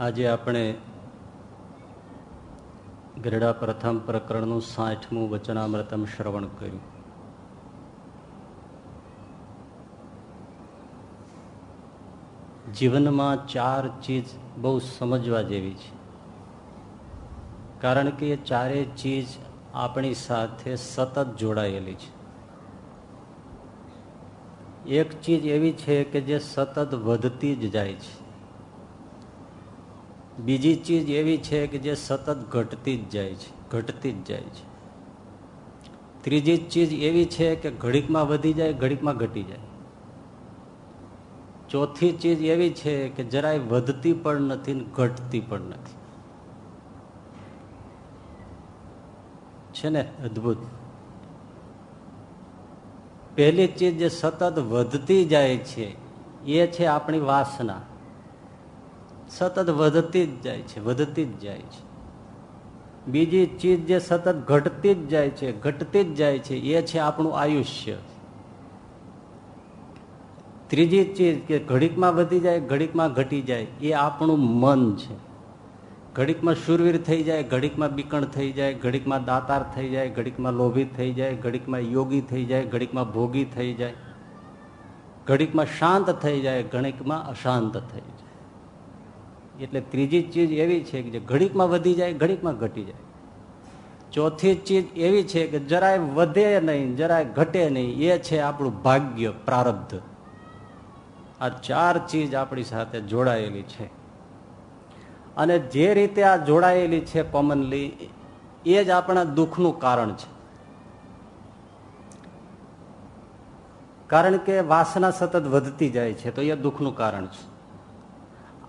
આજે આપણે ગરડા પ્રથમ પ્રકરણનું સાઠમું વચનામૃતમ શ્રવણ કર્યું. જીવનમાં ચાર ચીજ બહુ સમજવા જેવી છે. કારણ કે એ ચારે ચીજ આપણી સાથે સતત જોડાયેલી છે. એક ચીજ એવી છે કે જે સતત વધતી જ જાય છે. બીજી ચીજ એવી છે કે જે સતત ઘટતી જ જાય છે, ઘટતી જ જાય છે. ત્રીજી ચીજ એવી છે કે ઘડીકમાં વધી જાય, ઘડીકમાં ઘટી જાય. ચોથી ચીજ એવી છે કે જરાય વધતી પણ નથી ને ઘટતી પણ નથી. છે ને? અદભુત. પહેલી ચીજ જે સતત વધતી જાય છે, એ છે આપણી વાસના. સતત વધતી જ જાય છે, વધતી જ જાય છે. બીજી ચીજ જે સતત ઘટતી જ જાય છે, ઘટતી જ જાય છે, એ છે આપણું આયુષ્ય. ત્રીજી ચીજ કે ઘડીકમાં વધી જાય, ઘડીકમાં ઘટી જાય, એ આપણું મન છે. ઘડીકમાં શુરવીર થઈ જાય, ઘડીકમાં બીકણ થઈ જાય, ઘડીકમાં દાતાર થઈ જાય, ઘડીકમાં લોભી થઈ જાય, ઘડીકમાં યોગી થઈ જાય, ઘડીકમાં ભોગી થઈ જાય. ઘડીકમાં શાંત થઈ જાય, ઘડીકમાં અશાંત થઈ જાય. એટલે ત્રીજી ચીજ એવી છે કે જે ઘડીકમાં વધી જાય, ઘડીકમાં ઘટી જાય. ચોથી ચીજ એવી છે કે જરાય વધે નહીં, જરાય ઘટે નહીં. એ છે આપણું ભાગ્ય પ્રારબ્ધ. આ ચાર ચીજ આપણી સાથે જોડાયેલી છે. અને જે રીતે આ જોડાયેલી છે કોમનલી એ જ આપણા દુઃખનું કારણ છે. કારણ કે વાસના સતત વધતી જાય છે, તો એ દુઃખનું કારણ છે.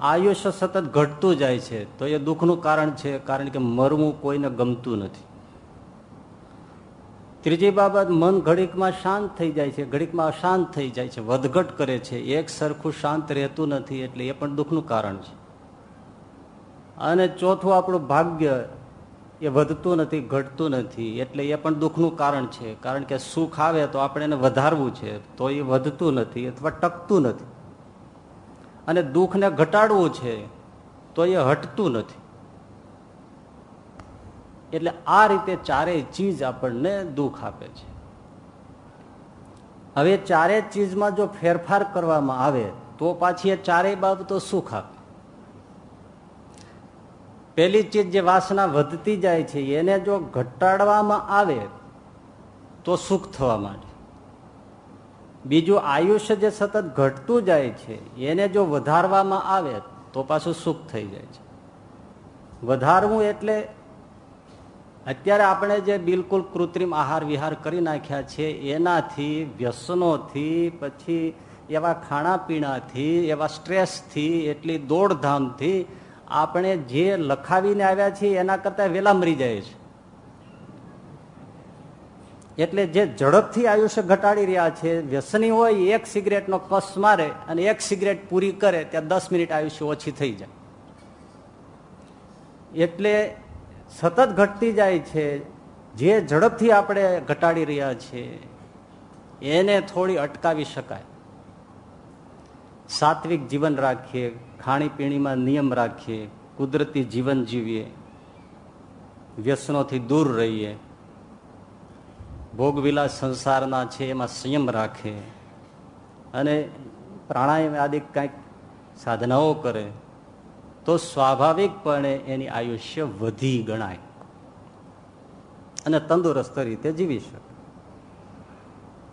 આયુષ્ય સતત ઘટતું જાય છે, તો એ દુઃખનું કારણ છે, કારણ કે મરવું કોઈને ગમતું નથી. ત્રીજી બાબત, મન ઘડીકમાં શાંત થઈ જાય છે, ઘડીકમાં અશાંત થઈ જાય છે, વધઘટ કરે છે, એક સરખું શાંત રહેતું નથી, એટલે એ પણ દુઃખનું કારણ છે. અને ચોથું, આપણું ભાગ્ય એ વધતું નથી, ઘટતું નથી, એટલે એ પણ દુઃખનું કારણ છે. કારણ કે સુખ આવે તો આપણે એને વધારવું છે, તો એ વધતું નથી, અથવા ટકતું નથી. અને દુઃખને ઘટાડવું છે, તો એ હટતું નથી. એટલે આ રીતે ચારેય ચીજ આપણને દુઃખ આપે છે. હવે ચારેય ચીજમાં જો ફેરફાર કરવામાં આવે, તો પાછી એ ચારેય બાબતો સુખ આપે. પેલી ચીજ જે વાસના વધતી જાય છે, એને જો ઘટાડવામાં આવે, તો સુખ થવા માંડે. બીજું આયુષ્ય જે સતત ઘટતું જાય છે, એને જો વધારવામાં આવે, તો પાછું સુખ થઈ જાય છે. વધારવું એટલે અત્યારે આપણે જે બિલકુલ કૃત્રિમ આહાર વિહાર કરી નાખ્યા છે, એનાથી, વ્યસનોથી, પછી એવા ખાણાપીણાથી, એવા સ્ટ્રેસથી, એટલી દોડધામથી આપણે જે લખાવીને આવ્યા છીએ, એના કરતાં વેલા મરી જાય છે. એટલે જે ઝડપથી આયુષ્ય ઘટાડી રહ્યા છે, વ્યસની હોય, એક સિગરેટનો કસ મારે અને એક સિગરેટ પૂરી કરે, ત્યાં દસ મિનિટ આયુષ્ય ઓછી થઈ જાય. એટલે સતત ઘટતી જાય છે, જે ઝડપથી આપણે ઘટાડી રહ્યા છીએ એને થોડી અટકાવી શકાય. સાત્વિક જીવન રાખીએ, ખાણીપીણીમાં નિયમ રાખીએ, કુદરતી જીવન જીવીએ, વ્યસનોથી દૂર રહીએ. ભોગવિલાસ સંસારના છે, એમાં સંયમ રાખે. અને પ્રાણાયામ આદિ કંઈક સાધનાઓ કરે, તો સ્વાભાવિકપણે એની આયુષ્ય વધી ગણાય. અને તંદુરસ્ત રીતે જીવી શકે.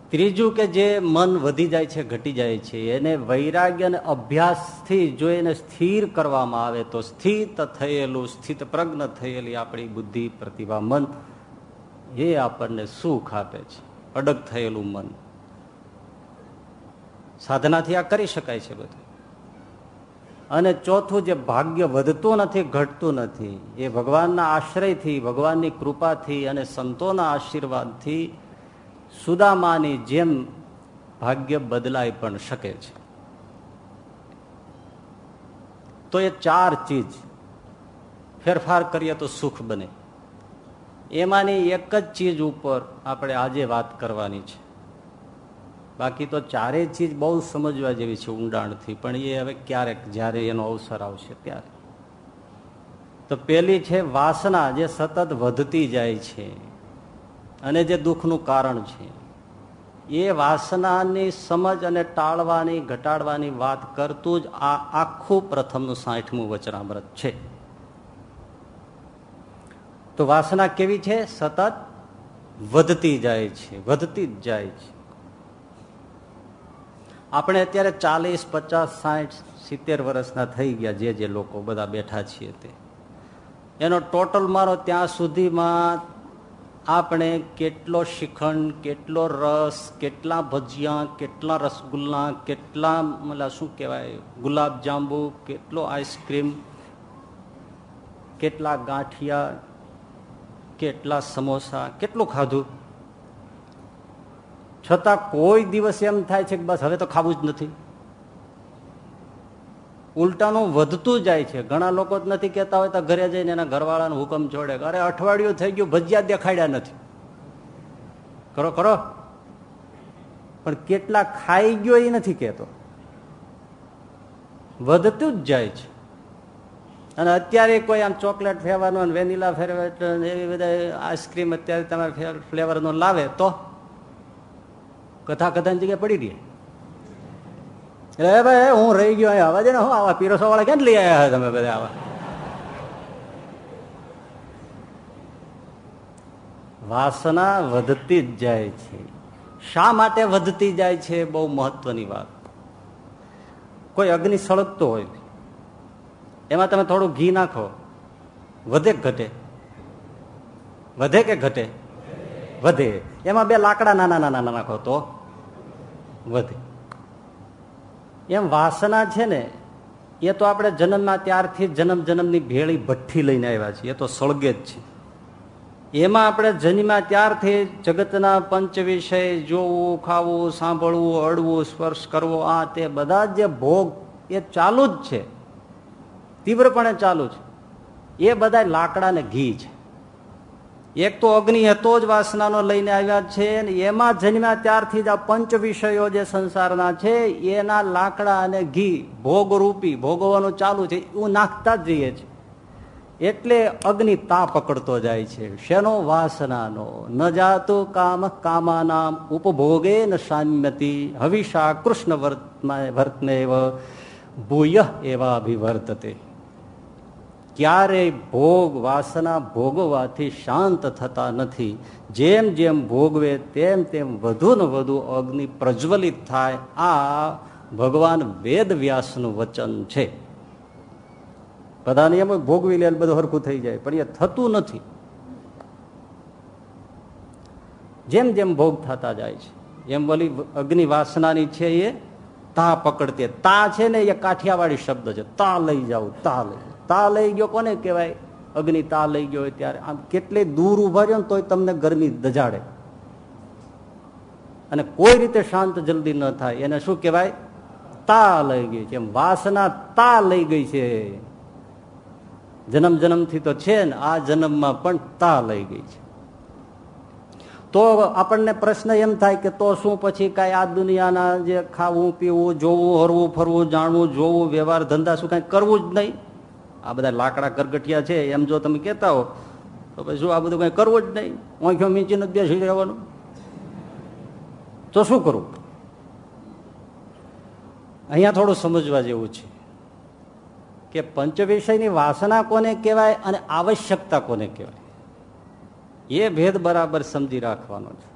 ત્રીજું કે જે મન વધી જાય છે, ઘટી જાય છે, એને વૈરાગ્ય અને અભ્યાસથી જો એને સ્થિર કરવામાં આવે, તો સ્થિત થયેલું, સ્થિત પ્રજ્ઞ થયેલી આપણી બુદ્ધિ, પ્રતિભા, મન એ આપણને સુખ આપે છે. અડગ થયેલું મન. સાધનાથી આ કરી શકાય છે બધું. અને ચોથું જે ભાગ્ય વધતું નથી, ઘટતું નથી, એ ભગવાનના આશ્રયથી, ભગવાનની કૃપાથી અને સંતોના આશીર્વાદથી સુદામાની જેમ ભાગ્ય બદલાઈ પણ શકે છે. તો એ ચાર ચીજ. ફેરફાર કરીએ તો સુખ બને. એમાંની એક જ ચીજ ઉપર આપણે આજે વાત કરવાની છે. બાકી તો ચારેય ચીજ બહુ સમજવા જેવી છે ઊંડાણથી, પણ એ હવે ક્યારેક, જ્યારે એનો અવસર આવશે ત્યારે. તો પેલી છે વાસના, જે સતત વધતી જાય છે અને જે દુઃખનું કારણ છે. એ વાસનાની સમજ અને ટાળવાની, ઘટાડવાની વાત કરતું જ આ આખું પ્રથમનું સાઠમું વચનામૃત છે. તો વાસના કેવી છે? સતત વધતી જાય છે, વધતી જ જાય છે. આપણે અત્યારે ચાલીસ, પચાસ, સાઠ, સિત્તેર વર્ષના થઈ ગયા જે જે લોકો બધા બેઠા છીએ તે. એનો ટોટલ મારો ત્યાં સુધીમાં આપણે કેટલો શિખંડ, કેટલો રસ, કેટલા ભજીયા, કેટલા રસગુલ્લા, કેટલા મતલબ શું કહેવાય, ગુલાબ જાંબુ, કેટલો આઈસ્ક્રીમ કેટલા ગાંઠિયા કેટલા સમોસા, કેટલું ખાધું? છતાં કોઈ દિવસ એમ થાય છે કે બસ હવે તો ખાવું જ નથી. ઉલટાનું વધતું જાય છે. ઘણા લોકો જ નથી કહેતા હોય તો ઘરે જઈને એના ઘરવાળાનો હુકમ છોડે અરે અઠવાડિયું થઈ ગયું, ભજીયા દેખાડ્યા નથી. કરો કરો. પણ કેટલા ખાઈ ગયો એ નથી કહેતો. વધતું જ જાય છે. અને અત્યારે કોઈ આમ ચોકલેટ ફેરવાનું વેનીલા ફેરવેટ એવી બધા આઈસ્ક્રીમ અત્યારે તમારે ફ્લેવરનો લાવે તો કથા કથાની જગ્યાએ પડી રહી. એટલે ભાઈ, હું રહી ગયો અહીંયા. આવા ને, હું આવા પીરોસો વાળા ક્યાં લઈ આવ્યા તમે બધા આવા? વાસના વધતી જ જાય છે. શા માટે વધતી જાય છે? બહુ મહત્વની વાત. કોઈ અગ્નિ સળગતો હોય. એમાં તમે થોડું ઘી નાખો. વધે ઘટે? વધે કે ઘટે? વધે. એમાં બે લાકડા નાના નાના નાખો તો વધે. એમ વાસના છે ને, એ તો આપણે જન્મમાં ત્યારથી જન્મ જન્મની ભેળી ભઠ્ઠી લઈને આવ્યા છીએ. એ તો સળગે જ છે. એમાં આપણે જન્મ્યા ત્યારથી જગતના પંચ વિષય જોવું, ખાવું, સાંભળવું અડવું સ્પર્શ કરવો, આ તે બધા જે ભોગ એ ચાલુ જ છે. તીવ્રપણે ચાલુ છે. એ બધા લાકડા ને ઘી છે. એક તો અગ્નિ હતો જ વાસનાનો લઈને આવ્યા છે એમાં જન્મ્યા ત્યારથી જ આ પંચ વિષયો જે સંસારના છે, એના લાકડા અને ઘી ભોગરૂપી, ભોગવવાનું ચાલુ છે. એવું નાખતા જ જઈએ છે એટલે અગ્નિ તા પકડતો જાય છે. શેનો વાસનાનો? ન જાતો કામ કામાનામ ઉપભોગે ન સામ્યતી હવિષા કૃષ્ણ વર્તને ભૂય એવા અભિવર્તતે ક્યારેય ભોગ વાસના ભોગવાથી શાંત થતા નથી. જેમ જેમ ભોગવે તેમ તેમ વધુ ને વધુ અગ્નિ પ્રજ્વલિત થાય. આ ભગવાન વેદ વ્યાસનું વચન છે. બધાને એમ ભોગવી લે બધું હરખું થઈ જાય, પણ એ થતું નથી. જેમ જેમ ભોગ થતા જાય છે, એમ બોલી અગ્નિ વાસનાની છે એ તા પકડતે. તા છે ને એ કાઠિયાવાડી શબ્દ છે. તા લઈ જાવ તા લઈ તા લઈ ગયો કોને કહેવાય? અગ્નિ તા લઈ ગયો હોય ત્યારે. આમ કેટલે દૂર ઊભા રહ્યો ને તોય તમને ગરમી દજાડે અને કોઈ રીતે શાંત જલ્દી ન થાય. એને શું કહેવાય? તા લઈ ગઈ છે. એમ વાસના તા લઈ ગઈ છે. જન્મ જન્મથી તો છે ને, આ જન્મમાં પણ તા લઈ ગઈ છે. તો આપણને પ્રશ્ન એમ થાય કે તો શું પછી કાંઈ આ દુનિયાના જે ખાવું, પીવું, જોવું, હરવું, ફરવું, જાણવું, જોવું, વ્યવહાર, ધંધા, શું કાંઈ કરવું જ નહીં. આ બધા લાકડા કરગઠિયા છે, એમ જો તમે કહેતા હો, તો પછી શું આ બધું કઈ કરવું જ નહીં? ઓંખો મીંચીને જ બેસી રહેવાનું તો શું કરવું અહીંયા થોડું સમજવા જેવું છે કે પંચવિષયની વાસના કોને કહેવાય અને આવશ્યકતા કોને કહેવાય? એ ભેદ બરાબર સમજી રાખવાનો છે.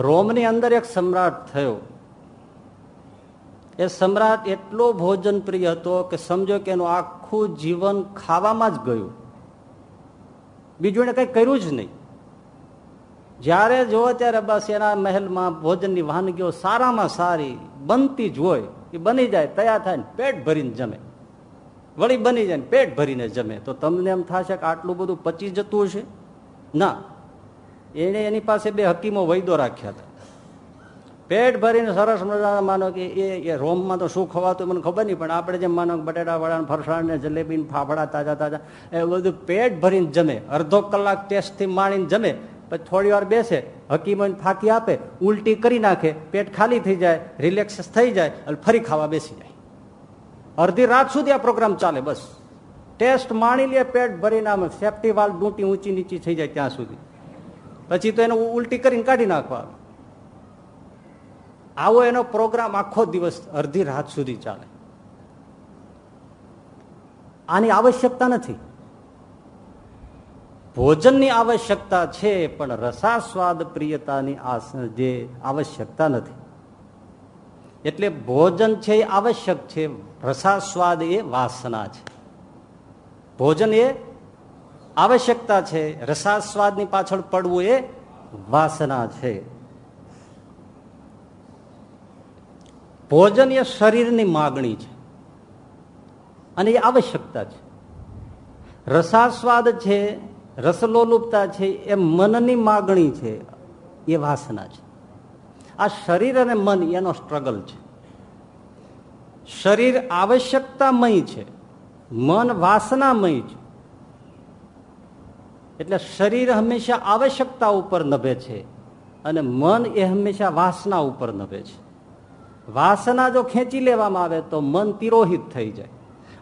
રોમની અંદર એક સમ્રાટ થયો. એ સમ્રાટ એટલો ભોજન પ્રિય હતો કે સમજો કે એનું આખું જીવન ખાવામાં જ ગયું. બીજું એને કઈ કર્યું જ નહીં. જ્યારે જુઓ ત્યારે બસ એના મહેલમાં ભોજનની વાનગીઓ સારામાં સારી બનતી જ હોય, એ બની જાય, તૈયાર થાય ને પેટ ભરીને જમે. વળી બની જાય ને પેટ ભરીને જમે. તો તમને એમ થશે કે આટલું બધું પચી જતું હશે? ના. એને એની પાસે બે હકીમો વૈદો રાખ્યા હતા. પેટ ભરીને સરસ મજાના માનો કે એ રોમમાં તો શું ખવાતું મને ખબર નહીં, પણ આપણે જેમ માનો બટેટા વડાને ફરસાણને, જલેબીને જલેબી ફાફડા તાજા તાજા, એ બધું પેટ ભરીને જમે. અડધો કલાક ટેસ્ટથી માણીને જમે, પછી થોડી વાર બેસે હકીમો ફાંકી આપે, ઉલટી કરી નાખે, પેટ ખાલી થઈ જાય, રિલેક્સ થઈ જાય, અને ફરી ખાવા બેસી જાય. અડધી રાત સુધી આ પ્રોગ્રામ ચાલે, બસ. ટેસ્ટ માણી લે, પેટ ભરીને આમ સેફટી વાલ ડૂંટી ઊંચી નીચી થઈ જાય ત્યાં સુધી. પછી તો એને ઉલટી કરીને કાઢી નાખવાનું. આવો એનો પ્રોગ્રામ આખો દિવસ અડધી રાત સુધી ચાલે. આની આવશ્યકતા નથી. ભોજનની આવશ્યકતા છે, પણ રસાસ્વાદ પ્રિયતાની જે આવશ્યકતા નથી. એટલે ભોજન છે એ આવશ્યક છે, રસાસ્વાદ એ વાસના છે. ભોજન એ આવશ્યકતા છે, રસાસ્વાદની પાછળ પડવું એ વાસના છે. ભોજન એ શરીરની માગણી છે. અને એ આવશ્યકતા છે. રસાસ્વાદ છે, રસલોલુપતા છે, એ મનની માગણી છે, એ વાસના છે. આ શરીર અને મન એનો સ્ટ્રગલ છે. શરીર આવશ્યકતામય છે, મન વાસનામય છે. એટલે શરીર હંમેશા આવશ્યકતા ઉપર નભે છે અને મન એ હંમેશા વાસના ઉપર નભે છે. વાસના જો ખેંચી લેવામાં આવે તો મન તિરોહિત થઈ જાય.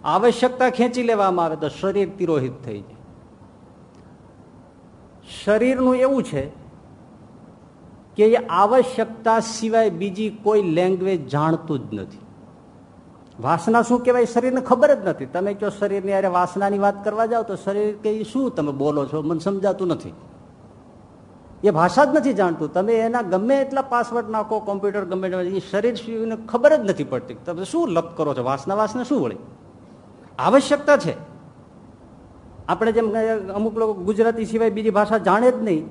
આવશ્યકતા ખેંચી લેવામાં આવે તો શરીર તિરોહિત થઈ જાય. શરીરનું એવું છે કે એ આવશ્યકતા સિવાય બીજી કોઈ લેંગ્વેજ જાણતું જ નથી. વાસના શું કહેવાય શરીરને ખબર જ નથી. તમે જો શરીરની અરે વાસનાની વાત કરવા જાઓ તો શરીર કે શું તમે બોલો છો? મને સમજાતું નથી. એ ભાષા જ નથી જાણતું. તમે એના ગમે એટલા પાસવર્ડ નાખો કોમ્પ્યુટર ગમે એ શરીર ખબર જ નથી પડતી તમે શું લપ કરો છો, વાસના વાસને શું વળી? આવશ્યકતા છે. આપણે જેમ અમુક લોકો ગુજરાતી સિવાય બીજી ભાષા જાણે જ નહીં.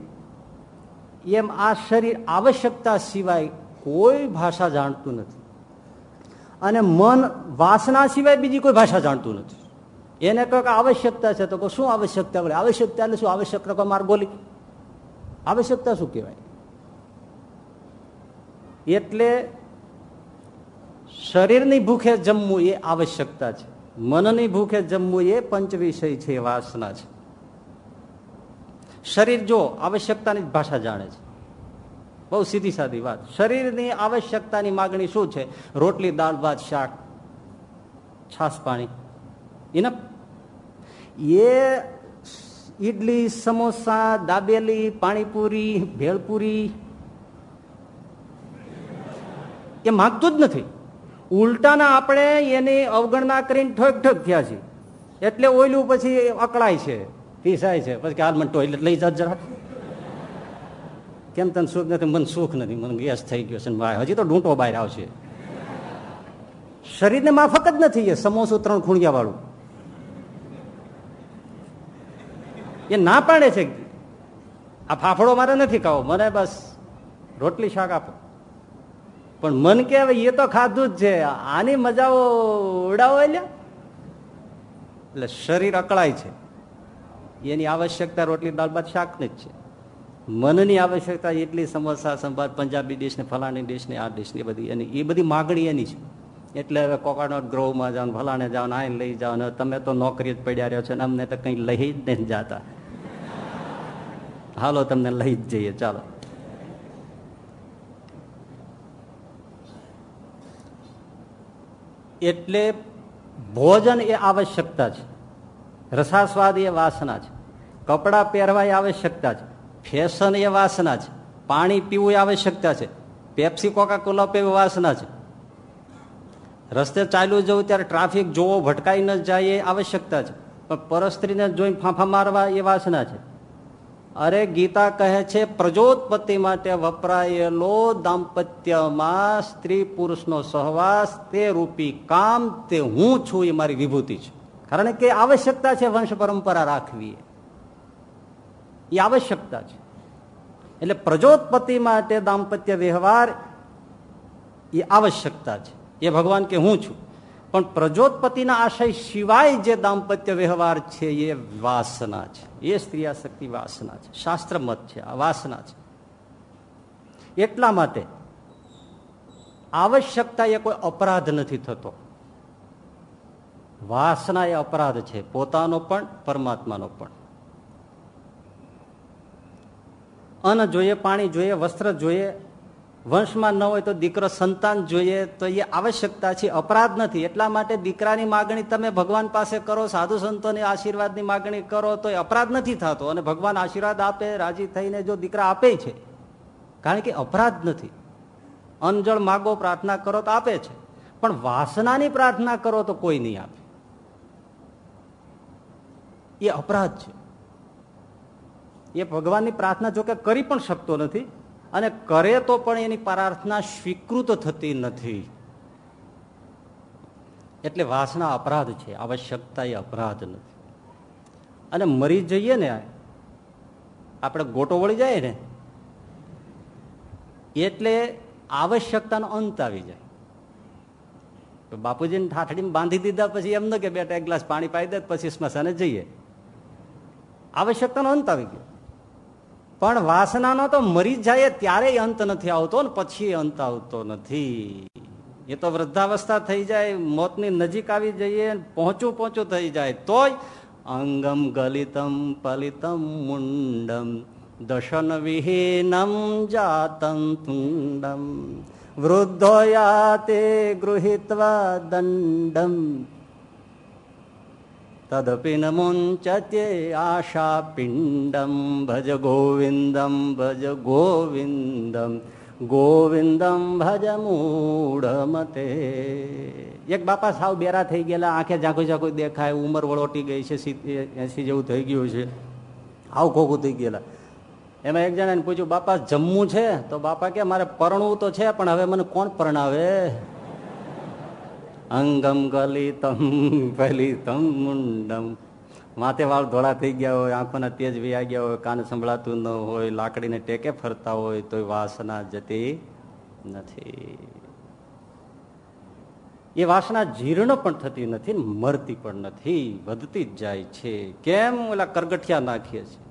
એમ આ શરીર આવશ્યકતા સિવાય કોઈ ભાષા જાણતું નથી. અને મન વાસના સિવાય બીજી કોઈ ભાષા જાણતું નથી. એને કહો કે આવશ્યકતા છે, તો શું આવશ્યકતા આવશ્યકતા એટલે શું? આવશ્યકતા માર બોલી આવશ્યકતા શું કહેવાય? એટલે શરીરની ભૂખે જમવું એ આવશ્યકતા છે. મનની ભૂખે જમવું એ પંચ વિષય છે વાસના છે. શરીર જો આવશ્યકતાની ભાષા જાણે છે. બહુ સીધી સાદી વાત. શરીરની આવશ્યકતાની માગણી શું છે? રોટલી, દાળ, ભાત, શાક છાસ પાણી. એના એ ઈડલી, સમોસા, દાબેલી, પાણીપુરી, ભેળપુરી. એ માગતું જ નથી. ઉલટાના આપણે એની અવગણના કરીને ઠોક ઠોક થયા છીએ. એટલે ઓયલું પછી અકળાય છે, પીસાય છે. પછી હાલ મને ટોયલેટ લઈ જાત જરા. કેમ તને સુખ નથી? મને સુખ નથી. મને ગેસ થઈ ગયો છે હજી તો ડૂંટો બહાર આવશે. શરીરને માફક જ નથી એ સમોસું ત્રણ ખૂણિયા વાળું એ ના પાડે છે આ ફાફડો મારે નથી ખાવો. મને બસ રોટલી શાક આપો. પણ મન કે હવે એ તો ખાધું જ છે. આની મજાઓ ઉડાવો એટલે શરીર અકળાય છે. એની આવશ્યકતા રોટલી, દાળ, ભાત, શાકની જ છે. મનની આવશ્યકતા એટલી સમોસા, સંભાર, પંજાબી ડીશ ને ફલાણી ડીશ ને આ ડીશ ને બધી. એની એ બધી માગણી એની છે. એટલે હવે કોકોનટ ગ્રોવમાં જાઓ ફલાણે જાઓ ને આઈને લઈ જાઓ ને તમે તો નોકરી જ પડ્યા રહ્યો છો ને અમને તો કંઈ લઈ જ નહીં જાતા. હાલો તમને લઈ જ જઈએ, ચાલો. એટલે ભોજન એ આવશ્યકતા છે, રસાસ્વાદ એ વાસના છે, કપડાં પહેરવા એ આવશ્યકતા છે, ફેશન એ વાસના છે, પાણી પીવું એ આવશ્યકતા છે, પેપ્સી કોકા કોલા પીવું વાસના છે. રસ્તે ચાલ્યું જવું ત્યારે ટ્રાફિક જોવો, ભટકાઈ ન જાય એ આવશ્યકતા છે, પણ પરસ્ત્રીને જોઈને ફાંફા મારવા એ વાસના છે. અરે ગીતા કહે છે, પ્રજોત્પત્તિ માટે વપરાયેલો દાંપત્યમાં સ્ત્રી પુરુષનો સહવાસ તે રૂપી કામ તે હું છું એ મારી વિભૂતિ છે. કારણ કે આવશ્યકતા છે વંશ પરંપરા રાખવી એ. આવશ્યકતા છે. એટલે પ્રજોત્પત્તિ માટે દાંપત્ય વ્યવહાર એ આવશ્યકતા છે. એ ભગવાન કે હું છું? પણ પ્રજોતપતિના આશય સિવાય જે દાંપત્ય વ્યવહાર છે, એ વાસના છે. એ સ્ત્રીયાશક્તિ વાસના છે. શાસ્ત્ર મત છે. આ વાસના છે. એટલા માટે આવશ્યકતા એ કોઈ અપરાધ નથી થતો. વાસના એ અપરાધ છે. પોતાનો પણ, પરમાત્માનો પણ. અન્ન જોઈએ, પાણી જોઈએ, વસ્ત્ર જોઈએ વંશમાં ન હોય તો દીકરો સંતાન જોઈએ તો એ આવશ્યકતા છે, અપરાધ નથી. એટલા માટે દીકરાની માગણી તમે ભગવાન પાસે કરો, સાધુ સંતોની આશીર્વાદની માગણી કરો તો એ અપરાધ નથી થતો. અને ભગવાન આશીર્વાદ આપે, રાજી થઈને જો દીકરા આપે છે, કારણ કે અપરાધ નથી. અનજળ માગો, પ્રાર્થના કરો તો આપે છે. પણ વાસનાની પ્રાર્થના કરો તો કોઈ નહીં આપે. એ અપરાધ છે. એ ભગવાનની પ્રાર્થના જોકે કરી પણ શકતો નથી. અને કરે તો પણ એની પ્રાર્થના સ્વીકૃત થતી નથી. એટલે વાસના અપરાધ છે આવશ્યકતા એ અપરાધ નથી. અને મરી જઈએ ને, આપણે ગોટો વળી જાય ને, એટલે આવશ્યકતાનો અંત આવી જાય. બાપુજીને ઠાઠડીમાં બાંધી દીધા પછી એમ ન કે બેટા એક ગ્લાસ પાણી પાઈ દે પછી સ્મશાને જઈએ. આવશ્યકતાનો અંત આવી ગયો. પણ વાસનાનો તો મરી જાય ત્યારે અંત નથી આવતો ને પછી અંત આવતો નથી. એ તો વૃદ્ધાવસ્થા થઈ જાય, મોતની નજીક આવી જઈએ પહોંચું પહોંચું થઈ જાય, તોય અંગમ ગલિતમ પલિતમ મુંડમ, દશન વિહીનમ જાતમ તુંડમ. વૃદ્ધો યાતે ગૃહિત્વા દંડમ. તદપી ન મુંચત્યે આશા પિંડમ ભજ ગોવિંદમ ભજ ગોવિંદમ ગોવિંદમ ભજ મૂઢમતે એક બાપા સાવ બેરા થઈ ગયેલા, આંખે ઝાંખું ઝાંખું દેખાય, ઉંમર વળોટી ગઈ છે એસી જેવું થઈ ગયું છે આવ ખોખું થઈ ગયેલા. એમાં એક જણાને પૂછ્યું, બાપા, જમવું છે? તો બાપા કે, મારે પરણવું તો છે, પણ હવે મને કોણ પરણાવે? અંગમ ગલિતમ ફલિતમ મુંડમ. માથે વાળ ધોળા થઈ ગયા હોય, આંખોના તેજ વ્યા ગયા હોય, કાન સંભળાતું ન હોય, લાકડીને ટેકે ફરતા હોય તો વાસના જતી નથી. એ વાસના જીર્ણ પણ થતી નથી, મરતી પણ નથી, વધતી જ જાય છે. કેમ? ઓલા કરગઠિયા નાખીએ છીએ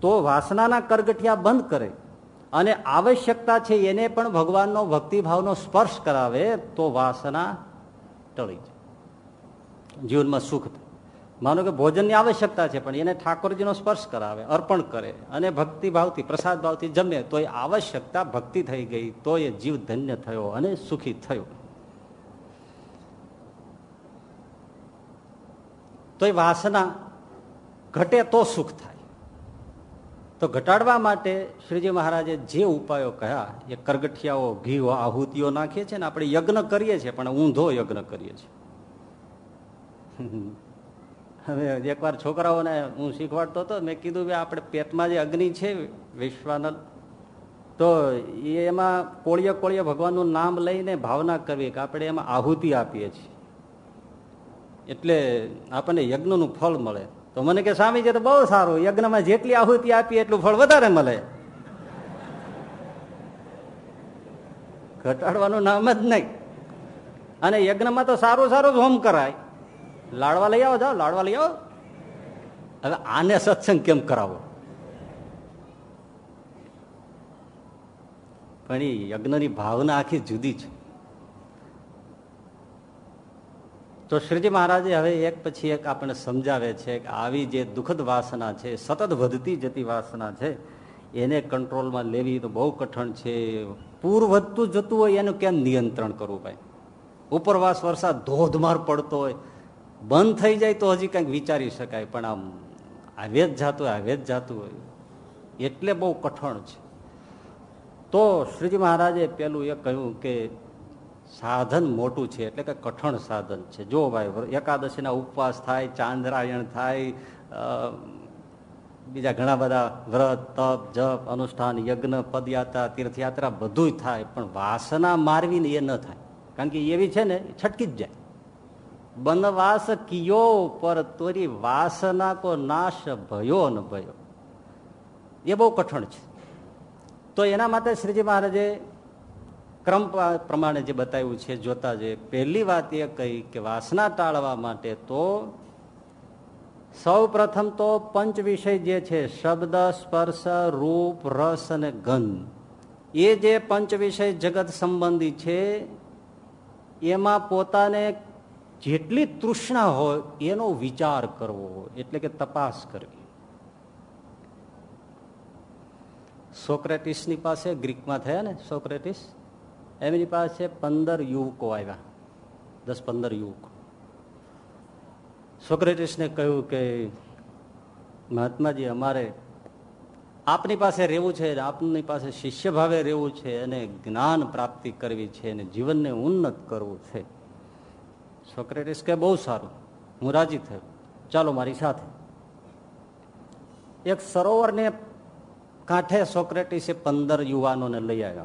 તો વાસનાના કરગઠિયા બંધ કરે. અને આવશ્યકતા છે એને પણ ભગવાનનો ભક્તિભાવનો સ્પર્શ કરાવે, તો વાસના ટળી જાય. જીવનમાં સુખ માનો કે ભોજનની આવશ્યકતા છે, પણ એને ઠાકોરજીનો સ્પર્શ કરાવે, અર્પણ કરે, અને ભક્તિ ભાવથી પ્રસાદ ભાવથી જમે, તો એ આવશ્યકતા ભક્તિ થઈ ગઈ, તો એ જીવ ધન્ય થયો અને સુખી થયો. તો એ વાસના ઘટે તો સુખ થાય. તો ઘટાડવા માટે શ્રીજી મહારાજે જે ઉપાયો કહ્યા એ કરગઠિયાઓ ઘી આહુતિઓ નાખીએ છીએ ને આપણે યજ્ઞ કરીએ છીએ, પણ ઊંધો યજ્ઞ કરીએ છીએ. હવે એકવાર છોકરાઓને હું શીખવાડતો હતો, મેં કીધું કે આપણે પેટમાં જે અગ્નિ છે વિશ્વાનલ, તો એમાં કોળીએ કોળીએ ભગવાનનું નામ લઈને ભાવના કરવી કે આપણે એમાં આહુતિ આપીએ છીએ. એટલે આપણને યજ્ઞનું ફળ મળે. તો મને કે, સ્વામીજી તો બહુ સારું. યજ્ઞમાં જેટલી આહુતિ આપી, એટલું ફળ વધારે મળે. ઘટાડવાનું નામ જ નહીં. અને યજ્ઞમાં તો સારું સારું જ હોમ કરાય. લાડવા લઈ આવો, જાઓ, લાડવા લઈ આવો. હવે આને સત્સંગ કેમ કરાવો? પણ એ યજ્ઞની ભાવના આખી જુદી છે. તો શ્રીજી મહારાજે હવે એક પછી એક આપણને સમજાવે છે કે આવી જે દુઃખદ વાસના છે, સતત વધતી જતી વાસના છે, એને કંટ્રોલમાં લેવી તો બહુ કઠણ છે. પૂર વધતું જતું હોય એનું કેમ નિયંત્રણ કરવું ભાઈ? ઉપરવાસ વરસાદ ધોધમાર પડતો હોય, બંધ થઈ જાય તો હજી કંઈક વિચારી શકાય, પણ આમ આવે જ જાતું હોય આવે જ જાતું હોય, એટલે બહુ કઠણ છે. તો શ્રીજી મહારાજે પેલું એ કહ્યું કે સાધન મોટું છે, એટલે કે કઠણ સાધન છે. જો ભાઈ એકાદશીના ઉપવાસ થાય, ચાંદ્રાયણ થાય બીજા ઘણા બધા વ્રત, તપ, જપ, અનુષ્ઠાન, યજ્ઞ, પદયાત્રા, તીર્થયાત્રા બધું થાય, પણ વાસના મારવી ને એ ન થાય. કારણ કે એવી છે ને છટકી જ જાય. બનવાસ કિયો પર તોરી વાસના કો નાશ ભયો ન ભયો. એ બહુ કઠણ છે. તો એના માટે શ્રીજી મહારાજે ક્રમ પ્રમાણે જે બતાવ્યું છે, જોતા જે પહેલી વાત એ કહી કે વાસના ટાળવા માટે તો સૌ પ્રથમ તો પંચ વિષય જે છે, શબ્દ, સ્પર્શ, રૂપ, રસ અને ગંધ એ જે પંચ વિષય જગત સંબંધી છે, એમાં પોતાને જેટલી તૃષ્ણા હોય, એનો વિચાર કરવો એટલે કે તપાસ કરવી. સોક્રેટિસની પાસે ગ્રીકમાં થયા ને, સોક્રેટિસ? એમની પાસે પંદર યુવકો આવ્યા. દસ પંદર યુવકો. સોક્રેટિસને કહ્યું કે, મહાત્માજી, અમારે આપની પાસે રહેવું છે આપની પાસે શિષ્ય ભાવે રહેવું છે અને જ્ઞાન પ્રાપ્તિ કરવી છે અને જીવનને ઉન્નત કરવું છે. સોક્રેટિસ કે બહુ સારું. હું રાજી થયો. ચાલો મારી સાથે. એક સરોવરને કાંઠે સોક્રેટિસે પંદર યુવાનોને લઈ આવ્યા.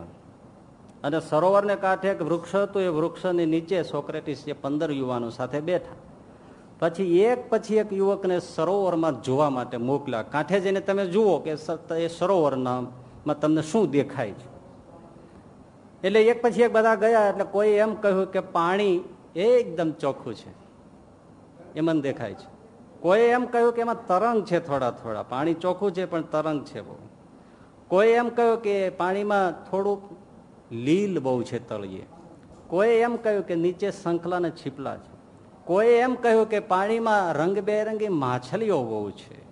અને સરોવરને કાંઠે એક વૃક્ષ હતું, એ વૃક્ષની નીચે સોક્રેટિસ જે પંદર યુવાનો સાથે બેઠા. પછી એક પછી એક યુવકને સરોવરમાં જોવા માટે મોકલ્યા. કાંઠે જઈને તમે જુઓ કે એ સરોવરનામાં તમને શું દેખાય છે. એટલે એક પછી એક બધા ગયા એટલે કોઈ એમ કહ્યું કે પાણી એકદમ ચોખ્ખું છે. એ મને દેખાય છે. કોઈ એમ કહ્યું કે એમાં તરંગ છે થોડા થોડા. પાણી ચોખ્ખું છે, પણ તરંગ છે બહુ. કોઈ એમ કહ્યું કે પાણીમાં થોડુંક લીલ બહુ છે તળિયે. કોઈ એમ કહ્યું કે નીચે સંખલા ને છીપલા છે. કોઈ એમ કહ્યું કે પાણીમાં રંગબેરંગી માછલીઓ બહુ છે.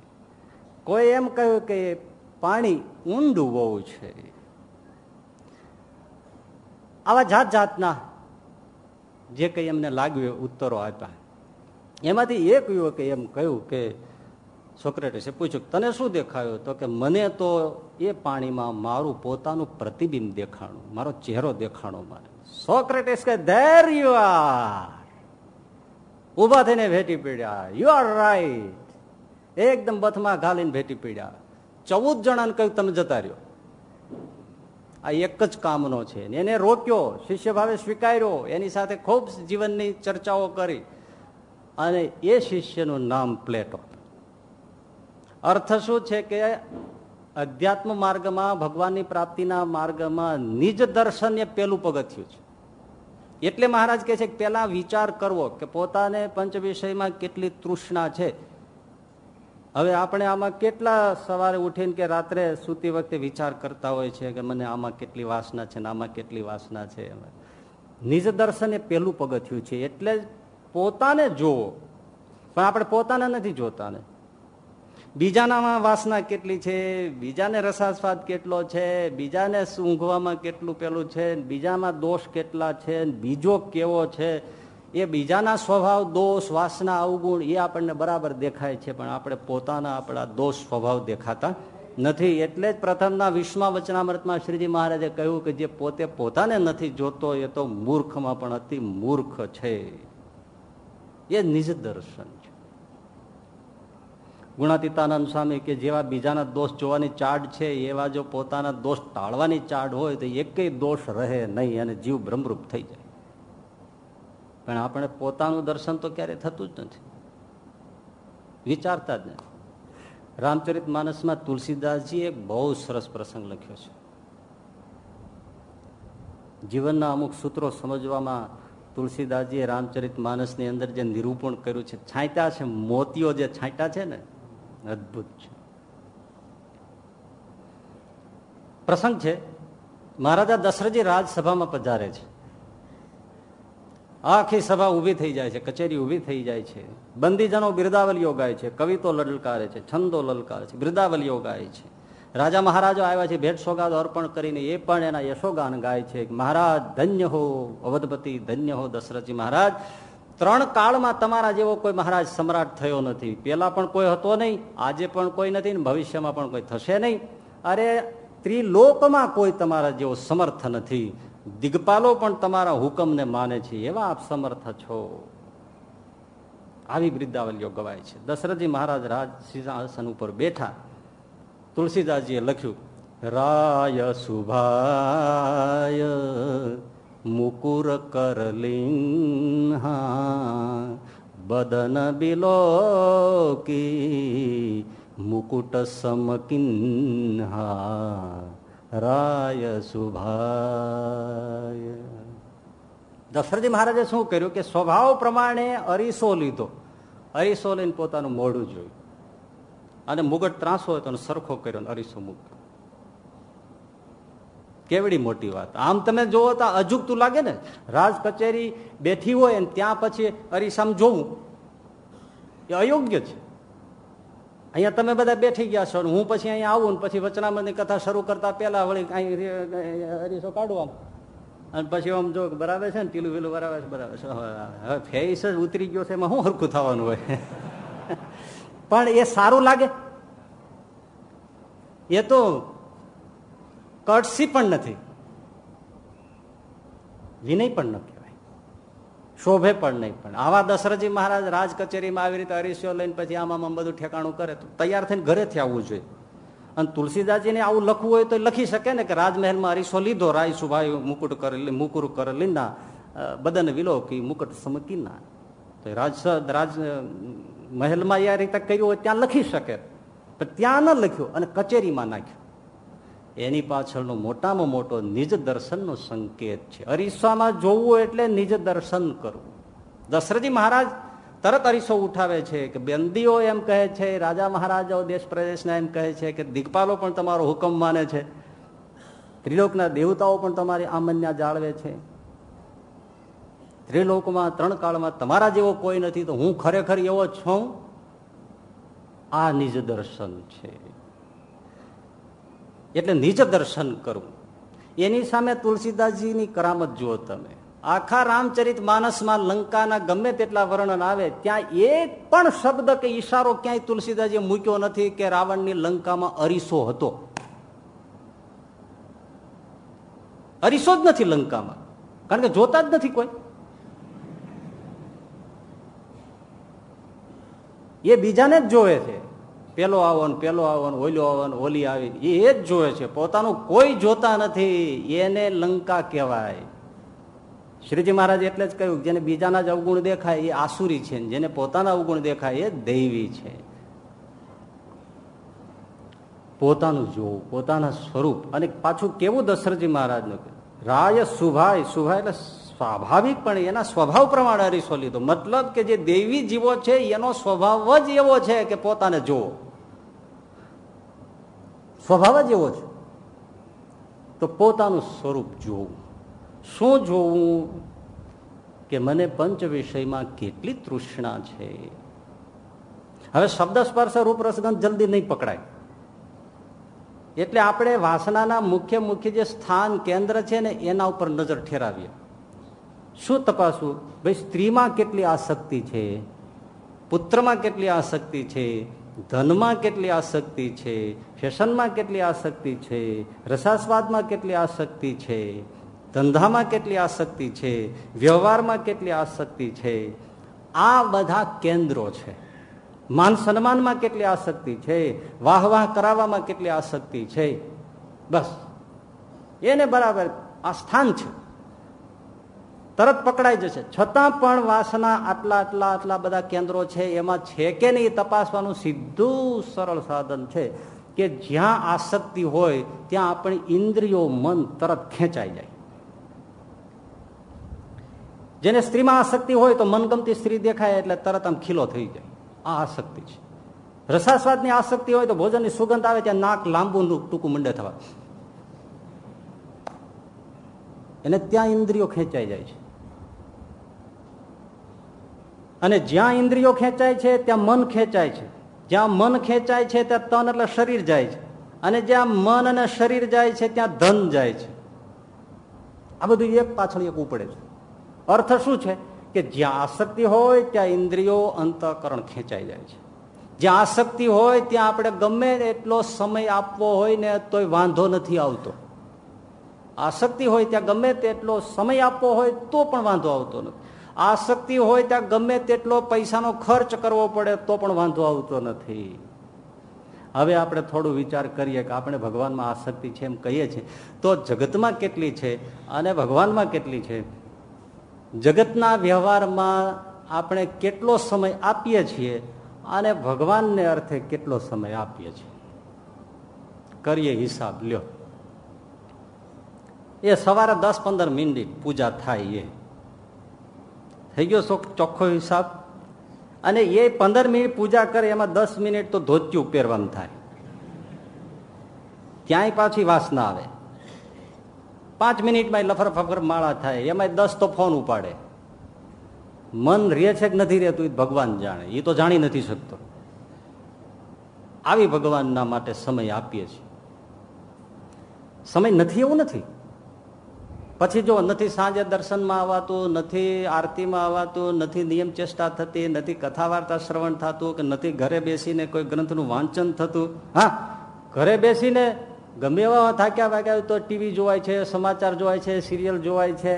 કોઈ એમ કહ્યું કે પાણી ઊંડું બહુ છે. આવા જાત જાતના જે કઈ એમને લાગ્યું ઉત્તરો આપ્યા. એમાંથી એક યુવકે એમ કહ્યું કે સોક્રેટિસે પૂછ્યું, તને શું દેખાયું? તો કે, મને તો એ પાણીમાં મારું પોતાનું પ્રતિબિંબ દેખાણું, મારો ચહેરો દેખાણો મારે સોક્રેટિસ કે ધેર યુ આર ઊભા થઈને ભેટી પીડ્યા. યુ આર રાઈટ એકદમ બથમાં ઘાલીને ભેટી પીડ્યા. ચૌદ જણાને કહ્યું, તમે જતા રહ્યો. આ એક જ કામનો છે. એને રોક્યો, શિષ્ય ભાવે સ્વીકાર્યો, એની સાથે ખૂબ જીવનની ચર્ચાઓ કરી. અને એ શિષ્યનું નામ પ્લેટો. અર્થ શું છે કે અધ્યાત્મ માર્ગમાં, ભગવાનની પ્રાપ્તિના માર્ગમાં નિજ દર્શન એ પેલું પગથિયું છે. એટલે મહારાજ કહે છે કે પેલા વિચાર કરવો કે પોતાને પંચ વિષયમાં કેટલી તૃષ્ણા છે. હવે આપણે આમાં કેટલા સવારે ઉઠીને કે રાત્રે સૂતી વખતે વિચાર કરતા હોય છે કે મને આમાં કેટલી વાસના છે ને આમાં કેટલી વાસના છે. નિજ દર્શન એ પેલું પગથિયું છે. એટલે પોતાને જોવો પણ આપણે પોતાને નથી જોતા ને બીજાનામાં વાસના કેટલી છે? બીજાને રસાસ્વાદ કેટલો છે? બીજાને ઊંઘવામાં કેટલું પેલું છે? બીજામાં દોષ કેટલા છે? બીજો કેવો છે? એ બીજાના સ્વભાવ, દોષ, વાસના, અવગુણ એ આપણને બરાબર દેખાય છે, પણ આપણે પોતાના આપણા દોષ સ્વભાવ દેખાતા નથી. એટલે જ પ્રથમના વિશ્વમાં વચનામૃતમાં શ્રીજી મહારાજે કહ્યું કે જે પોતે પોતાને નથી જોતો, એ તો મૂર્ખમાં પણ અતિ મૂર્ખ છે. એ નિજ દર્શન ગુણાતીતાનંદ સ્વામી કે જેવા બીજાના દોષ જોવાની ચાડ છે, એવા જો પોતાના દોષ ટાળવાની ચાડ હોય તો એકેય દોષ રહે નહીં અને જીવ ભ્રમરૂપ થઈ જાય. પણ આપણે પોતાનું દર્શન તો ક્યારે થતું જ નથી. વિચારતા જ નથી. રામચરિત માનસમાં તુલસીદાસજી એક બહુ સરસ પ્રસંગ લખ્યો છે. જીવનના અમુક સૂત્રો સમજવામાં તુલસીદાસજીએ રામચરિત માનસની અંદર જે નિરૂપણ કર્યું છે, છાંટ્યા છે, મોતીઓ જે છાંટ્યા છે ને અદભુત છે. પ્રસંગ છે, મહારાજા દશરથજી રાજસભામાં પધારે છે. આખી સભા ઊભી થઈ જાય છે, કચેરી ઊભી થઈ જાય છે. બંદીજનો બિરદાવલીઓ ગાય છે, કવિતો લલકારે છે, છંદો લલકારે છે, બિરદાવલીઓ ગાય છે. રાજા મહારાજો આવ્યા છે, ભેટ સોગાદ અર્પણ કરીને એ પણ એના યશોગાન ગાય છે મહારાજ, ધન્ય હો, અવધપતિ, ધન્ય હો દશરથજી મહારાજ. ત્રણ કાળમાં તમારા જેવો કોઈ મહારાજ સમ્રાટ થયો નથી. પેલા પણ કોઈ હતો નહીં, આજે પણ કોઈ નથી ને ભવિષ્યમાં પણ કોઈ થશે નહીં. અરે, ત્રિલોકમાં કોઈ તમારા જેવો સમર્થ નથી. દિગ્પાલો પણ તમારા હુકમને માને છે, એવા આપ સમર્થ છો. આવી વૃદ્ધાવલીઓ ગવાય છે. દશરથજી મહારાજ રાજ સિંહાસન ઉપર બેઠા. તુલસીદાસજીએ લખ્યું, રાય શુભાય મુકુર કરલિંહા બદન બિલોકી મુકુટ સમકિન્હા રાય શુભાય દશરથજી મહારાજે શું કર્યું કે સ્વભાવ પ્રમાણે અરીસો લીધો. અરીસો લઈને પોતાનું મોઢું જોયું. અને મુગટ ત્રાસો હોય તો સરખો કર્યો અરીસો મૂક્યો. કેવડી મોટી વાત. આમ તમે જોવો તો અજુગતું લાગે ને, રાજ કચેરી બેઠી હોય ને ત્યાં પછી અરીસામ જોવું. એ અયોગ્ય છે. અહીંયા તમે બધા બેઠી ગયા છો હું પછી અહીંયા આવું ને પછી વચનામની કથા શરૂ કરતા પહેલા વળી અરીસો કાઢવા અને પછી આમ જો બરાબર છે ને પીલું પીલું બરાબર છે બરાબર છે. હવે ફેસ જ ઉતરી ગયો છે, એમાં શું હરખું થવાનું હોય? પણ એ સારું લાગે. એ તો કટસી પણ નથી. વિનય પણ ન કહેવાય. શોભે પણ નહીં પણ. આવા દશરથજી મહારાજ રાજ કચેરીમાં આવી રીતે અરીસીઓ લઈને પછી આમાં આમ બધું ઠેકાણું કરે તો તૈયાર થઈને ઘરેથી આવવું જોઈએ. અને તુલસીદાસજીને આવું લખવું હોય તો લખી શકે ને કે રાજમહેલમાં અરીસો લીધો રાય સુભાઈ મુકુટ કરેલી મુકુર કરેલી ના બદન વિલો વિલોકી મુકુટ સમકીના તો રાજ રાજ મહેલમાં એ રીતે કર્યું હોય ત્યાં લખી શકે. પણ ત્યાં ન લખ્યું અને કચેરીમાં નાખ્યું. એની પાછળનો મોટામાં મોટો નિજ દર્શનનો સંકેત છે. અરીસામાં જોવું એટલે નિજ દર્શન કરવું. દશરથજી મહારાજ તરત અરીસો ઉઠાવે છે કે બંદીઓ એમ કહે છે, રાજા મહારાજાઓ, દેશ પ્રદેશના એમ કહે છે કે દિગ્પાલો પણ તમારો હુકમ માને છે. ત્રિલોકના દેવતાઓ પણ તમારી આમન્યા જાળવે છે. ત્રિલોકમાં ત્રણ કાળમાં તમારા જેવો કોઈ નથી, તો હું ખરેખર એવો છું? આ નિજ દર્શન છે. એટલે નિજ દર્શન કરવું એની સામે તુલસીદાસજીની કરામત જુઓ તમે. આખા રામચરિત માનસમાં લંકાના ગમે તેટલા વર્ણન આવે, ત્યાં એક પણ શબ્દ કે ઈશારો ક્યાંય તુલસીદાસજીએ મૂક્યો નથી કે રાવણની લંકામાં અરીસો હતો. અરીસો જ નથી લંકામાં. કારણ કે જોતા જ નથી કોઈ. એ બીજાને જ જોવે છે. પેલો આવો ને પેલો આવો ને ઓલો આવો ને ઓલી આવી એ જ જોવે છે. પોતાનું કોઈ જોતા નથી. એને લંકા કહેવાય. શ્રીજી મહારાજ એટલે જ કહ્યું જેને બીજાના જ અવગુણ દેખાય એ આસુરી છે જેને પોતાના અવગુણ દેખાય, એ દૈવી છે. પોતાનું જોવું, પોતાના સ્વરૂપ. અને પાછું કેવું દશરથજી મહારાજનું રાય સુભાય સુભાય એટલે સ્વાભાવિક પણ એના સ્વભાવ પ્રમાણે અરીસો લીધો. મતલબ કે જે દેવી જીવો છે, એનો સ્વભાવ જ એવો છે કે પોતાને જોવો સ્વભાવ જ એવો છે. તો પોતાનું સ્વરૂપ જોવું. શું જોવું? કે મને પંચ વિષયમાં કેટલી તૃષ્ણા છે? હવે શબ્દ સ્પર્શ રૂપ જલ્દી નહીં પકડાય. એટલે આપણે વાસનાના મુખ્ય મુખ્ય જે સ્થાન કેન્દ્ર છે ને, એના ઉપર નજર ઠેરાવીએ. શું તપાસવું? ભાઈ, સ્ત્રીમાં કેટલી આસક્તિ છે? પુત્રમાં કેટલી આસક્તિ છે? ધનમાં કેટલી આસક્તિ છે? ફેશનમાં કેટલી આસક્તિ છે? રસાસ્વાદમાં કેટલી આસક્તિ છે? ધંધામાં કેટલી આસક્તિ છે? વ્યવહારમાં કેટલી આસક્તિ છે? આ બધા કેન્દ્રો છે. માન સન્માનમાં કેટલી આસક્તિ છે? વાહ વાહ કરાવવામાં કેટલી આસક્તિ છે? બસ. એને બરાબર આ સ્થાન છે. તરત પકડાઈ જશે. છતાં પણ વાસના આટલા આટલા આટલા બધા કેન્દ્રો છે, એમાં છે કે નહીં તપાસવાનું સીધું સરળ સાધન છે કે જ્યાં આસક્તિ હોય ત્યાં આપણી ઇન્દ્રિયો મન તરત ખેંચાઈ જાય. જેને સ્ત્રીમાં આસક્તિ હોય તો મનગમતી સ્ત્રી દેખાય એટલે તરત આમ ખીલો થઈ જાય. આ આસક્તિ છે. રસાસ્વાદની આસક્તિ હોય તો ભોજનની સુગંધ આવે ત્યાં નાક લાંબુ ટૂંકું મંડે થવા. એને ત્યાં ઇન્દ્રિયો ખેંચાઈ જાય છે. અને જ્યાં ઇન્દ્રિયો ખેંચાય છે, ત્યાં મન ખેંચાય છે. જ્યાં મન ખેંચાય છે, ત્યાં તન એટલે શરીર જાય છે. અને જ્યાં મન અને શરીર જાય છે, ત્યાં ધન જાય છે. આ બધું એક પાછળ એક ઉપડે છે. અર્થ શું છે? કે જ્યાં આસક્તિ હોય, ત્યાં ઇન્દ્રિયો અંતકરણ ખેંચાઈ જાય છે. જ્યાં આસક્તિ હોય, ત્યાં આપણે ગમે એટલો સમય આપવો હોય ને, તોય વાંધો નથી આવતો. આસક્તિ હોય, ત્યાં ગમે તેટલો સમય આપવો હોય, તો પણ વાંધો આવતો નથી. આસક્તિ હોય ત્યાં ગમે તેટલો પૈસાનો ખર્ચ કરવો પડે તો પણ વાંધો આવતો નથી. હવે આપણે થોડું વિચાર કરીએ કે આપણે ભગવાનમાં આસક્તિ છે એમ કહીએ છીએ. તો જગતમાં કેટલી છે અને ભગવાનમાં કેટલી છે? જગતના વ્યવહારમાં આપણે કેટલો સમય આપીએ છીએ અને ભગવાનને અર્થે કેટલો સમય આપીએ છીએ? કરીએ હિસાબ, લ્યો. એ સવારે દસ પંદર મિનિટ પૂજા થાય એ. થઈ ગયો ચોખ્ખો હિસાબ. અને એ પંદર મિનિટ પૂજા કરે, એમાં દસ મિનિટ તો ધોત્યું પહેરવાનું થાય. ક્યાંય પાછી વાસના આવે. પાંચ મિનિટમાં લફર ફફર માળા થાય એમાં દસ તો ફોન ઉપાડે. મન રે છે કે નથી રહેતું, એ ભગવાન જાણે. એ તો જાણી નથી શકતો. આવી ભગવાનના માટે સમય આપીએ છીએ. સમય નથી, એવું નથી. પછી જો નથી સાંજે દર્શનમાં આવવાતું નથી આરતીમાં આવવાતું નથી નિયમ ચેષ્ટા થતી, નથી કથા વાર્તા શ્રવણ થતું કે નથી ઘરે બેસીને કોઈ ગ્રંથનું વાંચન થતું, હા, ઘરે બેસીને ગમે એવા થાક્યા વાગ્યા તો ટીવી જોવાય છે, સમાચાર જોવાય છે, સિરિયલ જોવાય છે,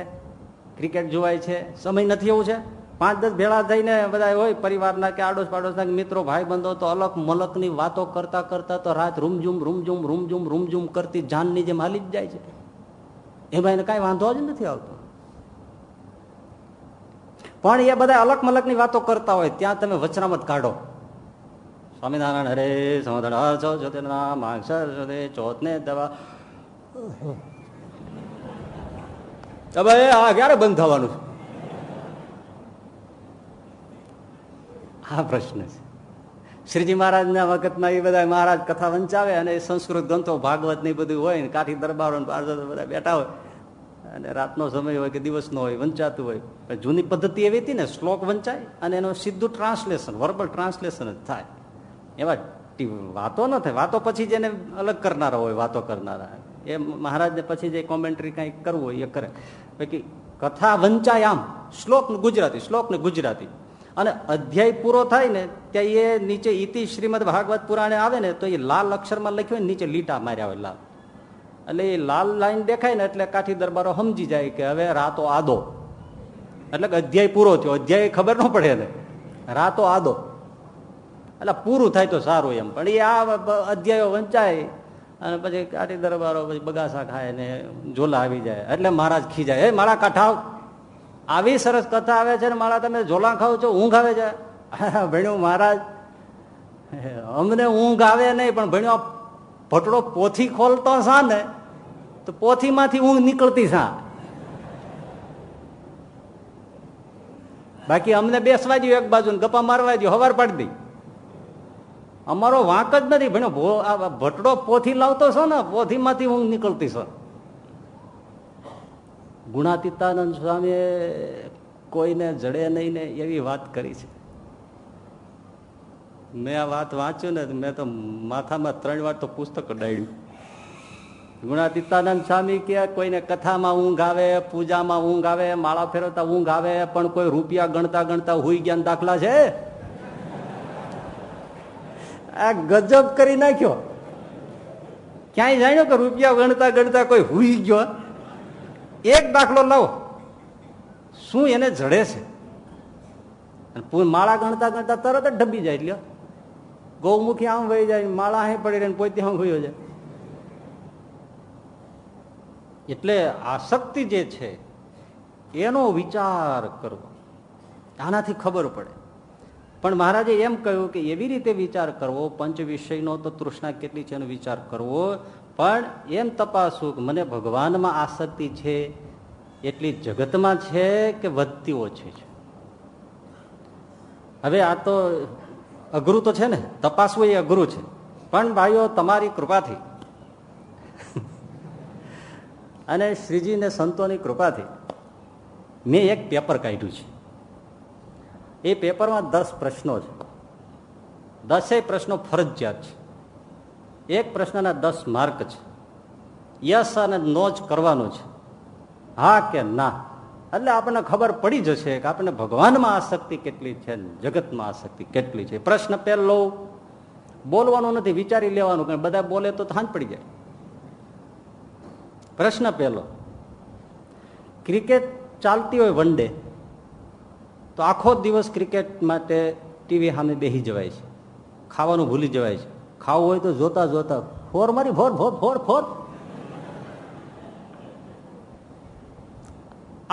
ક્રિકેટ જોવાય છે, સમય નથી એવું છે? પાંચ દસ ભેળા થઈને બધા હોય પરિવારના કે આડોશ પાડોશના મિત્રો, ભાઈ બંધો તો અલગ મલકની વાતો કરતા કરતા તો રાત રૂમઝુમ રૂમઝુમ રૂમઝુમ રૂમઝુમ કરતી જાનની જેમ હાલી જ જાય છે. એમાં એને કાંઈ વાંધો જ નથી આવતો. પણ એ બધા અલગ મલકની વાતો કરતા હોય, ત્યાં તમે વચનામત કાઢો. સ્વામિનારાયણ, હરે સમધાન છો છો માગસર ચોથ ને દવા. હવે આ ક્યારે બંધ થવાનું આ પ્રશ્ન છે. શ્રીજી મહારાજના વખતમાં એ બધા મહારાજ કથા વંચાવે અને સંસ્કૃત ગ્રંથો ભાગવત ને બધું હોય ને, કાઠી દરબારો બધા બેઠા હોય. અને રાતનો સમય હોય કે દિવસનો હોય, વંચાતું હોય. જૂની પદ્ધતિ એવી હતી ને, શ્લોક વંચાય અને એનું સીધું ટ્રાન્સલેશન વર્બલ ટ્રાન્સલેશન જ થાય. એવા વાતો ન થાય. વાતો પછી જેને અલગ કરનારા હોય, વાતો કરનારા. એ મહારાજને પછી જે કોમેન્ટ્રી કંઈક કરવું હોય એ કરે. બાકી કથા વંચાય આમ. શ્લોક ગુજરાતી, શ્લોક ને ગુજરાતી. અને અધ્યાય પૂરો થાય ને, ત્યાં એ નીચે ઇતિ શ્રીમદ ભાગવત પુરાણે આવે ને, તો એ લાલ અક્ષરમાં લખ્યું હોય નીચે લીટા માર્યા હોય લાલ. એટલે એ લાલ લાઈન દેખાય ને એટલે કાઠી દરબારો સમજી જાય કે હવે રાતો આદો. એટલે અધ્યાય પૂરો થયો. અધ્યાય ખબર ન પડે ને રાતો આદો. એટલે પૂરું થાય તો સારું એમ. પણ એ આ અધ્યાયો વંચાય અને પછી કાઠી દરબારો પછી બગાસા ખાય ને ઝોલા આવી જાય. એટલે મહારાજ ખીજાય. હે મારા કાઠાવ, આવી સરસ કથા આવે છે ને મારા તમે ઝોલા ખાવ છો, ઊંઘ આવે છે? ભણ્યું મહારાજ. અમને ઊંઘ આવે નહીં, પણ ભણ્યો ભટડો પોથી ખોલતો સા ને? તો પોથીમાંથી ઊંઘ નીકળતી સા બાકી અમને બેસવા દો એક બાજુ ગપ્પા મારવા દો હવાર પાડી દઈ અમારો વાંક જ નથી ભણ્યો. ભટડો પોથી લાવતો છો ને, પોથીમાંથી ઊંઘ નીકળતી છો ગુણાતીતાનંદ સ્વામીએ કોઈને જડે નહીં ને એવી વાત કરી છે. મેં આ વાત વાંચ્યું ને મેં તો માથામાં ત્રણ વાર તો પુસ્તક ડાળ્યું ગુણાતીતાનંદ સ્વામી કે કોઈને કથામાં ઊંઘ આવે, પૂજામાં ઊંઘ આવે, માળા ફેરવતા ઊંઘ આવે, પણ કોઈ રૂપિયા ગણતા ગણતા હુઈ ગયા દાખલા છે? આ ગજબ કરી નાખ્યો. ક્યાંય જાણ્યો કે રૂપિયા ગણતા ગણતા કોઈ હુઈ ગયો? એક દાખલો લાવો. શું એને જડે છે? માળા ગણતા ગણતા તરત જ ડબી જાય એટલે ગૌમુખી આમ વહી જાય, માળા અહીં પડી રહે પોતે આમ વયો જાય. એટલે આસક્તિ જે છે, એનો વિચાર કરવો. આનાથી ખબર પડે. પણ મહારાજે એમ કહ્યું કે એવી રીતે વિચાર કરવો પંચ વિષયનો તો તૃષ્ણા કેટલી છે એનો વિચાર કરવો, પણ એમ તપાસવું કે મને ભગવાનમાં આસક્તિ છે, એટલી જગતમાં છે કે વધતી ઓછી છે. હવે આ તો અઘરું તો છે ને? તપાસવું એ અઘરું છે. પણ ભાઈઓ, તમારી કૃપાથી. અને શ્રીજી ને સંતોની કૃપાથી મેં એક પેપર કાઢ્યું છે. એ પેપરમાં દસ પ્રશ્નો છે. દસેય પ્રશ્નો ફરજિયાત છે. એક પ્રશ્નના દસ માર્ક છે. યસ અને નો જ કરવાનું છે. હા કે ના? એટલે આપણને ખબર પડી જશે કે આપણને ભગવાનમાં આસક્તિ કેટલી છે જગતમાં આસક્તિ કેટલી છે. પ્રશ્ન પહેલો, બોલવાનું નથી, વિચારી લેવાનું કે બધા બોલે તો થાંજ પડી જાય. પ્રશ્ન પહેલો, ક્રિકેટ ચાલતી હોય વન તો આખો દિવસ ક્રિકેટ માટે ટીવી સામે બેસી જવાય છે. ખાવાનું ભૂલી જવાય છે. ખાવું હોય તો જોતા જોતા ફોર મારી, ફોર ફોર ફોર ફોર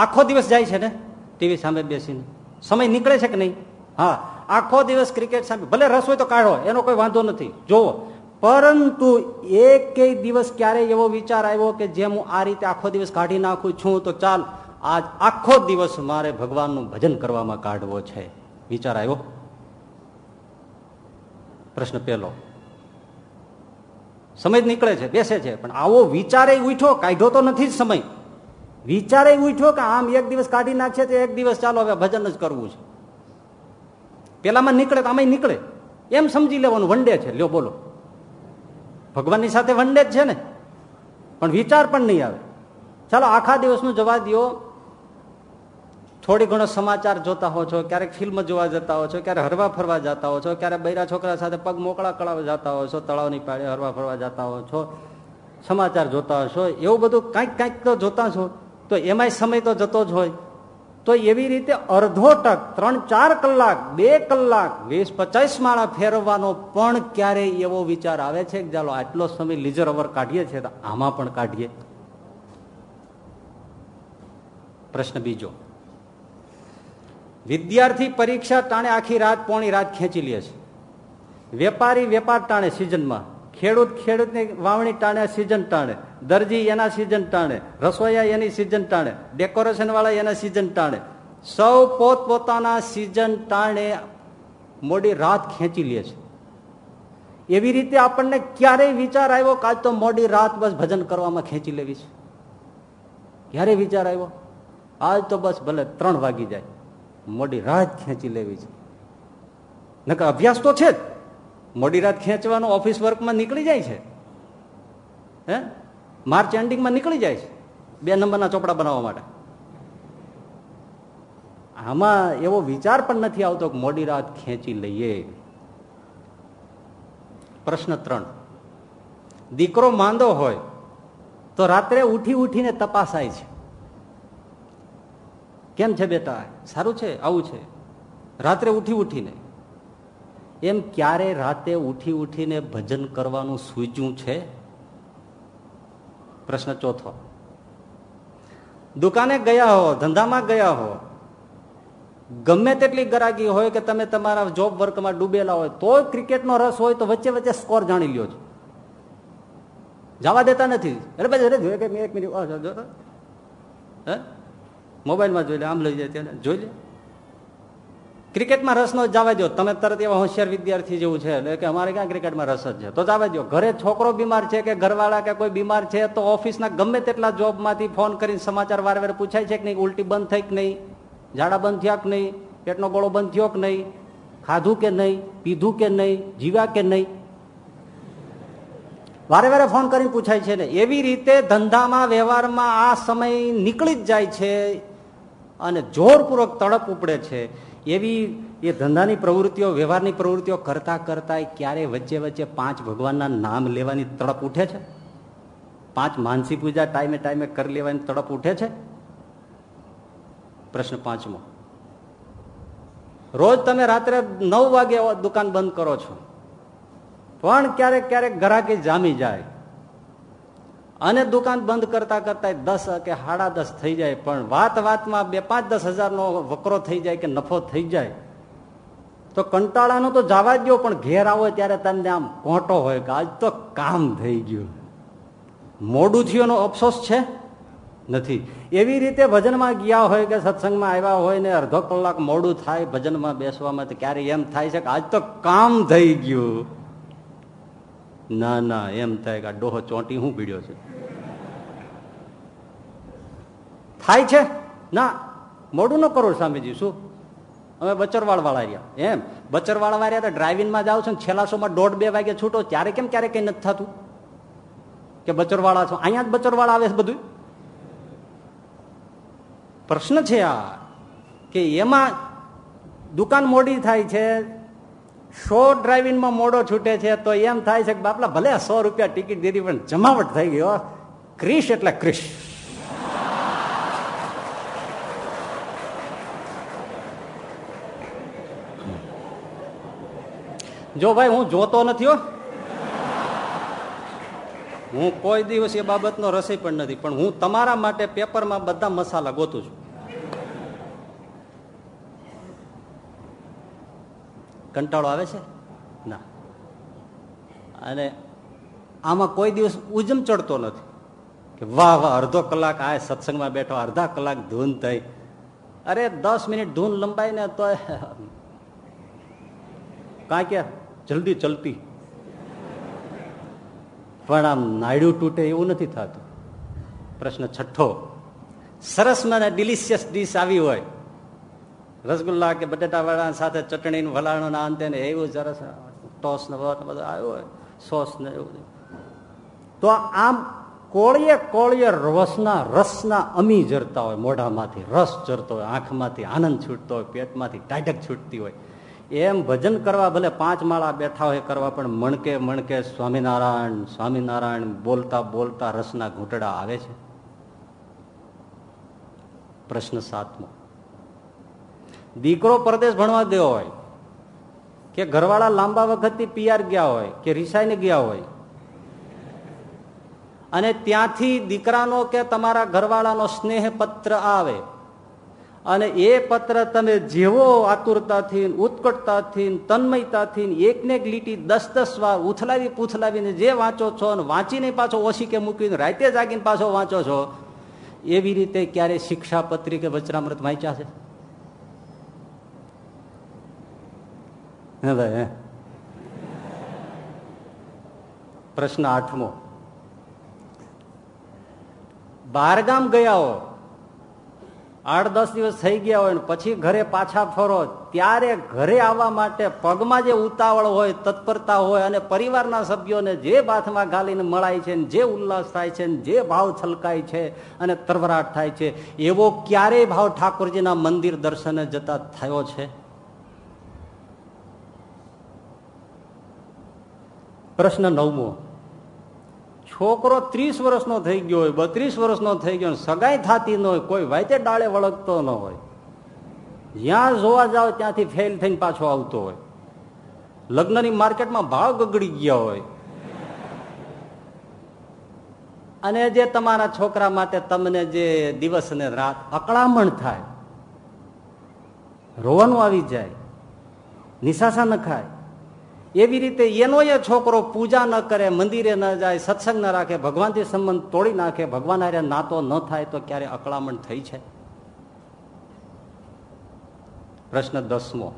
આખો દિવસ જાય છે ને, ટીવી સામે બેસીને. સમય નીકળે છે કે નહીં? હા, આખો દિવસ ક્રિકેટ સામે, ભલે રસ હોય તો કાઢો, એનો કોઈ વાંધો નથી. જોવો પરંતુ એક દિવસ ક્યારે એવો વિચાર આવ્યો કે જેમ હું આ રીતે આખો દિવસ કાઢી નાખું છું, તો ચાલ, આજ આખો દિવસ મારે ભગવાનનું ભજન કરવામાં કાઢવો છે. વિચાર આવ્યો? પ્રશ્ન પહેલો. સમય નીકળે છે, બેસે છે, પણ આવો વિચારે ઉઠો કાઢ્યો તો નથી જ સમય. વિચારે ઉઠ્યો કે આમ એક દિવસ કાઢી નાખશે તો એક દિવસ ચાલો હવે ભજન જ કરવું છે. પેલામાં નીકળે તો આમાં નીકળે. એમ સમજી લેવાનું, વંડે છે. લ્યો, બોલો. ભગવાનની સાથે વંડે જ છે ને. પણ વિચાર પણ નહીં આવે. ચાલો, આખા દિવસનું જવા દો થોડી ઘણો સમાચાર જોતા હો છો, ક્યારેક ફિલ્મ જોવા જતા હો છો ક્યારે હરવા ફરવા જતા હો છો ક્યારે બૈરા છોકરા સાથે પગ મોકળા કળાવ જતા હો છો તળાવની પાડે હરવા ફરવા જતા હો છો, સમાચાર જોતા હશો એવું બધું કાંઈક કાંઈક તો જોતા છો તો એમાંય સમય તો જતો જ હોય. તો એવી રીતે અડધો ટક, ત્રણ, ચાર કલાક, બે કલાક, વીસ, પચાસ માળા ફેરવવાનો પણ ક્યારેય એવો વિચાર આવે છે કે ચાલો આટલો સમય લીઝર અવર કાઢીએ છીએ તો આમાં પણ કાઢીએ. પ્રશ્ન બીજો. વિદ્યાર્થી પરીક્ષા ટાણે આખી રાત પોણી રાત ખેંચી લે છે. વેપારી વેપાર ટાણે સિઝનમાં. ખેડૂત ખેડૂતની વાવણી ટાણે, સિઝન ટાણે. દરજી એના સિઝન ટાણે. રસોઈયા એની સિઝન ટાણે. ડેકોરેશન વાળા એના સિઝન ટાણે. સૌ પોત પોતાના સિઝન ટાણે મોડી રાત ખેંચી લે છે. એવી રીતે આપણને ક્યારેય વિચાર આવ્યો કે આજ તો મોડી રાત બસ ભજન કરવામાં ખેંચી લેવી છે. ક્યારે વિચાર આવ્યો? આજ તો બસ ભલે ત્રણ વાગી જાય. મોડી રાત ખેંચી લેવી છે. નકર અભ્યાસ તો છે જ. મોડી રાત ખેંચવાનો ઓફિસ વર્કમાં નીકળી જાય છે. હે? માર્ચ એન્ડિંગમાં નીકળી જાય છે. બે નંબરના ચોપડા બનાવવા માટે. આમાં એવો વિચાર પણ નથી આવતો કે મોડી રાત ખેંચી લઈએ. પ્રશ્ન ત્રણ. દીકરો માંદો હોય તો રાત્રે ઉઠી ઉઠીને તપાસાય છે. કેમ છે બેટા? સારું છે? આવું છે? રાત્રે ઉઠી ઉઠીને. એમ ક્યારે રાતે ઉઠી ઉઠીને ભજન કરવાનું સૂજ્યું છે? પ્રશ્ન ચોથો. દુકાને ગયા હો, ધંધામાં ગયા હો, ગમે તેટલી ગરાગી હોય કે તમે તમારા જોબ વર્કમાં ડૂબેલા હોય તો ક્રિકેટનો રસ હોય તો વચ્ચે વચ્ચે સ્કોર જાણી લ્યો છો. જવા દેતા નથી. અરે ભાઈ અરે જોઈએ એક મિનિટ મોબાઈલમાં જોઈ લે, આમ લઈ જાય ત્યાં જોઈ લે. ક્રિકેટમાં રસ નો જવા દો તમે તરત એવા હોશિયાર વિદ્યાર્થી જેવું છે. એટલે કે અમારે ક્યાં ક્રિકેટમાં રસ જ છે? તો જવા દો ઘરે છોકરો બીમાર છે કે ઘરવાળા કે કોઈ બીમાર છે તો ઓફિસના ગમે તેટલા જોબમાંથી ફોન કરીને સમાચાર વારે વારે પૂછાય છે કે નહીં? ઉલટી બંધ થઈ કે નહીં? ઝાડા બંધ થયા કે નહીં? પેટનો ગોળો બંધ થયો કે નહીં? ખાધું કે નહીં? પીધું કે નહીં? જીવ્યા કે નહીં? વારે વારે ફોન કરીને પૂછાય છે ને, એવી રીતે ધંધામાં, વ્યવહારમાં આ સમય નીકળી જ જાય છે અને જોરપૂર્વક તડપ ઉપડે છે. એવી એ ધંધાની પ્રવૃત્તિઓ, વ્યવહારની પ્રવૃત્તિઓ કરતા કરતા ક્યારે વચ્ચે વચ્ચે પાંચ ભગવાનના નામ લેવાની તડપ ઉઠે છે? પાંચ માનસી પૂજા ટાઈમે ટાઈમે કરી લેવાની તડપ ઉઠે છે? પ્રશ્ન પાંચમો. રોજ તમે રાત્રે નવ વાગે દુકાન બંધ કરો છો. પણ ક્યારેક ક્યારેક ગ્રાહકી જામી જાય. અને દુકાન બંધ કરતા કરતા દસ કે સાડા દસ થઈ જાય, પણ વાત વાતમાં બે પાંચ દસ હજારનો વકરો થઈ જાય કે નફો થઈ જાય, તો કંટાળાનો તો જવા જ ગયો પણ ઘેર આવો ત્યારે તમને આમ કોટો હોય કે આજ તો કામ થઈ ગયું. મોડું થયું અફસોસ છે? નથી. એવી રીતે ભજનમાં ગયા હોય કે સત્સંગમાં આવ્યા હોય ને અડધો કલાક મોડું થાય, ભજનમાં બેસવામાં તો ક્યારે એમ થાય છે કે આજ તો કામ થઈ ગયું. ના ના, એમ થાય કે આ ડોહો ચોંટી હું પીડ્યો છે? થાય છે? ના, મોડું ન કરો સ્વામીજી, શું? અમે બચરવાળ વાળા એમ, બચરવાળ વાળા તો ડ્રાઇવિંગમાં જાવ છો ને છેલ્લા શોમાં દોઢ બે વાગે છૂટો, ત્યારે કેમ ક્યારે કઈ નથી થતું? કે બચરવાળા છો? અહીંયા જ બચરવાળા આવે છે બધું પ્રશ્ન છે આ, કે એમાં દુકાન મોડી થાય છે શો ડ્રાઇવિંગમાં મોડો છૂટે છે તો એમ થાય છે કે બાપલા ભલે સો રૂપિયા ટિકિટ દીધી, પણ જમાવટ થઈ ગયો ક્રિશ એટલે ક્રિશ. જો ભાઈ, હું જોતો નથી હો. હું કોઈ દિવસ એ બાબતનો રસી પણ નથી, પણ હું તમારા માટે પેપરમાં બધા મસાલા ગોતું છું. કંટાળો આવે છે? ના. અને આમાં કોઈ દિવસ ઉજમ ચડતો નથી કે વાહ વાહ, અડધો કલાક આ સત્સંગમાં બેઠો, અડધા કલાક ધૂન થઈ. અરે, દસ મિનિટ ધૂન લંબાઈ ને તો કાંઈ કે જલ્દી ચલતી. પણ આમ નાયડું તૂટે એવું નથી થતું. પ્રશ્ન છઠ્ઠો. સરસ મને ડિલિશિયસ ડીશ આવી હોય. રસગુલ્લા કે બટેટા વાળા સાથે ચટણી વલાણું ના અંતે એવું સરસ ટોસ ને બધું આવ્યું હોય, સોસ ને એવું તો આમ કોળીએ કોળીએ રસના રસના અમી જરતા હોય, મોઢામાંથી રસ જરતો હોય, આંખમાંથી આનંદ છૂટતો હોય, પેટમાંથી ટાઢક છૂટતી હોય. એમ ભજન કરવા ભલે પાંચ માળા બેઠા હોય કરવા, પણ મણકે મણકે સ્વામિનારાયણ સ્વામિનારાયણ બોલતા બોલતા રસના ઘૂંટડા આવે છે. પ્રશ્ન સાતમો. દીકરો પરદેશ ભણવા દેવો હોય, કે ઘરવાળા લાંબા વખતથી પિયાર ગયા હોય, કે રિસાઈને ગયા હોય, અને ત્યાંથી દીકરાનો કે તમારા ઘરવાળાનો સ્નેહ પત્ર આવે, અને એ પત્ર તમે જેવો આતુરતાથી, ઉત્કટતાથી, તન્મયતાથી એકને એક લીટી દસ દસ વાર ઉથલાવી પૂથલાવીને જે વાંચો છો અને વાંચીને પાછો ઓછી કે મૂકીને રાતે જાગીને પાછો વાંચો છો, એવી રીતે ક્યારે શિક્ષા પત્રી કે વચરામૃત વાંચ્યા છે? હે ભાઈ પ્રશ્ન આઠમો. બહારગામ ગયા હો. આઠ દસ દિવસ થઈ ગયા હોય પછી ઘરે પાછા ફરો. ત્યારે ઘરે આવવા માટે પગમાં જે ઉતાવળ હોય, તત્પરતા હોય અને પરિવારના સભ્યોને જે બાથમાં ગાલીને મળાય છે જે ઉલ્લાસ થાય છે જે ભાવ છલકાય છે અને તરવરાટ થાય છે, એવો ક્યારેય ભાવ ઠાકોરજીના મંદિર દર્શને જતા થયો છે? પ્રશ્ન નવમો. છોકરો ત્રીસ વર્ષનો થઈ ગયો હોય, બત્રીસ વર્ષનો થઈ ગયો સગાઈ થતી ન હોય, કોઈ વાયતે ડાળે વળગતો ન હોય. જ્યાં જોવા જાવ ત્યાંથી ફેલ થઈને પાછો આવતો હોય. લગ્નની માર્કેટમાં ભાવ ગગડી ગયા હોય. અને જે તમારા છોકરા માટે તમને જે દિવસ ને રાત અકળામણ થાય, રોવાનું આવી જાય, નિશાસા ન ખાય એવી રીતે એનો એ છોકરો પૂજા ન કરે, મંદિરે ન જાય, સત્સંગ ન રાખે, ભગવાનથી સંબંધ તોડી નાખે, ભગવાન હારે નાતો ન થાય, તો ક્યારે અકળામણ થઈ છે? પ્રશ્ન દસમો.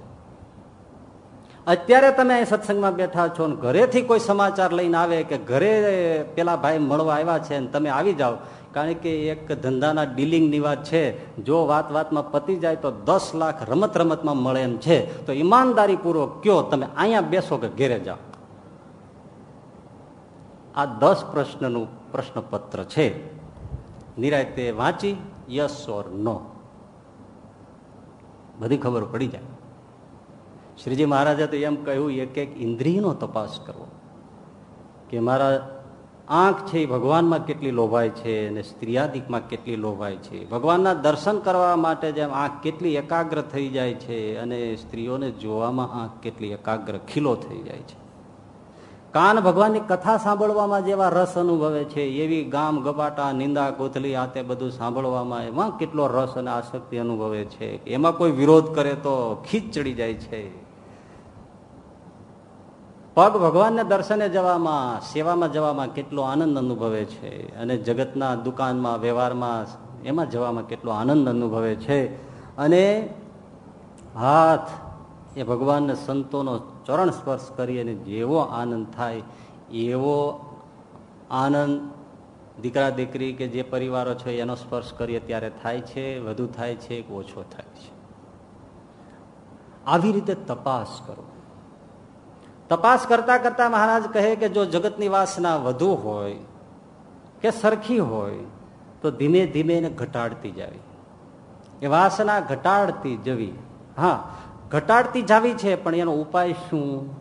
અત્યારે તમે સત્સંગમાં બેઠા છો ને ઘરેથી કોઈ સમાચાર લઈને આવે કે ઘરે પેલા ભાઈ મળવા આવ્યા છે ને તમે આવી જાઓ કારણ કે એક ધંધાના ડીલિંગની વાત છે, જો વાત વાતમાં પતી જાય તો દસ લાખ રમત રમતમાં મળે એમ છે. તો ઈમાનદારી પૂર્વક કયો, તમે અહીંયા બેસો કે ઘેરે જાઓ? આ દસ પ્રશ્નનું પ્રશ્નપત્ર છે. નિરાયતે વાંચી, યસ ઓર નો. બધી ખબર પડી જાય. શ્રીજી મહારાજે તો એમ કહ્યું, એક એક ઇન્દ્રિયનો તપાસ કરવો. કે મારા આંખ છે એ ભગવાનમાં કેટલી લોભાય છે અને સ્ત્રીયાદિકમાં કેટલી લોભાય છે. ભગવાનના દર્શન કરવા માટે જેમ આંખ કેટલી એકાગ્ર થઈ જાય છે અને સ્ત્રીઓને જોવામાં આંખ કેટલી એકાગ્ર, ખીલો થઈ જાય છે. કાન ભગવાનની કથા સાંભળવામાં જેવા રસ અનુભવે છે, એવી ગામ ગપાટા નિંદા કોથલી આ તે બધું સાંભળવામાં એમાં કેટલો રસ અને આસક્તિ અનુભવે છે. એમાં કોઈ વિરોધ કરે તો ખીચ ચડી જાય છે. પગ ભગવાનને દર્શને જવામાં, સેવામાં જવામાં કેટલો આનંદ અનુભવે છે અને જગતના દુકાનમાં, વ્યવહારમાં એમાં જવામાં કેટલો આનંદ અનુભવે છે. અને હાથ એ ભગવાનને સંતોનો ચરણ સ્પર્શ કરી અને જેવો આનંદ થાય, એવો આનંદ દીકરા દીકરી કે જે પરિવારો છે એનો સ્પર્શ કરીએ ત્યારે થાય છે, વધુ થાય છે કે ઓછો થાય છે. આવી રીતે તપાસ કરો. તપાસ કરતા કરતા મહારાજ કહે કે જો જગતની વાસના વધુ હોય કે સરખી હોય, તો ધીમે ધીમે એને ઘટાડતી જાવી. એ વાસના ઘટાડતી જવી. હા, ઘટાડતી જાવી છે, પણ એનો ઉપાય શું?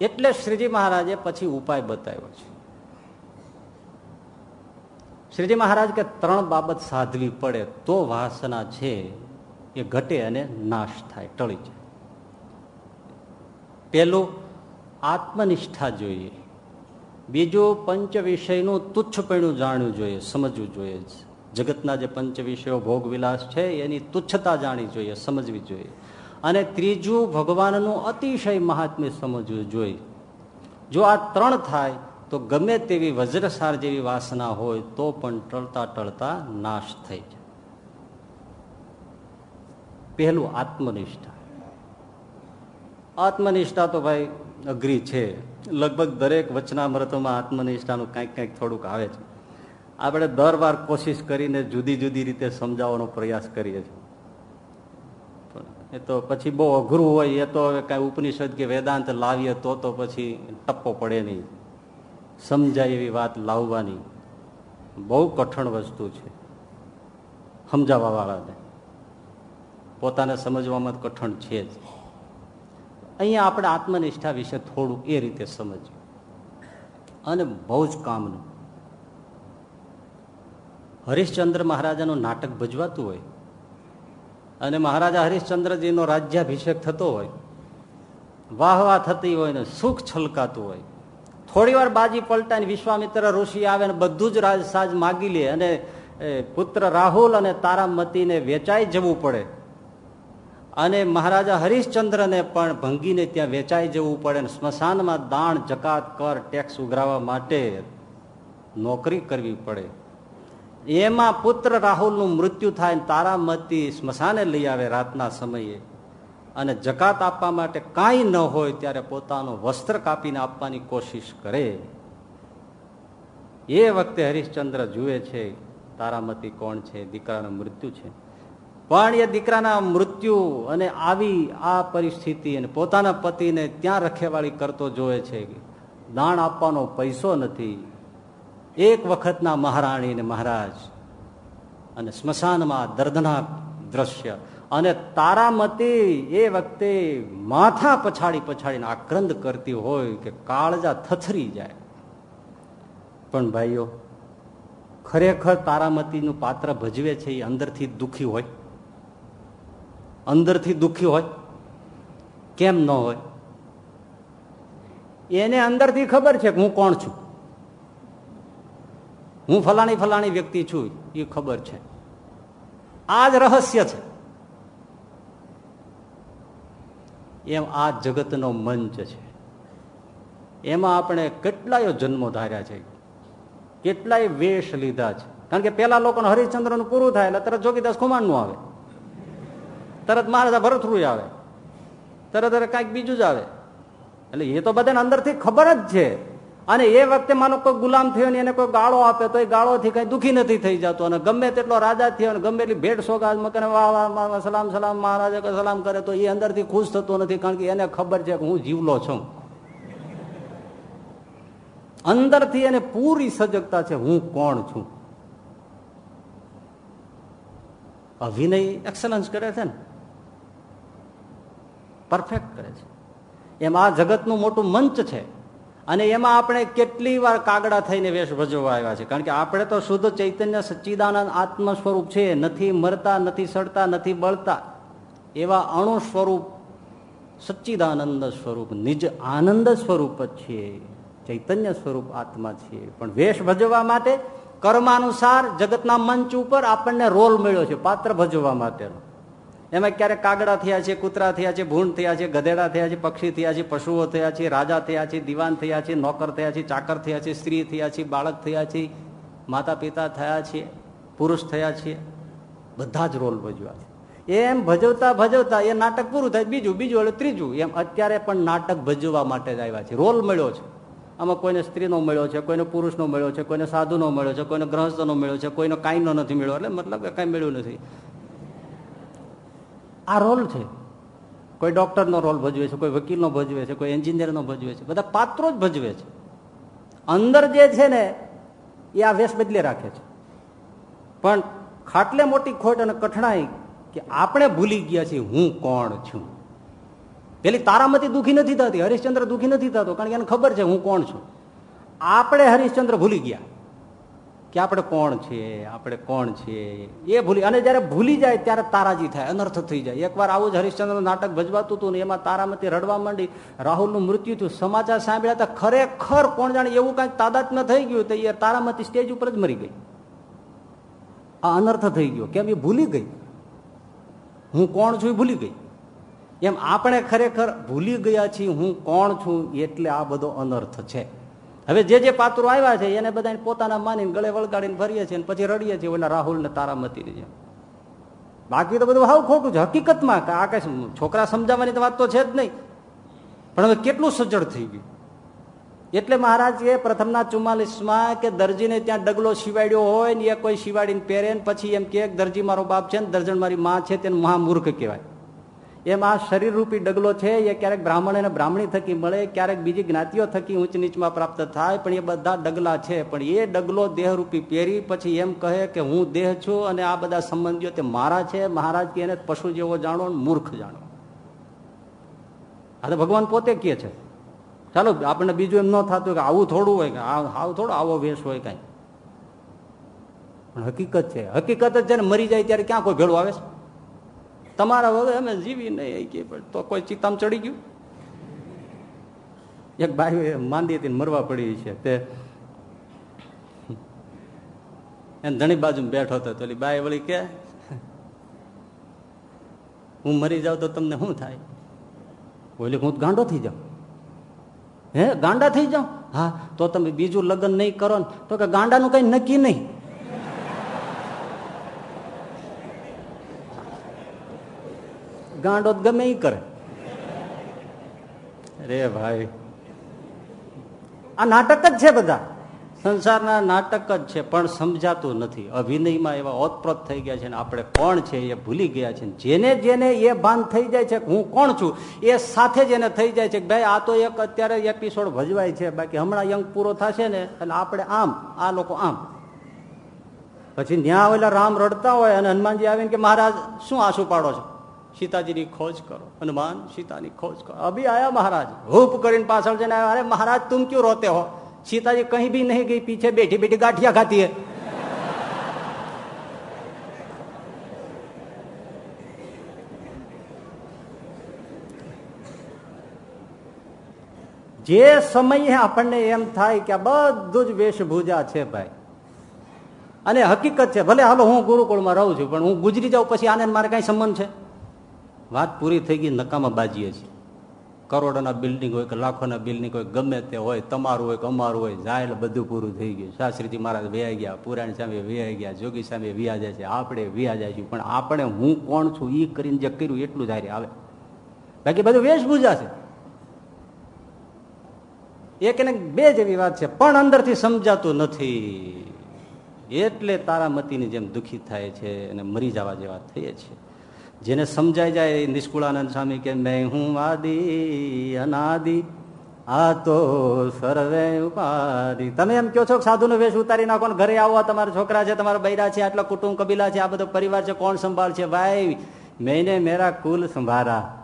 એટલે શ્રીજી મહારાજે પછી ઉપાય બતાવ્યો છે. શ્રીજી મહારાજ કે ત્રણ બાબત સાધવી પડે તો વાસના છે, એ ઘટે અને નાશ થાય, ટળી જાય. પેલું આત્મનિષ્ઠા જોઈએ. બીજું પંચ વિષયનું તુચ્છપણું જાણવું જોઈએ, સમજવું જોઈએ. જગતના જે પંચ વિષયો ભોગવિલાસ છે, એની તુચ્છતા જાણવી જોઈએ, સમજવી જોઈએ. અને ત્રીજું, ભગવાનનું અતિશય મહાત્મ્ય સમજવું જોઈએ. જો આ ત્રણ થાય, તો ગમે તેવી વજ્રસાર જેવી વાસના હોય, તો પણ ટળતા ટળતા નાશ થઈ જાય. પહેલું આત્મનિષ્ઠા. આત્મનિષ્ઠા તો ભાઈ અઘરી છે. લગભગ દરેક વચનામૃતોમાં આત્મનિષ્ઠાનું કાંઈક કાંઈક થોડુંક આવે છે. આપણે દર વાર કોશિશ કરીને જુદી જુદી રીતે સમજાવવાનો પ્રયાસ કરીએ છીએ. એ તો પછી બહુ અઘરું હોય, એ તો હવે કાંઈ ઉપનિષદ કે વેદાંત લાવીએ તો તો પછી ટપ્પો પડે નહીં. સમજાય એવી વાત લાવવાની બહુ કઠણ વસ્તુ છે. સમજાવવાવાળાને. પોતાને સમજવામાં કઠણ છે જ. અહીંયા આપણે આત્મનિષ્ઠા વિશે થોડું એ રીતે સમજ્યું અને બહુ જ કામનું. હરિશ્ચંદ્ર મહારાજાનું નાટક ભજવાતું હોય અને મહારાજા હરિશ્ચંદ્રજીનો રાજ્યાભિષેક થતો હોય વાહ વાહ થતી હોય ને સુખ છલકાતું હોય, થોડી વાર બાજી પલટાઈને વિશ્વામિત્ર ઋષિ આવે ને બધું જ રાજસાજ માગી લે અને પુત્ર રાહુલ અને તારામતીને વેચાઈ જવું પડે. અને મહારાજા હરિશ્ચંદ્રને પણ ભંગીને ત્યાં વેચાઈ જવું પડે ને સ્મશાનમાં દાણ, જકાત, કર, ટેક્સ ઉઘરાવવા માટે નોકરી કરવી પડે. એમાં પુત્ર રાહુલનું મૃત્યુ થાય તારામતી સ્મશાને લઈ આવે રાતના સમયે. અને જકાત આપવા માટે કાંઈ ન હોય ત્યારે પોતાનું વસ્ત્ર કાપીને આપવાની કોશિશ કરે. એ વખતે હરિશ્ચંદ્ર જુએ છે, તારામતી કોણ છે, દીકરાનું મૃત્યુ છે. પણ એ દીકરાના મૃત્યુ અને આવી આ પરિસ્થિતિ અને પોતાના પતિને ત્યાં રખેવાળી કરતો જોવે છે દાણ આપવાનો પૈસો નથી. એક વખતના મહારાણી ને મહારાજ અને સ્મશાનમાં દર્દનાક દ્રશ્ય અને તારામતી એ વખતે માથા પછાડી પછાડીને આક્રંદ કરતી હોય કે કાળજા થથરી જાય. પણ ભાઈઓ, ખરેખર તારામતીનું પાત્ર ભજવે છે એ અંદરથી દુઃખી હોય. અંદરથી દુઃખી હોય, કેમ ન હોય? એને અંદરથી ખબર છે કે હું કોણ છું. હું ફલાણી ફલાણી વ્યક્તિ છું, એ ખબર છે. આ જ રહસ્ય છે. એમ આ જગતનો મંચ છે. એમાં આપણે કેટલાય જન્મો ધાર્યા છે? કેટલાય વેશ લીધા છે? કારણ કે પેલા લોકોને હરિશ્ચંદ્રનું પૂરું થાય એટલે તરત જોગીદાસ કુમારનું આવે. તરત મહારાજા ભરતરૂ આવે. તરત કાંઈક બીજું જ આવે. એટલે એ તો બધાને અંદરથી ખબર જ છે. અને એ વખતે માનો કોઈ ગુલામ થયો ને એને કોઈ ગાળો આપે તો એ ગાળોથી કઈ દુઃખી નથી થઈ જતો. અને ગમે તેટલો રાજા થયો અને ગમે એટલી ભેટ સોગાદ મકને સલામ સલામ, મહારાજા સલામ કરે તો એ અંદરથી ખુશ થતો નથી કારણ કે એને ખબર છે કે હું જીવલો છું. અંદરથી એને પૂરી સજગતા છે, હું કોણ છું? અભિનય એક્સલન્સ કરે છે ને. પરફેક્ટ કરે છે. એમ આ જગતનું મોટું મંચ છે. અને એમાં આપણે કેટલી વાર કાગડા થઈને વેશ ભજવવા આવ્યા છે. કારણ કે આપણે તો શુદ્ધ ચૈતન્ય સચ્ચિદાનંદ આત્મ સ્વરૂપ છે. નથી મરતા, નથી સડતા, નથી બળતા. એવા અણુ સ્વરૂપ, સચ્ચિદાનંદ સ્વરૂપ, નિજ આનંદ સ્વરૂપ જ છીએ ચૈતન્ય સ્વરૂપ આત્મા છીએ પણ વેશ ભજવવા માટે કર્માનુસાર જગતના મંચ ઉપર આપણને રોલ મળ્યો છે. પાત્ર ભજવવા માટેનો. એમાં ક્યારેક કાગડા થયા છે કૂતરા થયા છે ભૂંડ થયા છે ગધેડા થયા છે પક્ષી થયા છે પશુઓ થયા છે રાજા થયા છે દિવાન થયા છે નોકર થયા છે ચાકર થયા છે સ્ત્રી થયા છે બાળક થયા છે માતા પિતા થયા છે પુરુષ થયા છે બધા જ રોલ ભજવા છે એમ ભજવતા ભજવતા એ નાટક પૂરું થાય બીજું બીજું એટલે ત્રીજું એમ અત્યારે પણ નાટક ભજવવા માટે જ આવ્યા છે રોલ મળ્યો છે આમાં કોઈને સ્ત્રીનો મળ્યો છે કોઈને પુરુષનો મળ્યો છે કોઈને સાધુનો મળ્યો છે કોઈને ગ્રહસ્થનો મળ્યો છે કોઈનો કાંઈનો નથી મળ્યો એટલે મતલબ કાંઈ મળ્યું નથી આ રોલ છે. કોઈ ડોક્ટરનો રોલ ભજવે છે, કોઈ વકીલનો ભજવે છે, કોઈ એન્જિનિયરનો ભજવે છે, બધા પાત્રો જ ભજવે છે. અંદર જે છે ને, એ આ વેશ બદલે રાખે છે. પણ ખાટલે મોટી ખોટ અને કઠણાઈ કે આપણે ભૂલી ગયા છીએ હું કોણ છું. પેલી તારામતી દુઃખી નથી થતી, હરિશ્ચંદ્ર દુઃખી નથી થતો, કારણ કે એને ખબર છે હું કોણ છું. આપણે હરિશ્ચંદ્ર ભૂલી ગયા. કે આપણે કોણ છીએ આપણે કોણ છીએ એ ભૂલી અને જયારે ભૂલી જાય ત્યારે તારાજી થાય, અનર્થ થઈ જાય. એકવાર આવું જ હરિશ્ચંદ્ર નાટક ભજવાતું હતું ને એમાં તારામતી રડવા માંડી રાહુલનું મૃત્યુ થયું. સમાચાર સાંભળ્યા હતા, ખરેખર કોણ જાણે એવું કાંઈક તાદાત્મ્ય થઈ ગયું તો એ તારામતી સ્ટેજ ઉપર જ મરી ગઈ. આ અનર્થ થઈ ગયો. કેમ? એ ભૂલી ગઈ. હું કોણ છું એ ભૂલી ગઈ. એમ આપણે ખરેખર ભૂલી ગયા છીએ હું કોણ છું એટલે આ બધો અનર્થ છે. હવે જે જે પાત્રો આવ્યા છે, એને બધા પોતાના માનીને ગળે વળગાડીને ભરીએ છીએ પછી રડીએ છીએ, ઓલા રાહુલ ને તારામતી જેમ. બાકી તો બધું હાવ ખોટું છે. હકીકતમાં આ કઈ છોકરા સમજાવવાની વાત તો છે જ નહીં. પણ હવે કેટલું સજ્જડ થઈ ગયું. એટલે મહારાજ એ પ્રથમના ચુમ્માલીસમાં કે દરજીને ત્યાં ડગલો શિવાડ્યો હોય ને એ કોઈ શિવાડીને પહેરે ને પછી એમ કે દરજી મારો બાપ છે ને દર્જણ મારી માં છે, તેને મહામૂર્ખ કહેવાય. એમ આ શરીરરૂપી ડગલો છે, એ ક્યારેક બ્રાહ્મણ અને બ્રાહ્મણી થકી મળે, ક્યારેક બીજી જ્ઞાતિઓ થકી ઊંચ નીચમાં પ્રાપ્ત થાય, પણ એ બધા ડગલા છે. પણ એ ડગલો દેહરૂપી પહેરી, પછી એમ કહે કે હું દેહ છું અને આ બધા સંબંધીઓ તે મારા છે. મહારાજ કે એને પશુ જેવો જાણો મૂર્ખ જાણો. આ તો ભગવાન પોતે કહે છે. ચાલો, આપણને બીજું એમ ન થતું કે આવું થોડું હોય કે આવું થોડું, આવો વેશ હોય કઈ. પણ હકીકત છે. હકીકત જ છે મરી જાય ત્યારે ક્યાં કોઈ ભેળું આવે છે? તમારા વગર અમે જીવી નહીં કે તો કોઈ ચિત્તામ ચડી ગયું? એક ભાઈ માંદી હતી મરવા પડી છે. તે એમ ધણી બાજુ બેઠો હતો. તો બાઈ વળી કે, હું મરી જાઉં તો તમને શું થાય? બોલી હું ગાંડો થઈ જાઉં. હે, ગાંડા થઈ જાઉં? હા, તો તમે બીજું લગ્ન નહીં કરો ને. તો કે, ગાંડાનું કઈ નક્કી નહીં. ગાંડો ગમે એ કરે. રે ભાઈ. આ નાટક જ છે બધા. સંસારના નાટક જ છે, પણ સમજાતું નથી. અભિનયમાં એવા ઓતપ્રોત થઈ ગયા છે ને આપણે કોણ છે એ ભૂલી ગયા છે જેને જેને એ ભાન થઈ જાય છે હું કોણ છું, એ સાથે જ એને થઈ જાય છે ભાઈ આ તો એક અત્યારે એપિસોડ ભજવાય છે, બાકી હમણાં યંગ પૂરો થશે ને, એટલે આપણે આમ, આ લોકો આમ. પછી ત્યાં ઓલા રામ રડતા હોય અને હનુમાનજી આવીને કે મહારાજ શું આંસુ પાડો છો? સીતાજીની ખોજ કરો, હનુમાન સીતાની ખોજ કરો. અભી આયા મહારાજ, હૂપ કરીને પાછળ જઈને આવ્યા. અરે મહારાજ તું ક્યુ રોતે હો? સીતાજી કहीं બી નહીં ગઈ, પીછે બેઠી બેઠી ગાંઠિયા ખાતી હે. જે સમયે આપણને એમ થાય કે આ બધું જ વેશભૂજા છે ભાઈ. અને હકીકત છે, ભલે હાલો હું ગુરુકુળમાં રહું છું, પણ હું ગુજરી જાઉં, પછી આનંદ મારે કઈ સંબંધ છે? વાત પૂરી થઈ ગઈ, નકામાં બાજીએ છીએ. કરોડોના બિલ્ડિંગ હોય કે લાખોના બિલ્ડિંગ હોય, ગમે તે હોય, તમારું હોય કે અમારું હોય જાય એટલે બધું પૂરું થઈ ગયું. શાસ્ત્રીજી મહારાજ વ્યાઈ ગયા, પુરાણ સામે વ્યાઈ ગયા, જોગી સામે વ્યા જાય છે, આપણે વ્યા જાય છે પણ આપણે, હું કોણ છું એ કરીને જે કર્યું, એટલું જ આવે. બાકી બધું વેશભૂજા છે. એક એને બે જેવી વાત છે, પણ અંદરથી સમજાતું નથી. એટલે તારામતીની જેમ દુઃખી થાય છે અને મરી જવા જેવા થઈએ છીએ. જેને સમજાઈ જાય નિષ્કુળાનંદ સ્વામી કે મેં હું આદિ, અનાદિ, આ તો સર્વે ઉપાધિ. તમે એમ કહો છો સાધુનો વેશ ઉતારી નાખો ઘરે આવો તમારા છોકરા છે, તમારા બૈરા છે, આટલા કુટુંબ કબીલા છે, આ બધો પરિવાર છે, કોણ સંભાળ છે? ભાઈ, મેને મેરા કુલ સંભારા.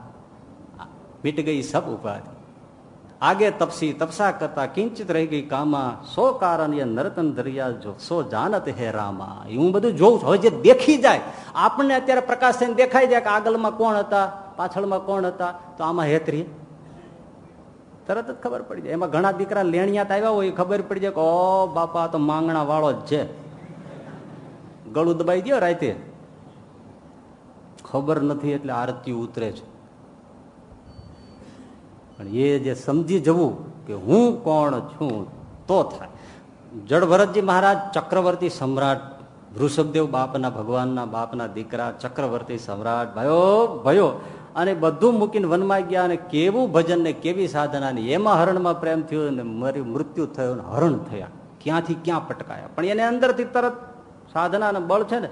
મીટ ગઈ સબ ઉપાધિ. આગે તપસી તપસા કરતા કિંચિત રહી ગઈ કામા સો કારણ એ નરતન દરિયા જો સો જાનત હે રામા હું બધું જોઉં છું. હવે જે દેખી જાય, આપણને અત્યારે પ્રકાશ થઈને દેખાઈ જાય કે આગળમાં કોણ હતા, પાછળમાં કોણ હતા, તો આમાં હેતરી. તરત જ ખબર પડી જાય. એમાં ઘણા દીકરા લેણિયાત આવ્યા હોય, ખબર પડી જાય કે, ઓ બાપા તો માંગણા વાળો જ છે. ગળું દબાઈ દો રાતે. ખબર નથી એટલે આરતી ઉતરે છે. પણ એ જે સમજી જવું કે હું કોણ છું તો થાય. જડભરતજી મહારાજ ચક્રવર્તી સમ્રાટ વૃષભદેવ બાપના ભગવાનના બાપના દીકરા ચક્રવર્તી સમ્રાટ ભયો ભયો. અને બધું મૂકીને વનમાં ગયા અને કેવું ભજન ને કેવી સાધના ને એમાં હરણમાં પ્રેમ થયો ને મારી મૃત્યુ થયો ને હરણ થયા. ક્યાંથી ક્યાં પટકાયા? પણ એને અંદરથી તરત સાધના ને બળ છે ને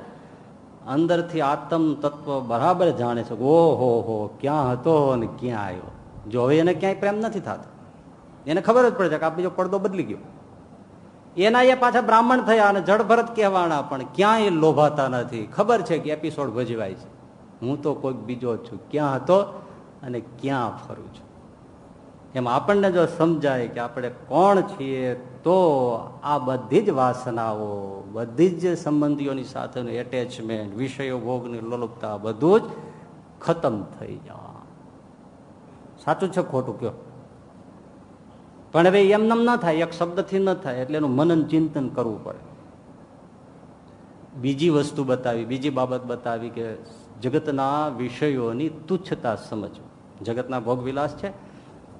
અંદરથી આત્મ તત્વ બરાબર જાણે છે ઓહો હો, ક્યાં હતો અને ક્યાં આવ્યો જો હવે એને ક્યાંય પ્રેમ નથી થતો. એને ખબર જ પડે છે કે આ બીજો પડદો બદલી ગયો. એના એ પાછા બ્રાહ્મણ થયા અને જડભરત કહેવાના, પણ ક્યાંય લોભાતા નથી? ખબર છે કે એપિસોડ ભજવાય છે. હું તો કોઈક બીજો છું. ક્યાં હતો અને ક્યાં ફરું છું? એમ આપણને જો સમજાય કે આપણે કોણ છીએ, તો આ બધી જ વાસનાઓ, બધી જ સંબંધીઓની સાથેનું એટેચમેન્ટ વિષયો, ભોગની લોલુપતા બધું જ ખતમ થઈ જાય સાચું છે ખોટું કયો? પણ હવે એમનેમ ન થાય, એક શબ્દથી ન થાય, એટલે એનું મનન ચિંતન કરવું પડે. બીજી વસ્તુ બતાવી, બીજી બાબત બતાવી કે જગતના વિષયોની તુચ્છતા સમજવી. જગતના ભોગવિલાસ છે,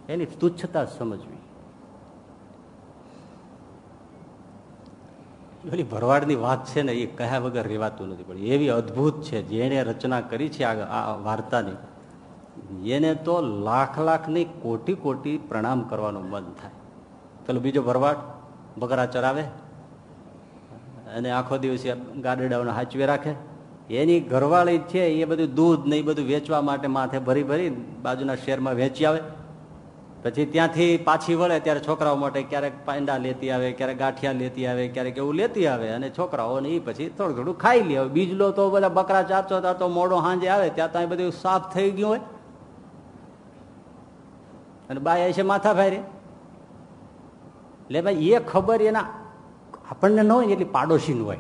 એની તુચ્છતા સમજવી. પેલી ભરવાડની વાત છે ને, એ કહ્યા વગર રેવાતું નથી, પણ એવી અદભુત છે, જેણે રચના કરી છે આ વાર્તાની. એને તો લાખ લાખની કોટી કોટી પ્રણામ કરવાનું મન થાય. પેલો બીજો ભરવાડ બકરા ચરાવે, અને આખો દિવસ ગાડડાઓને હાચવે રાખે. એની ઘરવાળી છે, એ બધું દૂધ ને એ બધું વેચવા માટે માથે ભરી ભરી બાજુના શહેરમાં વેચી આવે. પછી ત્યાંથી પાછી વળે ત્યારે છોકરાઓ માટે ક્યારેક પાંડા લેતી આવે, ક્યારેક ગાંઠિયા લેતી આવે, ક્યારેક એવું લેતી આવે, અને છોકરાઓને એ પછી થોડું થોડું ખાઈ લે. બીજલો તો બધા બકરા ચારચો તો મોડો સાંજે આવે, ત્યાં ત્યાં બધું સાફ થઈ ગયું હોય. અને બાય છે માથા ફેરે એટલે ભાઈ, એ ખબર એના આપણને ન હોય એટલી પાડોશીનું હોય.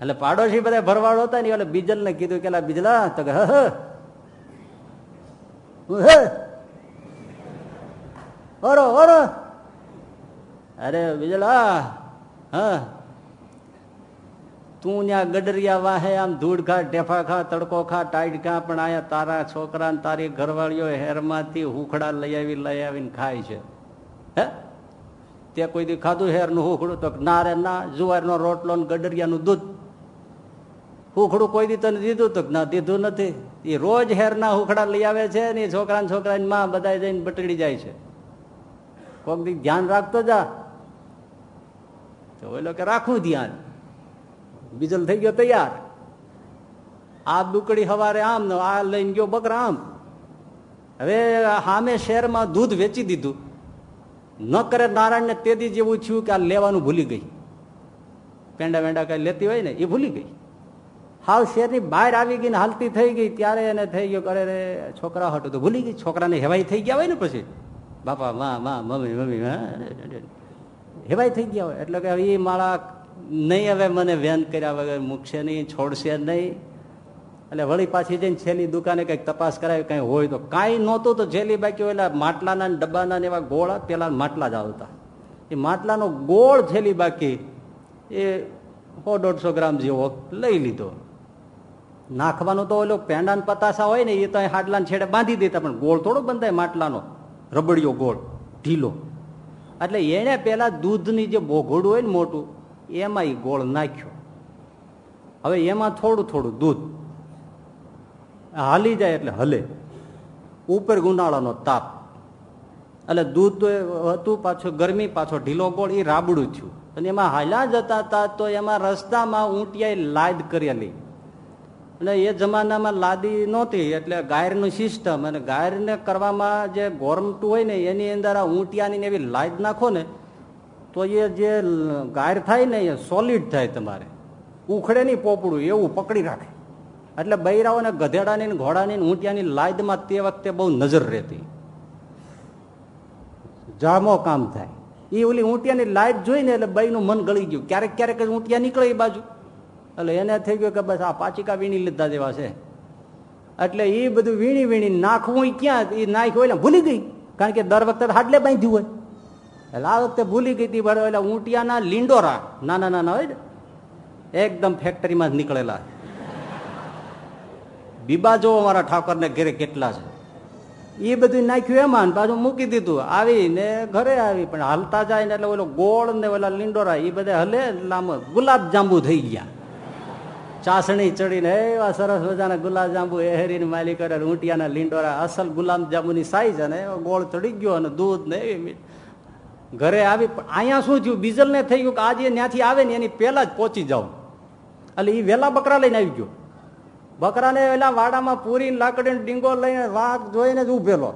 એટલે પાડોશી બધા ભરવાડો હતા ને એટલે બીજલ ને કીધું કે બીજલા, તો કે હ. ઓરો ઓરો. અરે, બીજલા, હા. તું ત્યાં ગડરિયા વાહે, આમ ધૂળ ખા, ઢેફા ખા, તડકો ખા ટાઈટ ખા, પણ આયા તારા છોકરા ને તારી ઘરવાળીઓ હેરમાંથી હુખડા લઈ આવી, લઈ આવીને ખાય છે. હે? તે કોઈ દી ખાધું હેરનું હુખડું? તો ના રે, ના, જુવારનો રોટલો ને ગડરિયાનું દૂધ. હુખડું કોઈ દી તને દીધું? તો ના, દીધું નથી. એ રોજ હેરના હુખડા લઈ આવે છે ને છોકરા ને છોકરા માં બધા જઈને બટડી જાય છે. કોક દી ધ્યાન રાખતો જા. તો ઓલો કે રાખું ધ્યાન. બીજલ થઈ ગયો તૈયાર. આ દુકડી હવારે આમ ને આ લઈને ગયો બકરા આમ. હવે સામે શહેરમાં દૂધ વેચી દીધું. ન કરે નારાયણને તેદી જેવું થયું કે આ લેવાનું ભૂલી ગઈ. પેંડા વેંડા કઈ લેતી હોય ને, એ ભૂલી ગઈ. હાવ શેરની બહાર આવી ગઈ ને હાલતી થઈ ગઈ, ત્યારે એને થઈ ગયો કરે રે, છોકરા હતું તો ભૂલી ગઈ. છોકરાને હેવાઈ થઈ ગયા હોય ને પછી. બાપા મા મા મમ્મી મમ્મી હેવાઈ થઈ ગયા હોય. એટલે કે એ માળા નહીં, હવે મને વેન કર્યા વગર મૂકશે નહીં, છોડશે નહીં. એટલે વળી પાછી જઈને છેલ્લી દુકાને કંઈક તપાસ કરાવી કંઈ હોય તો. કાંઈ નહોતું તો છેલ્લી બાકી હોય, એટલે માટલાના ડબ્બાના એવા ગોળા પેલા માટલા જ આવતા. એ માટલાનો ગોળ છેલ્લી બાકી, એ સો દોઢસો ગ્રામ જેવો લઈ લીધો. નાખવાનો તો ઓલો પેંડા પતાસા હોય ને, એ તો હાડલા છેડે બાંધી દેતા, પણ ગોળ થોડો બંધાય માટલાનો. રબડિયો ગોળ, ઢીલો. એટલે એને પેલા દૂધની જે બોઘોડું હોય ને મોટું એમાં એ ગોળ નાખ્યો. હવે એમાં થોડું થોડું દૂધ. હાલી જાય એટલે હલે. ઉપર ગુનાળાનો તાપ. એટલે દૂધ તો હતું, પાછું ગરમી, પાછો ઢીલો ગોળ એ રાબડું થયું. અને એમાં હાલ્યા જતા હતા તો એમાં રસ્તામાં ઊંટિયાએ લાદ કરેલી અને એ જમાનામાં લાદી નહોતી, એટલે ગાયરનું સિસ્ટમ અને ગાયરને કરવામાં જે ગોરમટું હોય ને, એની અંદર આ ઊંટિયાની એવી લાદ નાખો ને તો એ જે ગાયર થાય ને એ સોલિડ થાય તમારે. ઉખડે નહીં પોપડું, એવું પકડી રાખે. એટલે બૈરાઓને ગધેડાની ઘોડાની ઊંટિયાની લાદમાં તે વખતે બહુ નજર રહેતી. જામો કામ થાય. એ ઓલી ઊંટિયાની લાઈટ જોઈને એટલે બઈનું મન ગળી ગયું. ક્યારેક ક્યારેક ઊંટિયા નીકળે એ બાજુ. એટલે એને થઈ ગયું કે બસ આ પાચિકા વીણી લીધા જેવા છે. એટલે એ બધું વીણી વીણી નાખવું ક્યાં? એ નાખ્યું એટલે ભૂલી ગઈ. કારણ કે દર વખતે હાડલે બાંધ્યું હોય. એટલે આ વખતે ભૂલી ગઈ હતી બરાબર એટલે ઊંટિયાના લીંડોરા. નાના નાના હોય ને? એકદમ ફેક્ટરીમાં નીકળેલા. બીબા જો અમારા ઠાકોરને ઘરે કેટલા છે. એ બધું નાખ્યું એમાં પાછું મૂકી દીધું. આવીને ઘરે આવી, પણ હાલતા જાય ને એટલે ઓલો ગોળ ને ઓલા લીંડોરા એ બધા હલે લાંબો. ગુલાબ જાંબુ થઈ ગયા. ચાસણી ચડીને એવા સરસ મજાના ગુલાબ જાંબુ એહરીને માલિક ઊંટિયાના લીંડોરા, અસલ ગુલાબ જાંબુની સાઈઝ અને ગોળ ચડી ગયો અને દૂધ ને એવી ઘરે આવી અહીંયા શું થયું? બીજલ ને થઈ ગયું કે આજે ત્યાંથી આવે ને એની પહેલા જ પહોંચી જાવ એટલે એ વેલા બકરા લઈને આવી ગયો. બકરાને એલા વાડામાં પૂરીને લાકડીને ડીંગો લઈને વાઘ જોઈને જ ઉભેલો